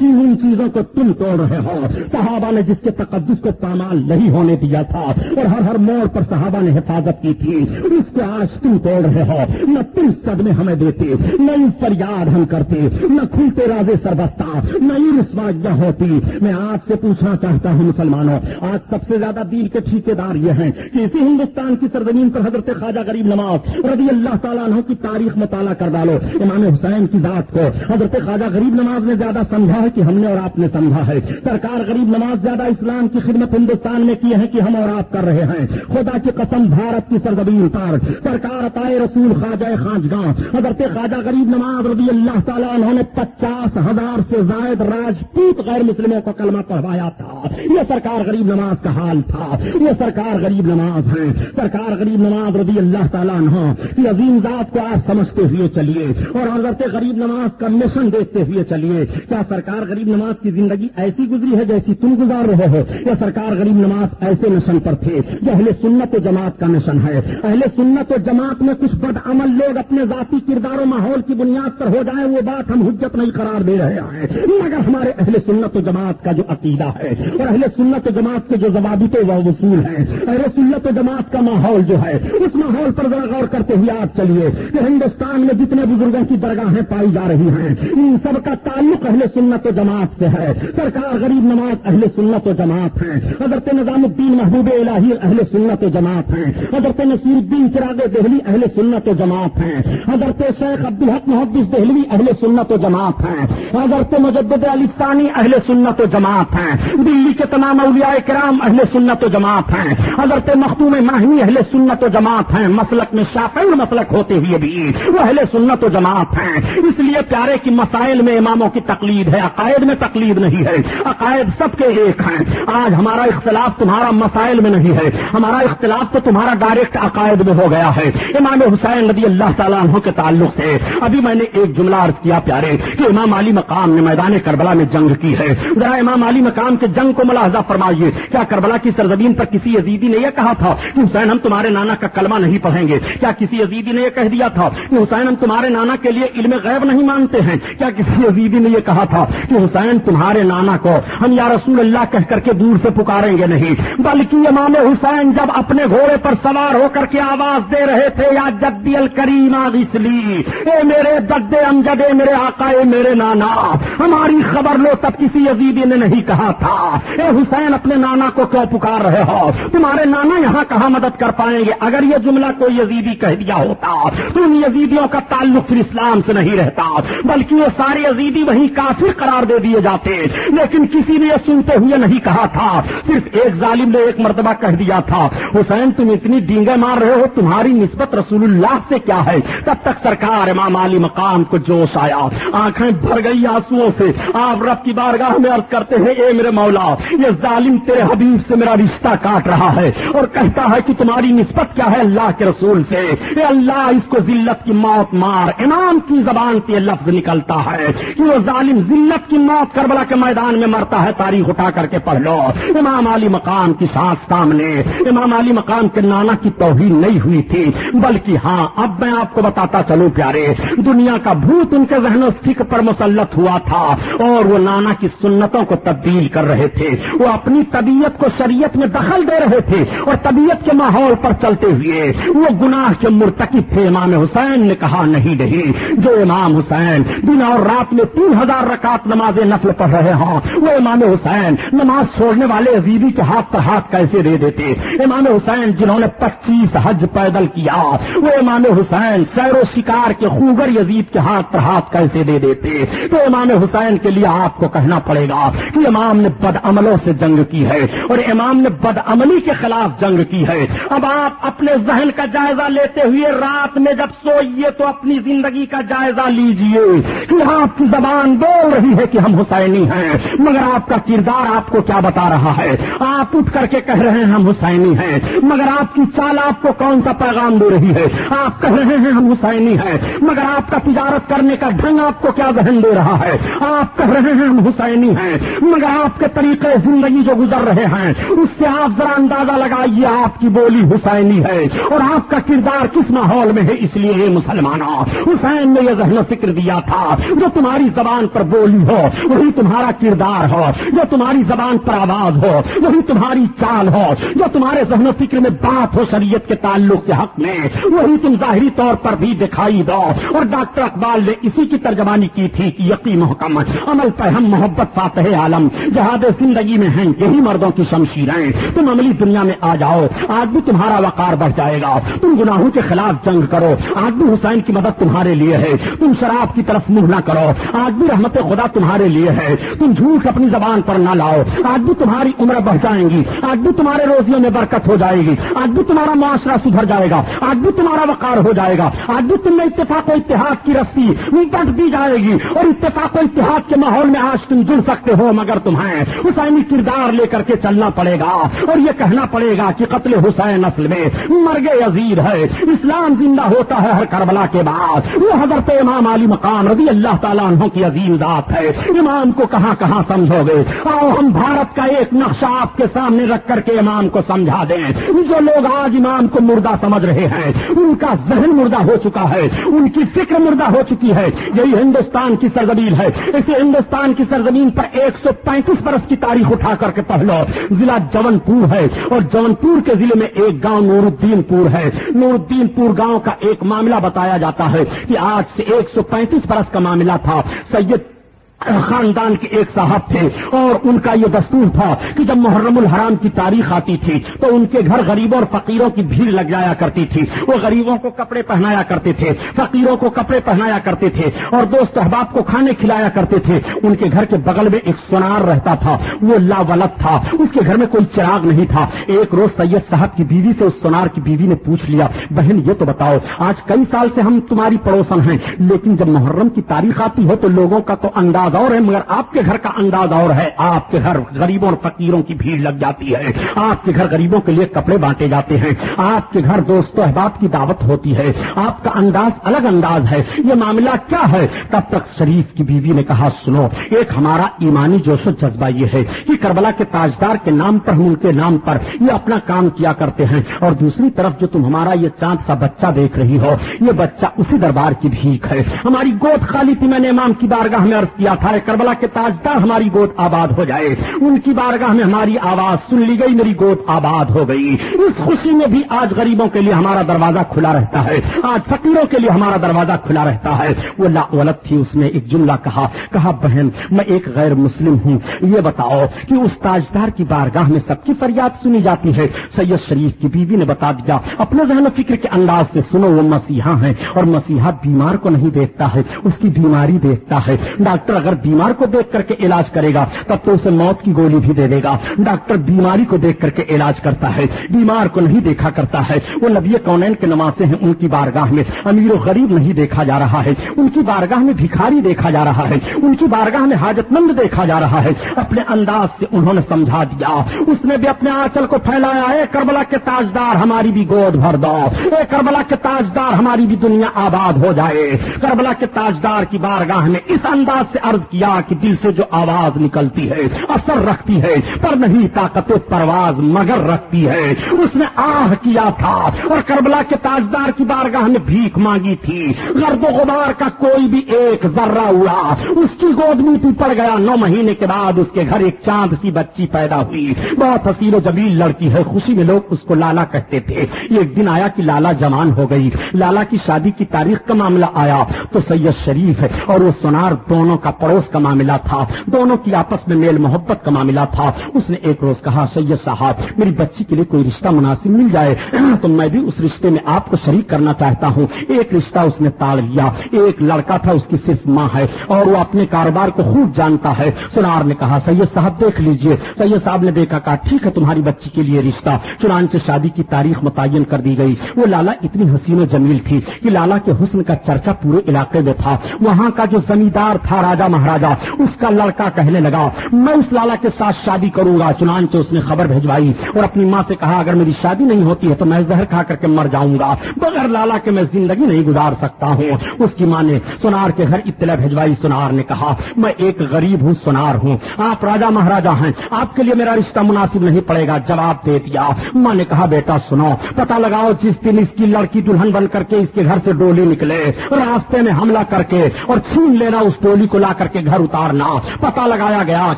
ان ان چیزوں کو تم توڑ رہے ہو۔ صحابہ نے جس کے تقدس کو پامال نہیں ہونے دیا تھا، اور ہر ہر موڑ پر صحابہ نے حفاظت کی تھی، اس کو آج تم توڑ رہے ہو۔ نہ تم صدمے ہمیں دیتے، نہ ان فریاد ہم کرتے، نہ کھلتے رازے سربستہ، نہ رسوائیاں ہوتی۔ میں آپ سے پوچھنا چاہتا ہوں مسلمانوں، آج سب سے زیادہ دین کے ٹھیکے دار یہ ہیں۔ کہ اسی ہندوستان کی سرزمین پر حضرت خواجہ غریب نماز رضی اللہ تعالیٰ عنہ کی تاریخ مطالعہ کر ڈالو۔ امام حسین کی ذات کو حضرت خواجہ غریب نماز نے زیادہ سمجھا ہے کہ ہم نے اور آپ نے سمجھا ہے۔ سرکار غریب نماز زیادہ اسلام کی خدمت ہندوستان میں کی ہے کہ ہم اور آپ کر رہے ہیں۔ خدا کی قسم بھارت کی سرزمین پر۔ سرکار عطائے رسول خواجہ خانجگاہ۔ حضرت خواجہ غریب نماز رضی اللہ تعالیٰ انہوں نے پچاس ہزار سے زائد راجپوت غیر مسلموں کو کلمہ پڑھوایا تھا۔ یہ سرکار غریب نماز کا حال تھا۔ یہ سرکار غریب نماز ہے سرکار غریب نماز رضی اللہ تعالیٰ عنہ کی عظیم ذات کو آپ سمجھتے ہوئے چلیے اور حضرت غریب نماز کا مشن دیکھتے ہوئے چلیے۔ کیا سرکار غریب نماز کی زندگی ایسی گزری ہے جیسی تم گزار رہے ہو۔ یا سرکار غریب نماز ایسے مشن پر تھے جو اہل سنت و جماعت کا مشن ہے۔ اہل سنت و جماعت میں کچھ بد عمل لوگ اپنے ذاتی کردار و ماحول کی بنیاد پر ہو جائیں وہ بات ہم حجت نہیں قرار دے رہے ہیں۔ مگر ہمارے اہل سنت و جماعت کا جو عقیدہ ہے اور اہل سنت و جماعت کے جو ضوابط و وصول ہیں، اہل سنت و جماعت کا ماحول جو ہے، اس ماحول پر ذرا غور کرتے ہوئے آپ چلیے کہ ہندوستان میں جتنے بزرگوں کی درگاہیں پائی جا رہی ہیں، ان سب کا تعلق اہل سنت و جماعت سے ہے۔ سرکار غریب نماز اہل سنت و جماعت ہیں۔ حضرت نظام الدین محبوب الہی اہل سنت و جماعت ہیں۔ حضرت نصیر الدین چراغ دہلی اہل سنت و جماعت ہیں۔ حضرت شیخ عبدالحق محدث دہلوی اہل سنت و جماعت ہیں۔ حضرت مجدد علی ثانی اہل سنت و جماعت ہیں۔ دلی کے تمام اولیاء کرام اہل سنت و جماعت ہیں۔ حضرت مختوم ماہنی اہل سنت و جماعت ہیں۔ مسلک میں شافعی مسلک ہوتے ہوئے بھی وہ اہل سنت و جماعت ہیں۔ اس لیے پیارے کی مسائل میں اماموں کی تقلید ہے، عقائد میں تقلید نہیں ہے۔ عقائد سب کے ایک ہیں۔ آج ہمارا اختلاف تمہارا مسائل میں نہیں ہے۔ ہمارا اختلاف تو تمہارا ڈائریکٹ عقائد میں ہو گیا ہے۔ امام حسین نبی اللہ تعالیٰ عنہ کے تعلق سے ابھی میں نے ایک جملہ عرض کیا پیارے، کہ امام علی مقام نے میدان کربلا میں جنگ کی ہے۔ ذرا امام علی مقام کے جنگ کو ملاحظہ فرمائیے۔ کیا کربلا کی سرزمین پر کسی عزیدی نے یہ کہا تھا کہ حسین ہم تمہارے نانا کا کلمہ نہیں پڑھیں گے؟ کیا کسی عزیدی نے یہ کہہ دیا تھا کہ حسین ہم تمہارے نانا کے لیے علم غیب نہیں مانتے ہیں؟ کیا کسی عزیدی نے یہ کہا تھا کہ حسین تمہارے نانا کو ہم یا رسول اللہ کہہ کر کے دور سے پکاریں گے نہیں۔ بلکہ امام حسین جب اپنے گھوڑے پر سوار ہو کر کے آواز دے رہے تھے، یا جدی الکریم لی اے میرے ددے امجدے میرے آقا، اے میرے نانا، ہماری خبر لو، تب کسی عزیدی نے نہیں کہا تھا۔ اے حسین، اپنے نانا کو کیوں پکار رہے ہو؟ تمہارے نانا یہاں کہاں مدد کر پائیں گے؟ اگر یہ جملہ کوئی یزیدی کہہ دیا ہوتا تو ان یزیدیوں کا تعلق پھر اسلام سے نہیں رہتا، بلکہ وہ سارے یزیدی وہیں کافی قرار دے دیے جاتے لیکن کسی نے یہ سنتے ہوئے نہیں کہا تھا۔ صرف ایک ظالم نے ایک مرتبہ کہہ دیا تھا۔ حسین، تم اتنی ڈینگے مار رہے ہو، تمہاری نسبت رسول اللہ سے کیا ہے؟ تب تک سرکار امام علی مقام کو جوش آیا۔ آنکھیں بھر گئی آنسو سے۔ آپ رب کی بارگاہ میں عرض کرتے ہیں، اے میرے مولا، یہ ظالم تیرے حبیب سے میرا رشتہ کاٹ رہا ہے اور کہتا ہے کہ تمہاری نسبت کیا ہے اللہ کے رسول سے۔ اے اللہ، اس کو ذلت کی موت مار۔ امام کی زبان سے لفظ نکلتا ہے کہ وہ ظالم ذلت کی موت کربلا کے میدان میں مرتا ہے، تاریخ اٹھا کر کے پڑھ لو۔ امام علی مقام کی سانس سامنے۔ امام علی مقام کے نانا کی توہین نہیں ہوئی تھی۔ بلکہ ہاں اب میں آپ کو بتاتا چلوں پیارے، دنیا کا بھوت ان کے ذہن و فکر پر مسلط ہوا تھا۔ اور وہ نانا کی سنتوں کو تبدیل کر رہے تھے۔ وہ اپنی طبیعت کو شریعت میں دخل دے رہے تھے۔ اور طبیعت کے ماحول پر چلتے ہوئے، وہ گناہ کے مرتکب تھے۔ امام حسین نے کہا، نہیں نہیں، جو امام حسین دن اور رات میں تین ہزار رکعت نماز نفل پڑھ رہے ہوں وہ امام حسین نماز چھوڑنے والے عزیبی کے ہاتھ پر ہاتھ کیسے دے دیتے؟ امام حسین جنہوں نے پچیس حج پیدل کیا، وہ امام حسین سیر و شکار کے خوگر یزید کے ہاتھ پر ہاتھ کیسے دے دیتے؟ تو امام حسین کے لیے آپ کو کہنا پڑے گا کہ امام نے بد عملوں سے جنگ کی ہے اور امام نے بد عملی کے خلاف جنگ کی ہے۔ اب آپ اپنے ذہن کا جائزہ لیتے ہوئے رات میں جب سوئیے تو اپنی زندگی کا جائزہ لیجیے۔ کہ آپ کی زبان بول رہی ہے کہ ہم حسینی ہیں، مگر آپ کا کردار آپ کو کیا بتا رہا ہے؟ آپ اٹھ کر کے کہہ رہے ہیں ہم حسینی ہیں، مگر آپ کی چال آپ کو کون سا پیغام دے رہی ہے؟ آپ کہہ رہے ہیں ہم حسینی ہیں، مگر آپ کا تجارت کرنے کا ڈھنگ آپ کو کیا ذہن دے رہا ہے؟ آپ کہہ رہے ہیں ہم حسینی ہیں، مگر آپ کے طریقے زندگی جو گزر رہے ہیں، اس سے آپ ذرا اندازہ لگائیے آپ کی بولی حسینی ہے، اور آپ کا کردار کس ماحول میں ہے؟ اس لیے یہ مسلمان حسین نے یہ ذہن و فکر دیا تھا، جو تمہاری زبان پر بولی ہو وہی تمہارا کردار ہو، جو تمہاری زبان پر آواز ہو، وہی تمہاری چال ہو، جو تمہارے ذہن و فکر میں بات ہو شریعت کے تعلق سے حق میں، وہی تم ظاہری طور پر بھی دکھائی دو۔ اور ڈاکٹر اقبال نے اسی کی ترجمانی کی تھی کہ یقین محکم، عمل پہ ہم محبت فاتح عالم، جہاد زندگی میں ہیں، یہی مردوں کی شمشیریں۔ تم عملی دنیا میں آ جاؤ، آج بھی تمہارا وقار بڑھ جائے گا۔ تم گناہوں کے خلاف جنگ کرو، آج بھی حسین کی مدد تمہارے لیے ہے۔ تم شراب کی طرف منہ نہ کرو، آج بھی رحمت خدا تمہارے لیے ہے۔ تم جھوٹ اپنی زبان پر نہ لاؤ۔ آج بھی تمہاری عمر بڑھ جائیں گی۔ آج بھی تمہارے روزیوں میں برکت ہو جائے گی۔ آج بھی تمہارا معاشرہ سدھر جائے گا۔ آج بھی تمہارا وقار ہو جائے گا۔ آج بھی تم میں اتفاق و اتحاد کی رسی بٹ دی جائے گی۔ اور اتفاق و اتحاد کے ماحول میں آج تم جڑ سکتے ہو مگر تمہیں حسینی کردار لے کر کے چلنا پڑے گا۔ اور یہ کہنا پڑے گا کہ قتل حسین اصل میں مرگ عزیز ہے۔ اسلام زندہ ہوتا ہے ہر کربلا کے بعد۔ وہ حضرت امام علی مقام رضی اللہ تعالیٰ عنہ کی عظیم ذات ہے۔ امام کو کہاں کہاں سمجھو گے آؤ ہم بھارت کا ایک نقشہ آپ کے سامنے رکھ کر کے امام کو سمجھا دیں۔ جو لوگ آج امام کو مردہ سمجھ رہے ہیں، ان کا ذہن مردہ ہو چکا ہے، ان کی فکر مردہ ہو چکی ہے۔ یہی ہندوستان کی سرزمین ہے۔ اسے ہندوستان کی سرزمین پر ایک سو پینتیس برس کی تاریخ اٹھا کر کے پڑھ لو۔ ضلع جون پور ہے اور جون پور کے ضلع میں ایک گاؤں نور الدین پور ہے۔ نور الدین پور گاؤں کا ایک معاملہ بتایا جاتا ہے کہ آج سے ایک سو پینتیس برس کا معاملہ تھا۔ سید خاندان کے ایک صاحب تھے اور ان کا یہ دستور تھا کہ جب محرم الحرام کی تاریخ آتی تھی تو ان کے گھر غریبوں اور فقیروں کی بھیڑ لگ جایا کرتی تھی۔ وہ غریبوں کو کپڑے پہنایا کرتے تھے، فقیروں کو کپڑے پہنایا کرتے تھے اور دوست احباب کو کھانے کھلایا کرتے تھے۔ ان کے گھر کے بغل میں ایک سونار رہتا تھا، وہ لا ولد تھا۔ اس کے گھر میں کوئی چراغ نہیں تھا۔ ایک روز سید صاحب کی بیوی سے اس سونار کی بیوی نے پوچھ لیا، بہن، یہ تو بتاؤ، آج کئی سال سے ہم تمہاری پڑوسن ہیں، لیکن جب محرم کی تاریخ آتی ہو تو لوگوں کا تو انداز اور ہے، مگر آپ کے گھر کا انداز اور ہے۔ آپ کے گھر غریبوں اور فقیروں کی بھیڑ لگ جاتی ہے۔ آپ کے گھر غریبوں کے لیے کپڑے بانٹے جاتے ہیں۔ آپ کے گھر دوست و احباب کی دعوت ہوتی ہے۔ آپ کا انداز الگ انداز ہے۔ یہ معاملہ کیا ہے؟ تب تک شریف کی بیوی نے کہا، سنو، ایک ہمارا ایمانی جوش و جذبہ یہ ہے کہ کربلا کے تاجدار کے نام پر، ہم ان کے نام پر یہ اپنا کام کیا کرتے ہیں۔ اور دوسری طرف جو تم ہمارا یہ چاند سا بچہ دیکھ رہی ہو، یہ بچہ اسی دربار کی بھیک ہے۔ ہماری گود خالی تھی، میں نے امام کی بارگاہ میں عرض کیا تھا کربلا کے تاجدار، ہماری گود آباد ہو جائے۔ ان کی بارگاہ میں ہماری آواز سن لی گئی، میری گود آباد ہو گئی۔ اس خوشی میں بھی آج غریبوں کے لیے ہمارا دروازہ کھلا رہتا ہے۔ آج فقیروں کے لیے ہمارا دروازہ کھلا رہتا ہے۔ وہ لا ولد تھی اس نے ایک جملہ کہا۔ کہا، بہن، میں ایک غیر مسلم ہوں۔ یہ بتاؤ کہ اس تاجدار کی بارگاہ میں سب کی فریاد سنی جاتی ہے۔ سید شریف کی بیوی نے بتا دیا اپنے ذہن و فکر کے انداز سے سنو، وہ مسیحا ہیں اور مسیحا بیمار کو نہیں دیکھتا ہے، اس کی بیماری دیکھتا ہے۔ ڈاکٹر اگر بیمار کو دیکھ کر کے علاج کرے گا، تب تو اسے موت کی گولی بھی دے دے گا۔ ڈاکٹر بیماری کو دیکھ کر کے علاج کرتا ہے، بیمار کو نہیں دیکھا کرتا ہے۔ وہ نبی کونین کے نمازے ہیں ان کی بارگاہ میں۔ امیر و غریب نہیں دیکھا جا رہا ہے۔ ان کی بارگاہ میں بھکاری دیکھا جا رہا ہے۔ ان کی بارگاہ میں حاجت مند دیکھا جا رہا ہے۔ اپنے انداز سے انہوں نے سمجھا دیا۔ اس نے بھی اپنے آنچل کو پھیلایا۔ ہے کربلا کے تاجدار، ہماری بھی گود بھر دو۔ اے کربلا کے تاجدار، ہماری بھی دنیا آباد ہو جائے۔ کربلا کے تاجدار کی بارگاہ نے اس انداز سے عرض عرض کیا کہ دل سے جو آواز نکلتی ہے، اثر رکھتی ہے، پر نہیں طاقت پرواز مگر رکھتی ہے۔ اس نے آہ کیا تھا اور کربلا کے تاجدار کی بارگاہ میں بھیک مانگی تھی۔ گرد و غبار کا کوئی بھی ایک ذرہ اڑا۔ اس کی گود میٹی پڑ گیا۔ نو مہینے کے بعد اس کے گھر ایک چاند سی بچی پیدا ہوئی۔ بہت حسین و جمیل لڑکی ہے۔ خوشی میں لوگ اس کو لالا کہتے تھے۔ ایک دن آیا کہ لالا جوان ہو گئی۔ لالا کی شادی کی تاریخ کا معاملہ آیا۔ تو سید شریف اور وہ سونار دونوں کا پڑوس کا معاملہ تھا۔ دونوں کی آپس میں میل محبت کا معاملہ تھا۔ اس نے ایک روز کہا، سید صاحب، میری بچی کے لیے کوئی رشتہ مناسب مل جائے، تو میں بھی اس رشتے میں آپ کو شریک کرنا چاہتا ہوں۔ ایک رشتہ اس نے تاڑ لیا۔ ایک لڑکا تھا، اس کی صرف ماں ہے، اور وہ اپنے کاروبار کو خوب جانتا ہے۔ سنار نے کہا، سید صاحب، دیکھ لیجیے۔ سید صاحب نے دیکھا، کہا، ٹھیک ہے، تمہاری بچی کے لیے رشتہ۔ چنانچہ شادی کی تاریخ متعین کر دی گئی۔ وہ لالا اتنی حسین و جمیل تھی کہ لالا کے حسن کا چرچا پورے علاقے میں تھا۔ وہاں کا جو زمیندار تھا، راجا مہاراجا اس کا لڑکا کہنے لگا، میں اس لالا کے ساتھ شادی کروں گا، چنانچہ اس نے خبر بھجوائی اور اپنی ماں سے کہا، اگر میری شادی نہیں ہوتی ہے تو میں زہر کھا کر کے مر جاؤں گا، بغیر لالا کے میں زندگی نہیں گزار سکتا ہوں۔ اس کی ماں نے سنار کے گھر اطلاع بھجوائی سنار نے کہا، میں ایک غریب ہوں سنار ہوں۔ آپ راجا مہاراجا ہیں، آپ کے لیے میرا رشتہ مناسب نہیں پڑے گا، جواب دے دیا۔ ماں نے کہا، بیٹا سنو پتا لگاؤ جس دن اس کی لڑکی دلہن بن کر کے اس کے گھر سے ڈولی نکلے، راستے میں حملہ کر کے اور چھین لینا اس ڈولی کو لا کر کے گھر اتارنا۔ پتا لگایا گیا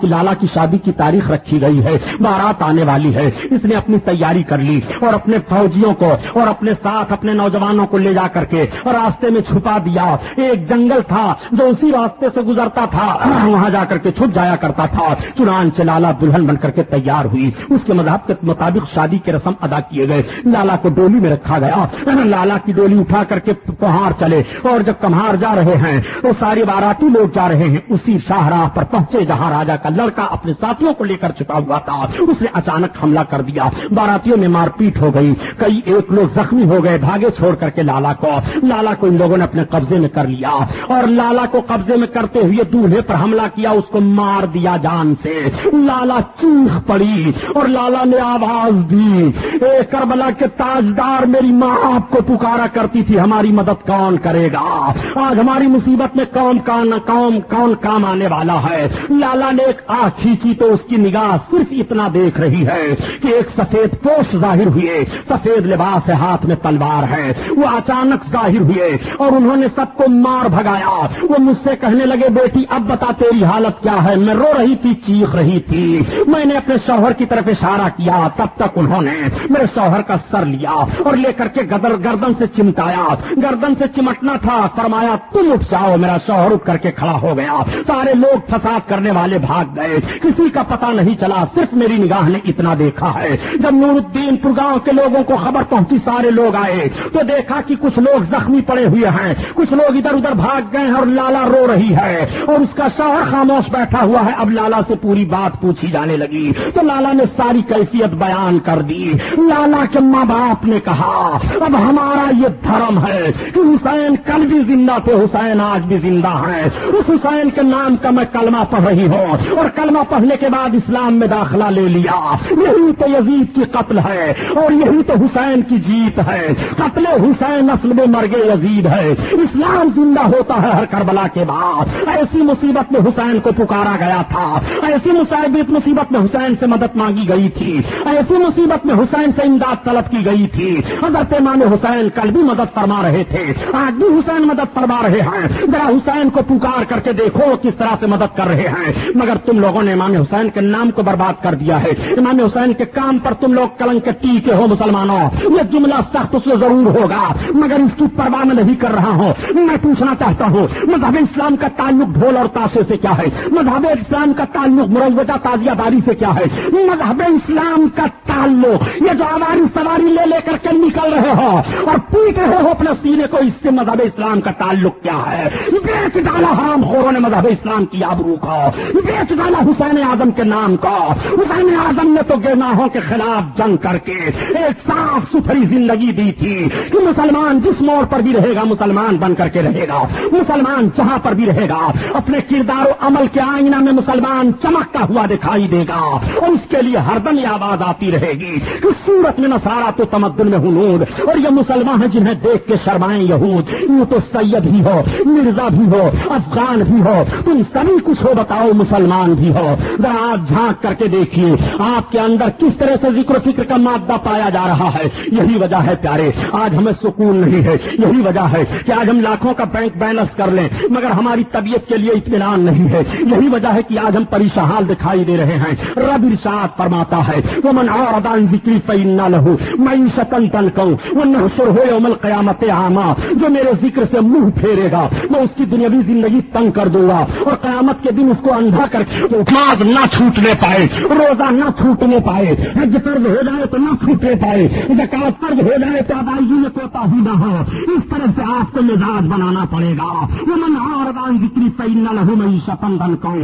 کہ لالا کی شادی کی تاریخ رکھی گئی ہے۔ بارات آنے والی ہے۔ اس نے اپنی تیاری کر لی اور اپنے فوجیوں کو اور اپنے ساتھ اپنے نوجوانوں کو لے جا کر کے راستے میں چھپا دیا۔ ایک جنگل تھا جو اسی راستے سے گزرتا تھا۔ وہاں جا کر کے چھپ جایا کرتا تھا۔ چنانچہ لالا دلہن بن کر کے تیار ہوئی۔ اس کے مذہب کے مطابق شادی کے رسم ادا کیے گئے۔ لالا کو ڈولی میں رکھا گیا۔ لالا کی ڈولی اٹھا کر کے پہاڑ چلے اور جب کمہار جا رہے ہیں وہ سارے باراتی لوگ جا رہے ہیں، اسی شاہراہ پر پہنچے جہاں راجا کا لڑکا اپنے ساتھیوں کو لے کر چھپا ہوا تھا۔ اس نے اچانک حملہ کر دیا۔ باراتیوں میں مار پیٹ ہو گئی۔ کئی ایک لوگ زخمی ہو گئے، بھاگے چھوڑ کر کے لالا کو۔ لالا کو ان لوگوں نے اپنے قبضے میں کر لیا۔ اور لالا کو قبضے میں کرتے ہوئے دولہے پر حملہ کیا، اس کو مار دیا جان سے۔ لالا چیخ پڑی اور لالا نے آواز دی۔ اے کربلا کے تاجدار، میری ماں آپ کو پکارا کرتی تھی، ہماری مدد کون کرے گا؟ آج ہماری مصیبت میں کون کون کون کون کام آنے والا ہے؟ لالا نے ایک آ کھینچی تو اس کی نگاہ صرف اتنا دیکھ رہی ہے کہ ایک سفید پوش ظاہر ہوئے، سفید لباس ہے، ہاتھ میں تلوار ہے۔ وہ اچانک ظاہر ہوئے اور انہوں نے سب کو مار بھگایا۔ وہ مجھ سے کہنے لگے، بیٹی، اب بتا تیری حالت کیا ہے؟ میں رو رہی تھی، چیخ رہی تھی۔ میں نے اپنے شوہر کی طرف اشارہ کیا، تب تک انہوں نے میرے شوہر کا سر لیا اور لے کر کے گدر گردن سے چمٹایا۔ گردن سے چمٹنا تھا، فرمایا، تم اٹھ جاؤ، میرا شوہر اٹھ کر کے کھڑا ہو گیا۔ سارے لوگ فساد کرنے والے بھاگ گئے۔ کسی کا پتہ نہیں چلا، صرف میری نگاہ نے اتنا دیکھا ہے۔ جب نور الدین پور گاؤں کے لوگوں کو خبر پہنچی، سارے لوگ آئے۔ تو دیکھا کہ کچھ لوگ زخمی پڑے ہوئے ہیں۔ کچھ لوگ ادھر ادھر بھاگ گئے ہیں اور لالا رو رہی ہے۔ اور اس کا شوہر خاموش بیٹھا ہوا ہے۔ اب لالا سے پوری بات پوچھی جانے لگی۔ تو لالا نے ساری کیفیت بیان کر دی۔ لالا کے ماں باپ نے کہا، اب ہمارا یہ دھرم ہے کہ حسین کل بھی زندہ تھے، حسین آج بھی زندہ ہیں۔ اس حسین کے نام کا میں کلمہ پڑھ رہی ہوں اور کلمہ پڑھنے کے بعد اسلام میں داخلہ لے لیا۔ یہی تو یزید کی قتل ہے اور یہی تو حسین کی جیت ہے۔ قتل حسین اصل میں مرگے یزید ہے۔ اسلام زندہ ہوتا ہے ہر کربلا کے بعد۔ ایسی مصیبت میں حسین کو پکارا گیا تھا۔ ایسی مصیبت مصیبت میں حسین سے مدد مانگی گئی تھی۔ ایسی مصیبت میں حسین سے امداد طلب کی گئی تھی۔ حضرت امام حسین کل بھی مدد فرما رہے تھے۔ آج بھی حسین مدد فرما رہے ہیں۔ ذرا حسین کو پکار کر کے دیکھ دیکھو کس طرح سے مدد کر رہے ہیں۔ مگر تم لوگوں نے امام حسین کے نام کو برباد کر دیا ہے۔ امام حسین کے کام پر تم لوگ کلنگ کے ٹیکے ہو مسلمانوں۔ یہ جملہ سخت سے ضرور ہوگا۔ مگر اس کی پرواہ میں نہیں کر رہا ہوں۔ میں پوچھنا چاہتا ہوں، مذہب اسلام کا تعلق ڈھول اور تاشے سے کیا ہے؟ مذہب اسلام کا تعلق مروجہ تازیہ داری سے کیا ہے؟ مذہب اسلام کا تعلق، یہ جو آواری سواری لے لے کر کے نکل رہے ہو اور پیٹ رہے ہو اپنے سینے کو، اس سے مذہب اسلام کا تعلق کیا ہے؟ بیچ ڈالا حرام خوروں نے مذہب اسلام کی آبرو کو بیچ ڈالا حسین اعظم کے نام کو حسین اعظم نے تو گناہوں کے خلاف جنگ کر کے ایک صاف ستھری زندگی دی تھی کہ مسلمان جس موڑ پر بھی رہے گا، مسلمان بن کر کے رہے گا۔ مسلمان جہاں پر بھی رہے گا، اپنے کردار و عمل کے آئینہ میں مسلمان چمکتا ہوا دکھائی دے گا۔ اور اس کے لیے ہر دم یہ آواز آتی رہے گی کہ سورت میں نسارا تو تمدن میں ہنود اور یہ مسلمان ہیں جنہیں دیکھ کے شرمائیں یہود، یوں تو سید بھی ہو، مرزا بھی ہو، افغان بھی ہو تم سبھی کچھ ہو بتاؤ مسلمان بھی ہو۔ ذرا آپ جھانک کر کے دیکھیے، آپ کے اندر کس طرح سے ذکر و فکر کا مادہ پایا جا رہا ہے؟ یہی وجہ ہے پیارے، آج ہمیں سکون نہیں ہے۔ یہی وجہ ہے کہ آج ہم لاکھوں کا بینک بیلنس کر لیں، مگر ہماری طبیعت کے لیے اطمینان نہیں ہے۔ یہی وجہ ہے کہ آج ہم پریشان دکھائی دے رہے ہیں۔ رب ارشاد فرماتا ہے وہ من اور ادان ذکری پی نہ لہو میں شتن تن کہوں وہ نشر ہو عمل قیامت عامہ جو میرے ذکر سے منہ پھیرے گا، میں اس کی دنیاوی زندگی تنگ کر دوں گا۔ اور قیامت کے دن اس کو اندھا کر نماز نہ چھوٹنے پائے، روزہ نہ چھوٹنے پائے، حج فرض ہو جائے تو نہ چھوٹنے پائے زکات فرض ہو جائے تو ادائیگی میں کوتا ہی نہ ہو اس طرح سے آپ کو مزاج بنانا پڑے گا۔ وہ من اور ذکری پی نہ لہو میں شتن تن کہوں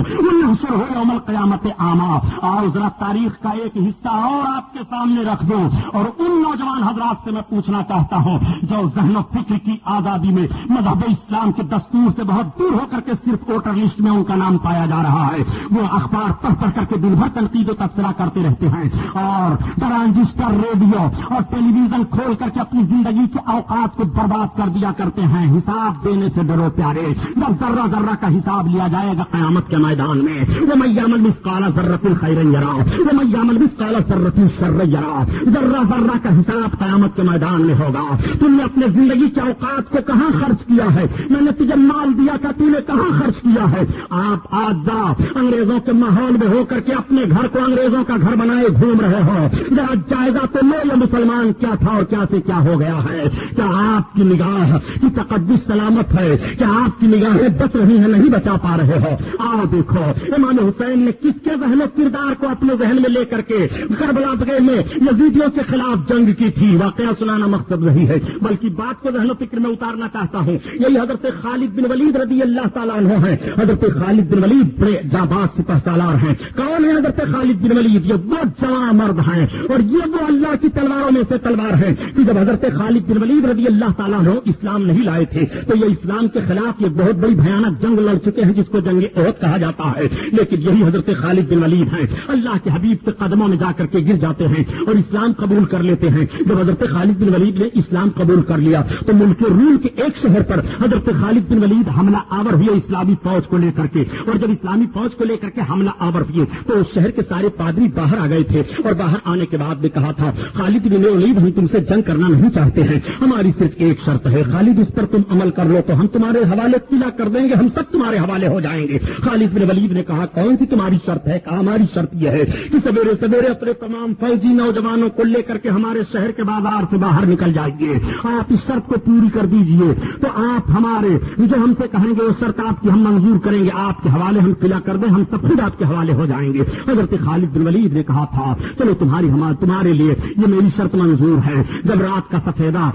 ہو عمل قیامت عامہ آؤ ذرا تاریخ کا ایک حصہ اور آپ کے سامنے رکھ دو اور ان نوجوان حضرات سے میں پوچھنا چاہتا ہوں جو ذہن و فکر کی آزادی میں مذہب اسلام کے دستور سے بہت دور ہو کر کے صرف صرف ووٹر لسٹ میں ان کا نام پایا جا رہا ہے۔ وہ اخبار پڑھ پڑھ کر کے دن بھر تنقید و تبصرہ کرتے رہتے ہیں۔ اور ٹرانزسٹر ریڈیو اور ٹیلی ویژن کھول کر کے اپنی زندگی کے اوقات کو برباد کر دیا کرتے ہیں۔ حساب دینے سے ڈرو پیارے۔ جب ذرہ ذرہ کا حساب لیا جائے گا قیامت کے میدان میں۔ وہ میامل مس کالا ضرورت خیر یرا وہ میامل مس کالا ضرورت شر یرا ذرہ ذرہ کا حساب قیامت کے میدان میں ہوگا۔ تم نے اپنے زندگی کے اوقات کو کہاں خرچ کیا ہے؟ میں نے تجھے مال دیا تھا، تم نے کہاں خرچ کیا ہے، آپ آج جا انگریزوں کے ماحول میں ہو کر کے اپنے گھر کو انگریزوں کا گھر بنائے گھوم رہے ہو۔ ذرا جائزہ تو لو یہ مسلمان، کیا تھا اور کیا سے کیا ہو گیا ہے؟ کیا آپ کی نگاہ کی تقدس سلامت ہے؟ کیا آپ کی نگاہیں بچ رہی ہیں، نہیں بچا پا رہے ہو؟ آؤ دیکھو، امام حسین نے کس کے ذہن و کردار کو اپنے ذہن میں لے کر کے کربلا بغیر میں یزیدیوں کے خلاف جنگ کی تھی؟ واقعہ سنانا مقصد نہیں ہے، بلکہ بات کو ذہن و فکر میں اتارنا چاہتا ہوں۔ یہی حضرت خالد بن ولید رضی اللہ تعالیٰ عنہ ہیں۔ حضرت خالد بن ولید بڑے جاباز سپہ سالار ہیں، کون ہے حضرت خالد بن ولید؟ یہ وہ جوان مرد ہیں۔ اور یہ وہ اللہ کی تلواروں میں سے تلوار ہے کہ جب حضرت خالد بن ولید رضی اللہ تعالیٰ عنہ اسلام نہیں لائے تھے، تو یہ اسلام کے خلاف یہ بہت بڑی بھیانک جنگ لڑ چکے ہیں، جس کو جنگ عہد کہا جاتا ہے۔ لیکن یہی حضرت خالد بن ولید ہیں۔ اللہ کے حبیب کے قدموں میں جا کر کے گر جاتے ہیں اور اسلام قبول کر لیتے ہیں۔ جب حضرت خالد بن ولید نے اسلام قبول کر لیا، تو ملک روم کے ایک شہر پر حضرت خالد بن ولید حملہ آور ہوئے اسلام اسلامی فوج کو لے کر کے، اور جب اسلامی فوج کو لے کر کے حملہ آور ہوئے تو اس شہر کے سارے پادری باہر آ گئے تھے، اور باہر آنے کے بعد نے کہا تھا، خالد بن ولید ہم تم سے جنگ کرنا نہیں چاہتے ہیں، ہماری صرف ایک شرط ہے، خالد، اس پر تم عمل کر لو، تو ہم تمہارے حوالے قلعہ کر دیں گے، ہم سب تمہارے حوالے ہو جائیں گے۔ خالد بن ولید نے کہا، کون سی تمہاری شرط ہے؟ کہا، ہماری شرط یہ ہے کہ سویرے سویرے اپنے تمام فوجی نوجوانوں کو لے کر کے ہمارے شہر کے بازار سے باہر نکل جائیے۔ آپ اس شرط کو پوری کر دیجیے، تو آپ ہمارے، جو ہم سے کہیں گے، وہ شرط آپ کی ہم منظور کریں گے آپ کے حوالے ہم قلعہ کر دیں، ہم سب خود آپ کے حوالے ہو جائیں گے۔ حضرت خالد بن ولید نے کہا تھا، چلو تمہاری تمہارے لیے یہ میری شرط منظور ہے۔ جب رات کا سفیدہ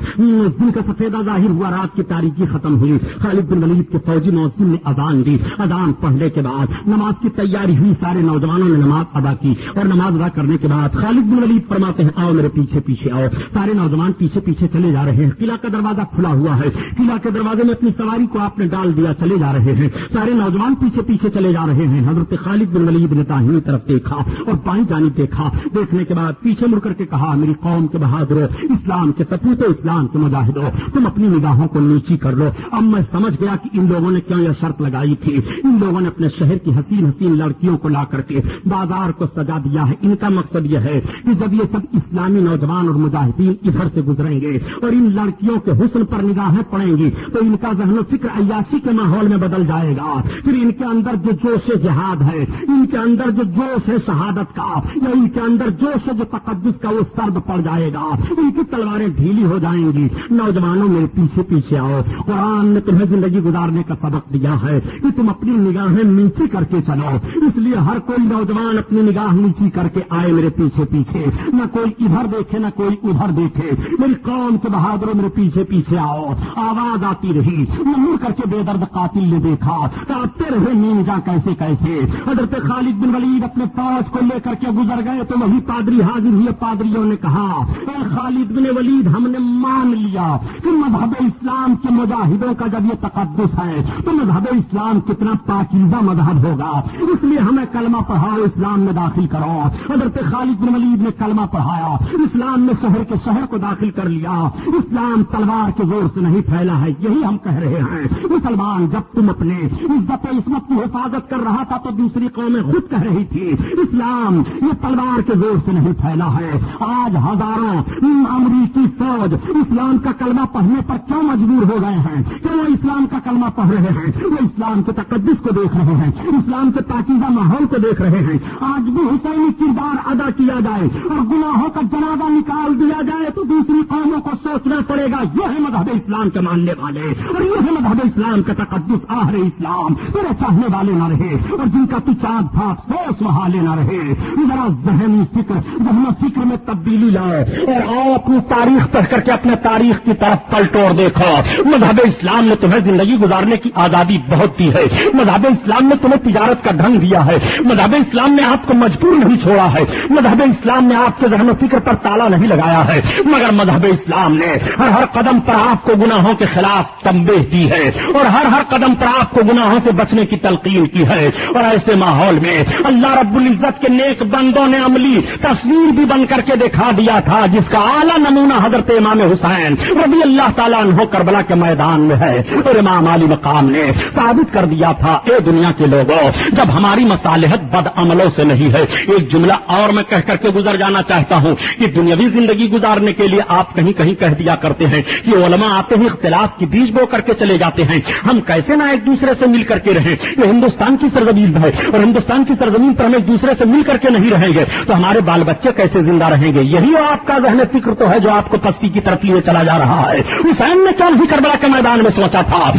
دن کا سفیدہ ظاہر ہوا، رات کی تاریخی ختم ہوئی۔ خالد بن ولید کے فوجی مؤذن نے اذان دی۔ اذان پڑھنے کے بعد نماز کی تیاری ہوئی، سارے نوجوانوں نے نماز ادا کی۔ اور نماز ادا کرنے کے بعد خالد بن ولید فرماتے ہیں، آؤ میرے پیچھے پیچھے آؤ۔ سارے نوجوان پیچھے پیچھے چلے جا رہے ہیں۔ قلعہ کا دروازہ کھلا ہوا ہے۔ قلعہ کے دروازے میں اپنی سواری کو آپ نے ڈال دیا، چلے جا رہے ہیں۔ سارے نوجوان پیچھے پیچھے چلے جا رہے ہیں۔ حضرت خالد بن ولید نے داہنی طرف دیکھا اور بائیں جانب دیکھا۔ دیکھنے کے بعد پیچھے مڑ کر کے کہا، میری قوم کے بہادروں اسلام کے سپوتوں اسلام کے مجاہدوں تم اپنی نگاہوں کو نیچی کر لو۔ اب میں سمجھ گیا کہ ان لوگوں نے کیوں یہ شرط لگائی تھی۔ ان لوگوں نے اپنے شہر کی حسین حسین لڑکیوں کو لا کر کے بازار کو سجا دیا ہے۔ ان کا مقصد یہ ہے کہ جب یہ سب اسلامی نوجوان اور مجاہدین ادھر سے گزریں گے اور ان لڑکیوں کے حسن پر نگاہیں پڑیں گی، تو ان کا ذہن و فکر عیاشی کے ماحول میں بدل جائے گا۔ پھر ان کے اندر جو جوش جہاد ہے، ان کے اندر جو جوش ہے شہادت کا، یا ان کے اندر جوش ہے جو تقدس کا، وہ سرد پڑ جائے گا۔ ان کی تلواریں ڈھیلی ہو جائیں گی۔ نوجوانوں میں پیچھے پیچھے آؤ۔ قرآن نے تمہیں زندگی گزارنے کا سبق دیا ہے کہ تم اپنی نگاہیں نیچی کر کے چلو اس لیے ہر کوئی نوجوان اپنی نگاہ نیچی کر کے آئے میرے پیچھے پیچھے۔ نہ کوئی ادھر دیکھے، نہ کوئی ادھر دیکھے۔ میری قوم کے بہادروں میرے پیچھے پیچھے آؤ۔ آواز آتی رہی۔ مڑ کر کے بے درد قاتل نے دیکھا۔ دیکھا آتے رہے مینجا کیسے کیسے؟ حضرت خالد بن ولید اپنے فوج کو لے کر کے گزر گئے تو وہی پادری حاضر ہوئے، پادریوں نے کہا، اے خالد بن ولید، ہم نے مان لیا کہ مذہب اسلام کے مجاہدوں کا جب یہ تقدس ہے تو مذہب اسلام کتنا پاکیزہ مذہب ہوگا۔ اس لیے ہمیں کلمہ پڑھاؤ اسلام میں داخل کرو۔ حضرت خالد بن ولید نے کلمہ پڑھایا، اسلام میں شہر کے شہر کو داخل کر لیا۔ اسلام تلوار کے زور سے نہیں پھیلا ہے، یہی ہم کہہ رہے ہیں۔ مسلمان، جب تم اپنے عزت عصمت کی حفاظت کر رہا تھا تو دوسری قومیں خود کہہ رہی تھی، اسلام یہ تلوار کے زور سے نہیں پھیلا ہے۔ آج ہزاروں امریکی فوج اسلام کا کلمہ پڑھنے پر کیوں مجبور ہو گئے ہیں؟ کہ وہ اسلام کا کلمہ پڑھ رہے ہیں؟ وہ اسلام کے تقدس کو دیکھ رہے ہیں، اسلام کے پاکیزہ ماحول کو دیکھ رہے ہیں۔ آج بھی حسینی کردار ادا کیا جائے اور گناہوں کا جنازہ نکال دیا جائے تو دوسری قوموں کو سوچنا پڑے گا یہ ہے مذہب اسلام کے ماننے والے اور یہ ہے مذہب اسلام کا تقدس آہر اسلام، تیرے چاہنے والے نہ رہے اور جن کا تو چاند تھاپ سوچ وہالے نہ رہے۔ ذرا ذہنی فکر ذہن فکر میں تبدیلی لائے اور آؤ اپنی تاریخ پڑھ کر کے اپنے تاریخ کی طرف پلٹور دیکھو۔ مذہب اسلام نے تمہیں زندگی گزارنے کی آزادی بہت دی ہے۔ مذہب اسلام نے تمہیں تجارت کا ڈھنگ دیا ہے۔ مذہب اسلام نے آپ کو مجبور نہیں چھوڑا ہے۔ مذہب اسلام نے آپ کے ذہن و فکر پر تالا نہیں لگایا ہے۔ مگر مذہب اسلام نے ہر ہر قدم پر آپ کو گناہوں کے خلاف تمبے دی ہے اور ہر ہر قدم پر آپ کو گناہوں سے بچنے کی تلقین کی ہے۔ اور ایسے ماحول میں اللہ رب العزت کے نیک بندوں نے عملی تصویر بھی بن کر کے دکھا دیا تھا، جس کا اعلیٰ نمونہ حضرت امام حسین رضی اللہ تعالیٰ عنہ کربلا کے میدان میں ہے۔ اور امام علی مقام نے ثابت کر دیا تھا، اے دنیا کے لوگوں، جب ہماری مصالحت بد عملوں سے نہیں ہے، ایک جملہ اور میں کہہ کر کے گزر جانا چاہتا ہوں کہ دنیاوی زندگی گزارنے کے لیے آپ کہیں کہیں کہہ دیا کرتے ہیں کہ علماء آتے ہیں اختلاف کی بیج بو کر کے چلے جاتے ہیں۔ ہم کیسے نہ ایک دوسرے سے مل کر کے رہیں۔ یہ ہندوستان کی سرزمین ہے اور ہندوستان کی سرزمین پر ہم ایک دوسرے سے مل کر کے نہیں رہیں گے۔ تو ہمارے بال بچے کیسے زندہ رہیں گے؟ یہی آپ کا ذہن فکر تو ہے جو آپ کو پستی کی طرف لیے چلا جا رہا ہے۔ حسین نے کیوں نہیں کربلا کے میدان میں سوچا تھا؟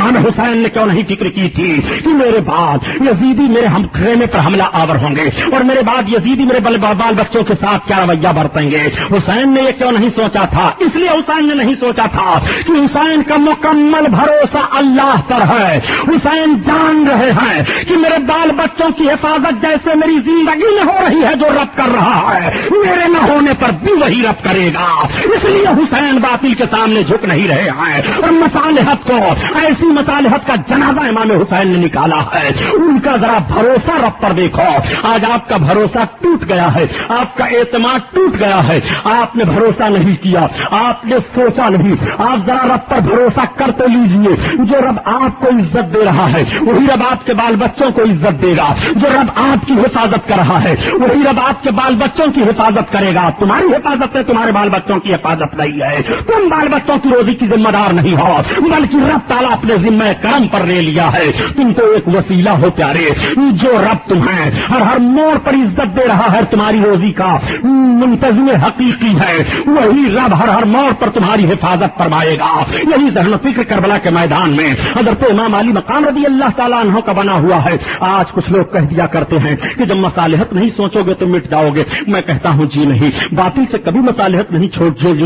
امام حسین نے کیوں نہیں فکر کی تھی کہ میرے بعد یزیدی میرے ہم خیمے پر حملہ آور ہوں گے اور میرے بعد یزیدی میرے بل بال بچوں کے ساتھ کیا رویہ برتیں گے؟ حسین نے یہ کیوں نہیں سوچا تھا؟ اس لیے حسین نے نہیں سوچا تھا کہ حسین کا مکمل بھروسہ اللہ پر ہے۔ حسین جان رہے ہیں کہ میرے بال بچوں کی حفاظت جیسے میری زندگی میں ہو رہی ہے جو رب کر رہا ہے۔ میرے نہ ہونے پر بھی وہی رب کرے گا۔ اس لیے حسین باطل کے سامنے جھک نہیں رہے ہیں۔ اور مصالحت کو ایسی مصالحت کا جنازہ امام حسین نے نکالا ہے۔ ان کا ذرا بھروسہ رب پر دیکھو۔ آج آپ کا بھروسہ ٹوٹ گیا ہے۔ آپ کا اعتماد ٹوٹ گیا ہے۔ آپ نے بھروسہ نہیں کیا۔ آپ نے سوچا نہیں۔ آپ ذرا رب پر بھروسہ کر تو لیجیے۔ جو رب آپ کو عزت دے رہا ہے، وہی رب آپ کے بال بچوں کو عزت دے گا۔ جو رب آپ کی حفاظت کر رہا ہے، وہی رب آپ کے بال بچوں کی حفاظت کرے گا۔ تمہاری حفاظت سے تمہارے بال بچوں کی حفاظت نہیں ہے۔ تم بال بچوں کی روزی کی ذمہ دار نہیں ہو، بلکہ رب تعالیٰ اپنے ذمہ کرم پر لے لیا ہے۔ تم تو ایک وسیلہ ہو پیارے، جو رب تمہیں ہر ہر موڑ پر عزت دے رہا ہے تمہاری روزی کا۔ منتظم حقیقی ہے۔ وہی رب ہر ہر موڑ پر تمہاری حفاظت فرمائے گا۔ یہی ذہن فکر کربلا کے میدان میں حضرت امام علی مقام رضی اللہ تعالیٰ عنہ کا بنا ہوا ہے۔ آج کچھ لوگ کہہ دیا کرتے ہیں کہ جب مصالحت نہیں سوچو گے تو مٹ جاؤ گے۔ میں کہتا ہوں جی نہیں، باطل سے کبھی مصالحت نہیں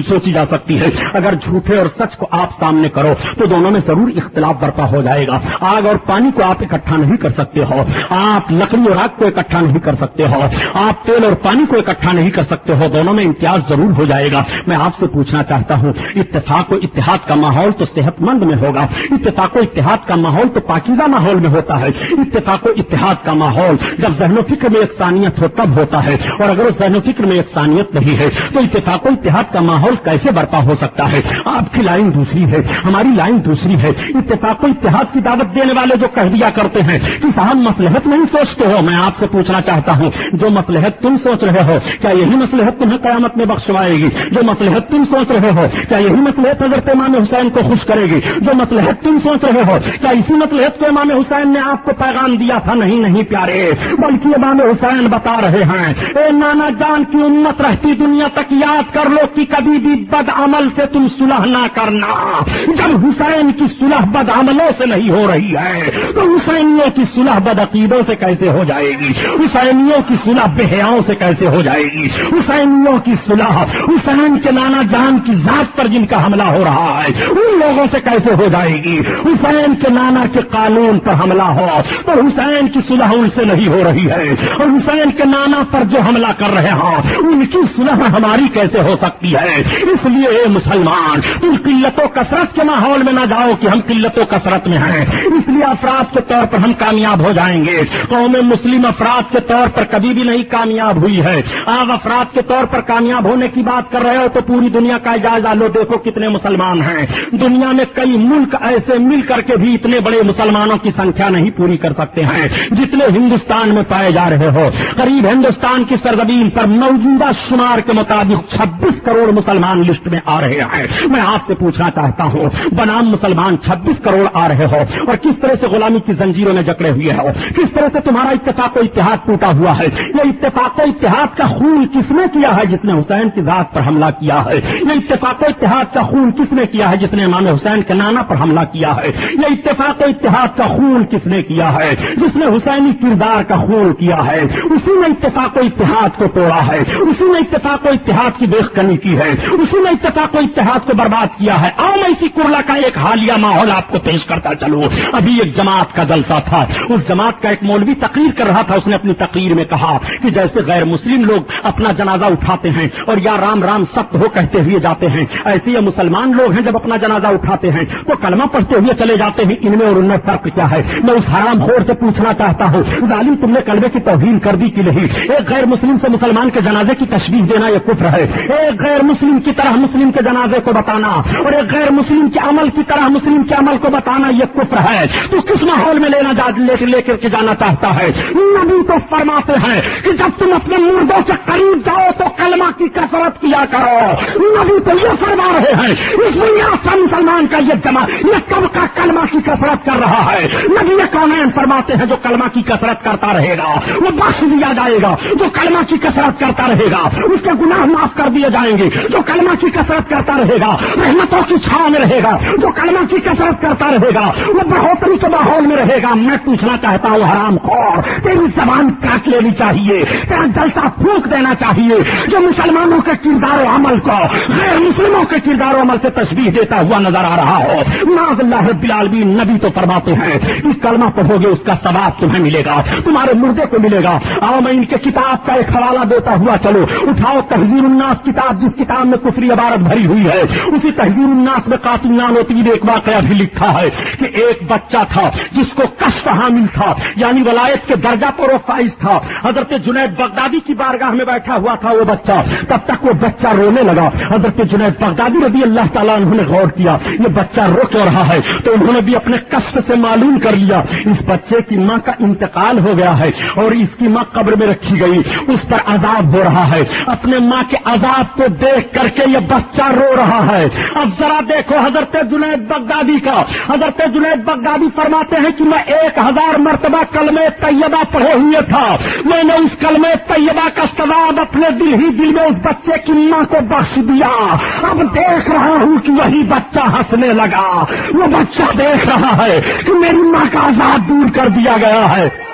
سوچی جا سکتی ہے۔ اگر جھوٹے اور سچ کو آپ سامنے کرو تو دونوں میں ضرور اختلاف برپا ہو جائے گا۔ آگ اور پانی کو آپ اکٹھا نہیں کر سکتے ہو۔ آپ لکڑی اور آگ کو اکٹھا نہیں کر سکتے ہو۔ آپ تیل اور پانی کو اکٹھا نہیں کر سکتے ہو۔ دونوں میں امتیاز ضرور ہو جائے گا۔ میں آپ سے پوچھنا چاہتا ہوں، اتفاق و اتحاد کا ماحول تو صحت مند میں ہوگا۔ اتفاق و اتحاد کا ماحول تو پاکیزہ ماحول میں ہوتا ہے۔ اتفاق و اتحاد کا ماحول جب ذہن و فکر میں یکسانیت ہو تب ہوتا ہے۔ اور اگر اس ذہن و فکر میں یکسانیت نہیں ہے، تو اتفاق و اتحاد کا ماحول کیسے برپا ہو سکتا ہے؟ آپ کی لائن دوسری ہے، ہماری لائن دوسری ہے۔ اتفاق و اتحاد کی دعوت دینے والے جو کہہ دیا کرتے ہیں کہ صاحب مسلحت نہیں سوچتے ہو؟ میں آپ سے پوچھنا چاہتا ہوں، جو مسلحت تم سوچ رہے ہو، کیا یہی مسلحت تمہیں قیامت میں بخشوائے گی؟ جو مسلحت تم سوچ رہے ہو، کیا یہی مسلحت حضرت امام حسین کو خوش کرے گی؟ جو مسلحت تم سوچ رہے ہو، کیا اسی مسلحت کو امام حسین نے آپ کو پیغام دیا تھا؟ نہیں نہیں پیارے، بلکہ امام حسین بتا رہے ہیں، اے نانا جان کی امت رہتی دنیا تک یاد کر لو کہ کبھی بھی بد عمل سے تم صلح نہ کرنا۔ جب حسین کی صلح بد عملوں سے نہیں ہو رہی ہے۔ تو حسینیوں کی صلح بد عقیدوں سے کیسے ہو جائے گی؟ حسینیوں کی صلح بےحیاؤں سے کیسے ہو جائے گی؟ حسینیوں کی صلح حسین کے نانا جان کی ذات پر جن کا حملہ ہو رہا ہے، ان لوگوں سے کیسے ہو جائے گی؟ حسین کے نانا کے قانون پر حملہ ہو، تو حسین کی صلح ان سے نہیں ہو رہی ہے۔ اور حسین کے نانا پر جو حملہ کر رہے ہیں ان کی صلح ہماری کیسے ہو سکتی ہے؟ اس لیے اے مسلمان، تم قلت و کثرت کے ماحول میں نہ جاؤ کہ ہم قلت و کثرت میں ہیں۔ اس لیے افراد کے طور پر ہم کامیاب ہو جائیں گے۔ قوم مسلم افراد کے طور پر کبھی بھی نہیں کامیاب ہوئی ہے۔ آپ افراد کے طور پر کامیاب ہونے کی بات کر رہے ہو تو پوری دنیا کا جائزہ لو، دیکھو کتنے مسلمان ہیں۔ دنیا میں کئی ملک ایسے مل کر کے بھی اتنے بڑے مسلمانوں کی سنکھیا نہیں پوری کر سکتے ہیں۔ جتنے ہندوستان میں پائے جا رہے ہو۔ قریب ہندوستان کی سرزمین پر موجودہ شمار کے مطابق چھبیس کروڑ مسلمان لسٹ میں آ رہے ہیں۔ میں آپ سے پوچھنا چاہتا ہوں، بنام مسلمان چھبیس کروڑ آ رہے ہو اور کس طرح سے غلامی کی زنجیروں میں جکڑے ہوئے ہو؟ کس طرح سے تمہارا اتفاق و اتحاد ٹوٹا ہوا ہے؟ یہ اتفاق و اتحاد کا خون کس نے کیا ہے جس نے حسین کی ذات پر حملہ کیا ہے؟ یہ اتفاق و اتحاد کا خون کس نے کیا ہے جس نے امام حسین کے نانا پر حملہ کیا ہے؟ یہ اتفاق و اتحاد کا خون کس نے کیا ہے جس نے حسینی کردار کا خون کیا ہے؟ اسی نے اتفاق و اتحاد کو توڑا ہے۔ اسی نے اتفاق و اتحاد کی دیکھ کرنی کی ہے۔ اسی نے اتفاق و اتحاد کو برباد کیا ہے۔ آؤ میں اسی کرلا کا ایک حالیہ ماحول آپ کو پیش کرتا چلو ابھی ایک جماعت کا جلسہ تھا۔ اس جماعت کا ایک مولوی تقریر کر رہا تھا۔ اس نے اپنی تقریر میں کہا کہ جیسے غیر مسلم لوگ اپنا جنازہ اٹھاتے ہیں اور یا رام رام سخت ہو کہتے ہوئے جاتے ہیں، ایسے یہ مسلمان لوگ ہیں جب اپنا جنازہ اٹھاتے ہیں۔ تو کلمہ پڑھتے ہوئے چلے جاتے ہیں۔ ان میں اور ان میں فرق کیا ہے؟ میں اس حرام خور سے پوچھنا چاہتا ہوں۔ ظالم تم نے کلبے کی توہین کر دی کی نہیں؟ ایک غیر مسلم سے مسلمان کے جنازے کی تشبیح دینا یہ کفر ہے۔ ایک غیر مسلم کی طرح مسلم کے جنازے کو بتانا اور ایک غیر مسلم کے عمل کی طرح مسلم کے عمل عمل کو بتانا یہ کفر ہے۔ تو کس ماحول میں لینا جا لے کر کے جانا چاہتا ہے؟ نبی تو فرماتے ہیں کہ جب تم اپنے مردوں کے قریب جاؤ تو کلمہ کی کثرت کیا کرو۔ نبی تو یہ فرما رہے ہیں، اس دنیا سے مسلمان کا یہ جمع، یہ کب کا کلمہ کی کثرت کر رہا ہے۔ نبی یہ کون فرماتے ہیں جو کلمہ کی کثرت کرتا رہے گا۔ وہ بخش دیا جائے گا، جو کلمہ کی کثرت کرتا رہے گا۔ اس کے گناہ معاف کر دیے جائیں گے۔ جو کلمہ کی کثرت کرتا رہے گا، رحمتوں کی چھاؤ میں رہے گا۔ جو کلمہ کی کثرت کرتا رہے گا، وہ بڑھوتری کے ماحول میں رہے گا۔ میں پوچھنا چاہتا ہوں، حرام خور، تیری زبان کاٹ لینی چاہیے، تیرا جلسہ پھونک دینا چاہیے۔ جو مسلمانوں کے کردار و عمل کو، غیر مسلموں کے کردار و عمل سے تشبیح دیتا ہوا نظر آ رہا ہو، ناز اللہ رب العالمین نبی تو فرماتے ہیں کہ کلمہ پڑھو گے، اس کا ثواب تمہیں ملے گا، تمہارے مردے کو ملے گا۔ آؤ، میں ان کے کتاب کا ایک حوالہ دیتا ہوا چلو اٹھاؤ تہذیب الناس کتاب، جس کتاب میں کفری عبارت بھری ہوئی ہے۔ اسی تہذیب الناس میں قاسم نانوتی نے ایک واقعہ بھی لکھا ہے کہ ایک بچہ تھا جس کو کشف حامل تھا یعنی ولایت کے درجہ پر وہ فائز تھا۔ حضرت جنید بغدادی کی بارگاہ میں بیٹھا ہوا تھا وہ بچہ۔ تب تک وہ بچہ رونے لگا۔ حضرت جنید بغدادی رضی اللہ تعالیٰ انہوں نے غور کیا، یہ بچہ رو کیوں رہا ہے؟ تو انہوں نے بھی اپنے کشف سے معلوم کر لیا۔ اس بچے کی ماں کا انتقال ہو گیا ہے اور اس کی ماں قبر میں رکھی گئی۔ اس پر عذاب ہو رہا ہے۔ اپنے ماں کے عذاب کو دیکھ کر کے یہ بچہ رو رہا ہے۔ اب ذرا دیکھو حضرت جنید بغدادی کا حضرت جنید بغدادی فرماتے ہیں کہ میں ایک ہزار مرتبہ کلم طیبہ پڑھے ہوئے تھا، میں نے اس کلم طیبہ کا ثواب اپنے دل ہی دل میں اس بچے کی ماں کو بخش دیا۔ اب دیکھ رہا ہوں کہ وہی بچہ ہنسنے لگا۔ وہ بچہ دیکھ رہا ہے کہ میری ماں کا آزاد دور کر دیا گیا ہے۔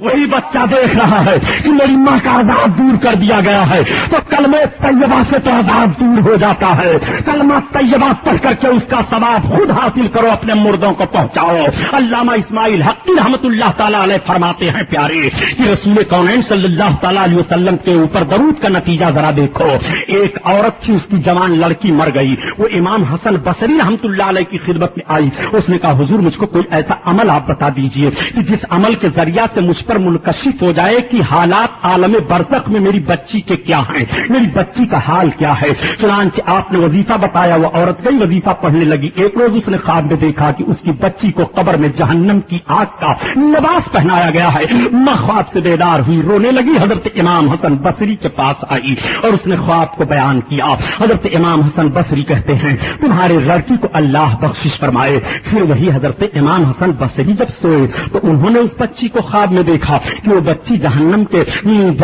وہی بچہ دیکھ رہا ہے کہ میری ماں کا عذاب دور کر دیا گیا ہے تو کلمہ طیبہ سے تو عذاب دور ہو جاتا ہے۔ کلمہ طیبہ پڑھ کر کے اس کا ثواب خود حاصل کرو، اپنے مردوں کو پہنچاؤ۔ علامہ اسماعیل حقی رحمت اللہ تعالیٰ علیہ فرماتے ہیں، پیارے، کہ رسول کونین صلی اللہ تعالیٰ علیہ وسلم کے اوپر درود کا نتیجہ ذرا دیکھو۔ ایک عورت تھی، اس کی جوان لڑکی مر گئی۔ وہ امام حسن بصری رحمت اللہ علیہ کی خدمت میں آئی۔ اس نے کہا، حضور، مجھ کو کوئی ایسا عمل آپ بتا دیجیے کہ جس عمل کے ذریعہ سے مجھ پر پر منکشف ہو جائے کہ حالات عالم برسخ میں میری بچی کے کیا ہیں؟ میری بچی کا حال کیا ہے؟ چنانچہ آپ نے وظیفہ بتایا، وہ عورت گئی وظیفہ پڑھنے لگی۔ ایک روز اس نے خواب میں دیکھا کہ اس کی بچی کو قبر میں جہنم کی آگ کا لباس پہنایا گیا ہے۔ میں خواب سے بیدار ہوئی، رونے لگی۔ حضرت امام حسن بصری کے پاس آئی اور اس نے خواب کو بیان کیا۔ حضرت امام حسن بصری کہتے ہیں، تمہارے لڑکی کو اللہ بخشش فرمائے۔ پھر وہی حضرت امام حسن بصری جب سوئے تو انہوں نے اس بچی کو خواب میں دیکھا دیکھا کہ وہ بچی جہنم کے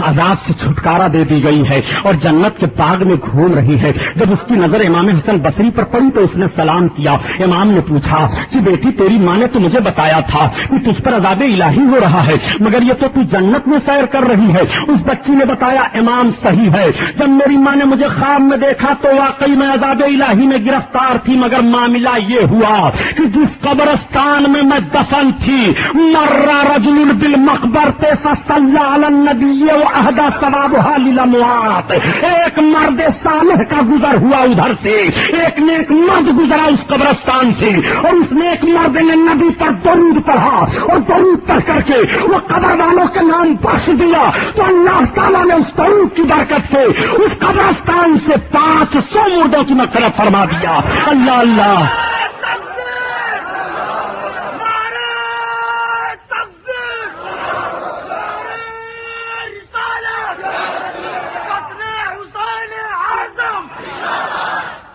عذاب سے چھٹکارا دے دی گئی ہے اور جنت کے باغ میں گھوم رہی ہے۔ جب اس کی نظر امام حسن بصری پر پڑی تو اس نے سلام کیا۔ امام نے پوچھا کہ بیٹی، تیری ماں نے تو مجھے بتایا تھا کہ تجھ پر عذاب الہی ہو رہا ہے، مگر یہ تو تو جنت میں سیر کر رہی ہے۔ اس بچی نے بتایا، امام صحیح ہے۔ جب میری ماں نے مجھے خواب میں دیکھا تو واقعی میں عذاب الہی میں گرفتار تھی، مگر معاملہ یہ ہوا کہ جس قبرستان میں میں دفن تھی، مرا رجل بل مقبر عہدہ ثواب لموات ایک مرد صالح کا گزر ہوا ادھر سے. ایک نیک مرد گزرا اس قبرستان سے. اور اس نیک مرد نے نبی پر درود پڑھا. اور درود پڑھ کر کے وہ قبر والوں کے نام بخش دیا. تو اللہ تعالیٰ نے اس درود کی برکت سے اس قبرستان سے پانچ سو مردوں کی مقرر فرما دیا. اللہ اللہ.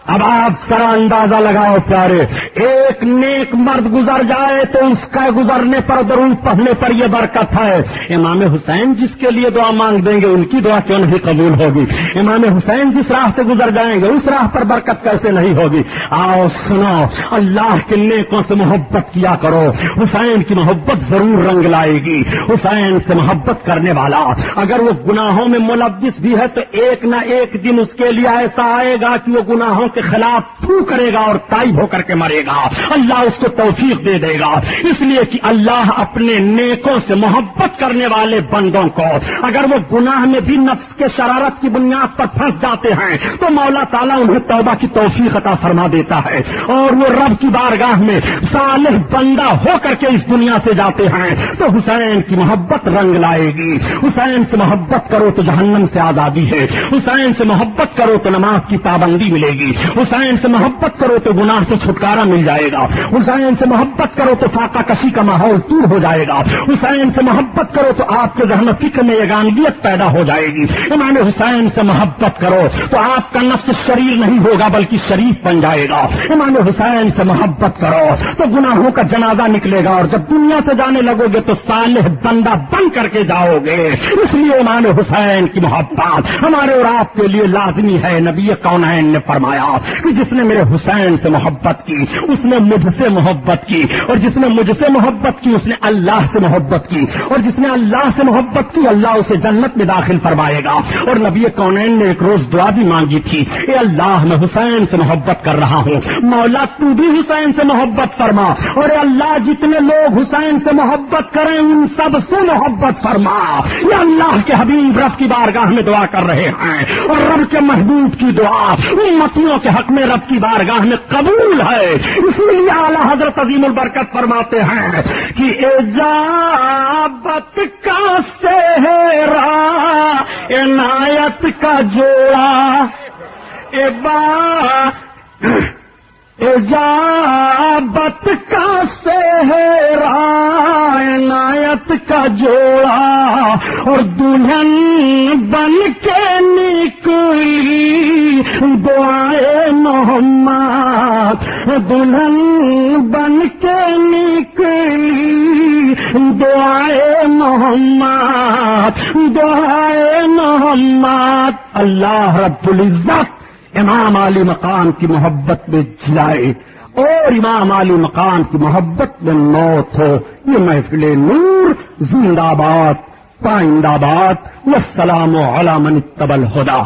اب آپ سرا اندازہ لگاؤ پیارے، ایک نیک مرد گزر جائے تو اس کا گزرنے پر درود پڑھنے پر یہ برکت ہے۔ امام حسین جس کے لیے دعا مانگ دیں گے، ان کی دعا کیوں نہیں قبول ہوگی؟ امام حسین جس راہ سے گزر جائیں گے، اس راہ پر برکت کیسے نہیں ہوگی؟ آؤ سنو، اللہ کے نیکوں سے محبت کیا کرو۔ حسین کی محبت ضرور رنگ لائے گی۔ حسین سے محبت کرنے والا، اگر وہ گناہوں میں ملوث بھی ہے تو ایک نہ ایک دن اس کے لیے ایسا آئے گا کہ وہ گناہوں کے خلاف تھو کرے گا اور تائب ہو کر کے مرے گا۔ اللہ اس کو توفیق دے دے گا۔ اس لیے کہ اللہ اپنے نیکوں سے محبت کرنے والے بندوں کو اگر وہ گناہ میں بھی نفس کے شرارت کی بنیاد پر پھنس جاتے ہیں، تو مولا تعالیٰ انہیں توبہ کی توفیق عطا فرما دیتا ہے۔ اور وہ رب کی بارگاہ میں صالح بندہ ہو کر کے اس دنیا سے جاتے ہیں، تو حسین کی محبت رنگ لائے گی۔ حسین سے محبت کرو تو جہنم سے آزادی ہے۔ حسین سے محبت کرو تو نماز کی پابندی ملے گی۔ حسین سے محبت کرو تو گناہ سے چھٹکارا مل جائے گا۔ حسین سے محبت کرو تو فاقہ کشی کا ماحول دور ہو جائے گا۔ حسین سے محبت کرو تو آپ کے ذہن فکر میں یگانگیت پیدا ہو جائے گی۔ امام حسین سے محبت کرو تو آپ کا نفس شریر نہیں ہوگا بلکہ شریف بن جائے گا۔ امام حسین سے محبت کرو تو گناہوں کا جنازہ نکلے گا اور جب دنیا سے جانے لگو گے تو صالح بندہ بن کر کے جاؤ گے۔ اس لیے امام حسین کی محبت ہمارے اور آپ کے لیے لازمی ہے۔ نبی کونین نے فرمایا کہ جس نے میرے حسین سے محبت کی، اس نے مجھ سے محبت کی، اور جس نے مجھ سے محبت کی، اس نے اللہ سے محبت کی، اور جس نے اللہ سے محبت کی، اللہ اسے جنت میں داخل فرمائے گا۔ اور نبی کونین نے ایک روز دعا بھی مانگی تھی، اے اللہ، میں حسین سے محبت کر رہا ہوں، مولا، تو بھی حسین سے محبت فرما، اور اے اللہ، جتنے لوگ حسین سے محبت کریں، ان سب سے محبت فرما۔ یہ اللہ کے حبیب، رب کی بارگاہ میں دعا کر رہے ہیں، اور رب کے محبوب کی دعا، امتیوں کے حق میں رب کی بارگاہ میں قبول ہے، اسی لیے اعلیٰ حضرت عظیم البرکت فرماتے ہیں کہ ایجابت کا سہرا عنایت کا جوڑا، اے با ایجابت کا سہرا عنایت کا جوڑا اور دلہن بن کے نکلی دعائے محمد۔ دلہن بن کے نکلی دعائے محمد۔ دعائے محمد۔ اللہ رب العزت امام علی مقام کی محبت میں جلائے اور امام علی مقام کی محبت میں موت ہو۔ یہ محفل نور زندہ باد پائندہ باد و سلام و علامن تبل ہدا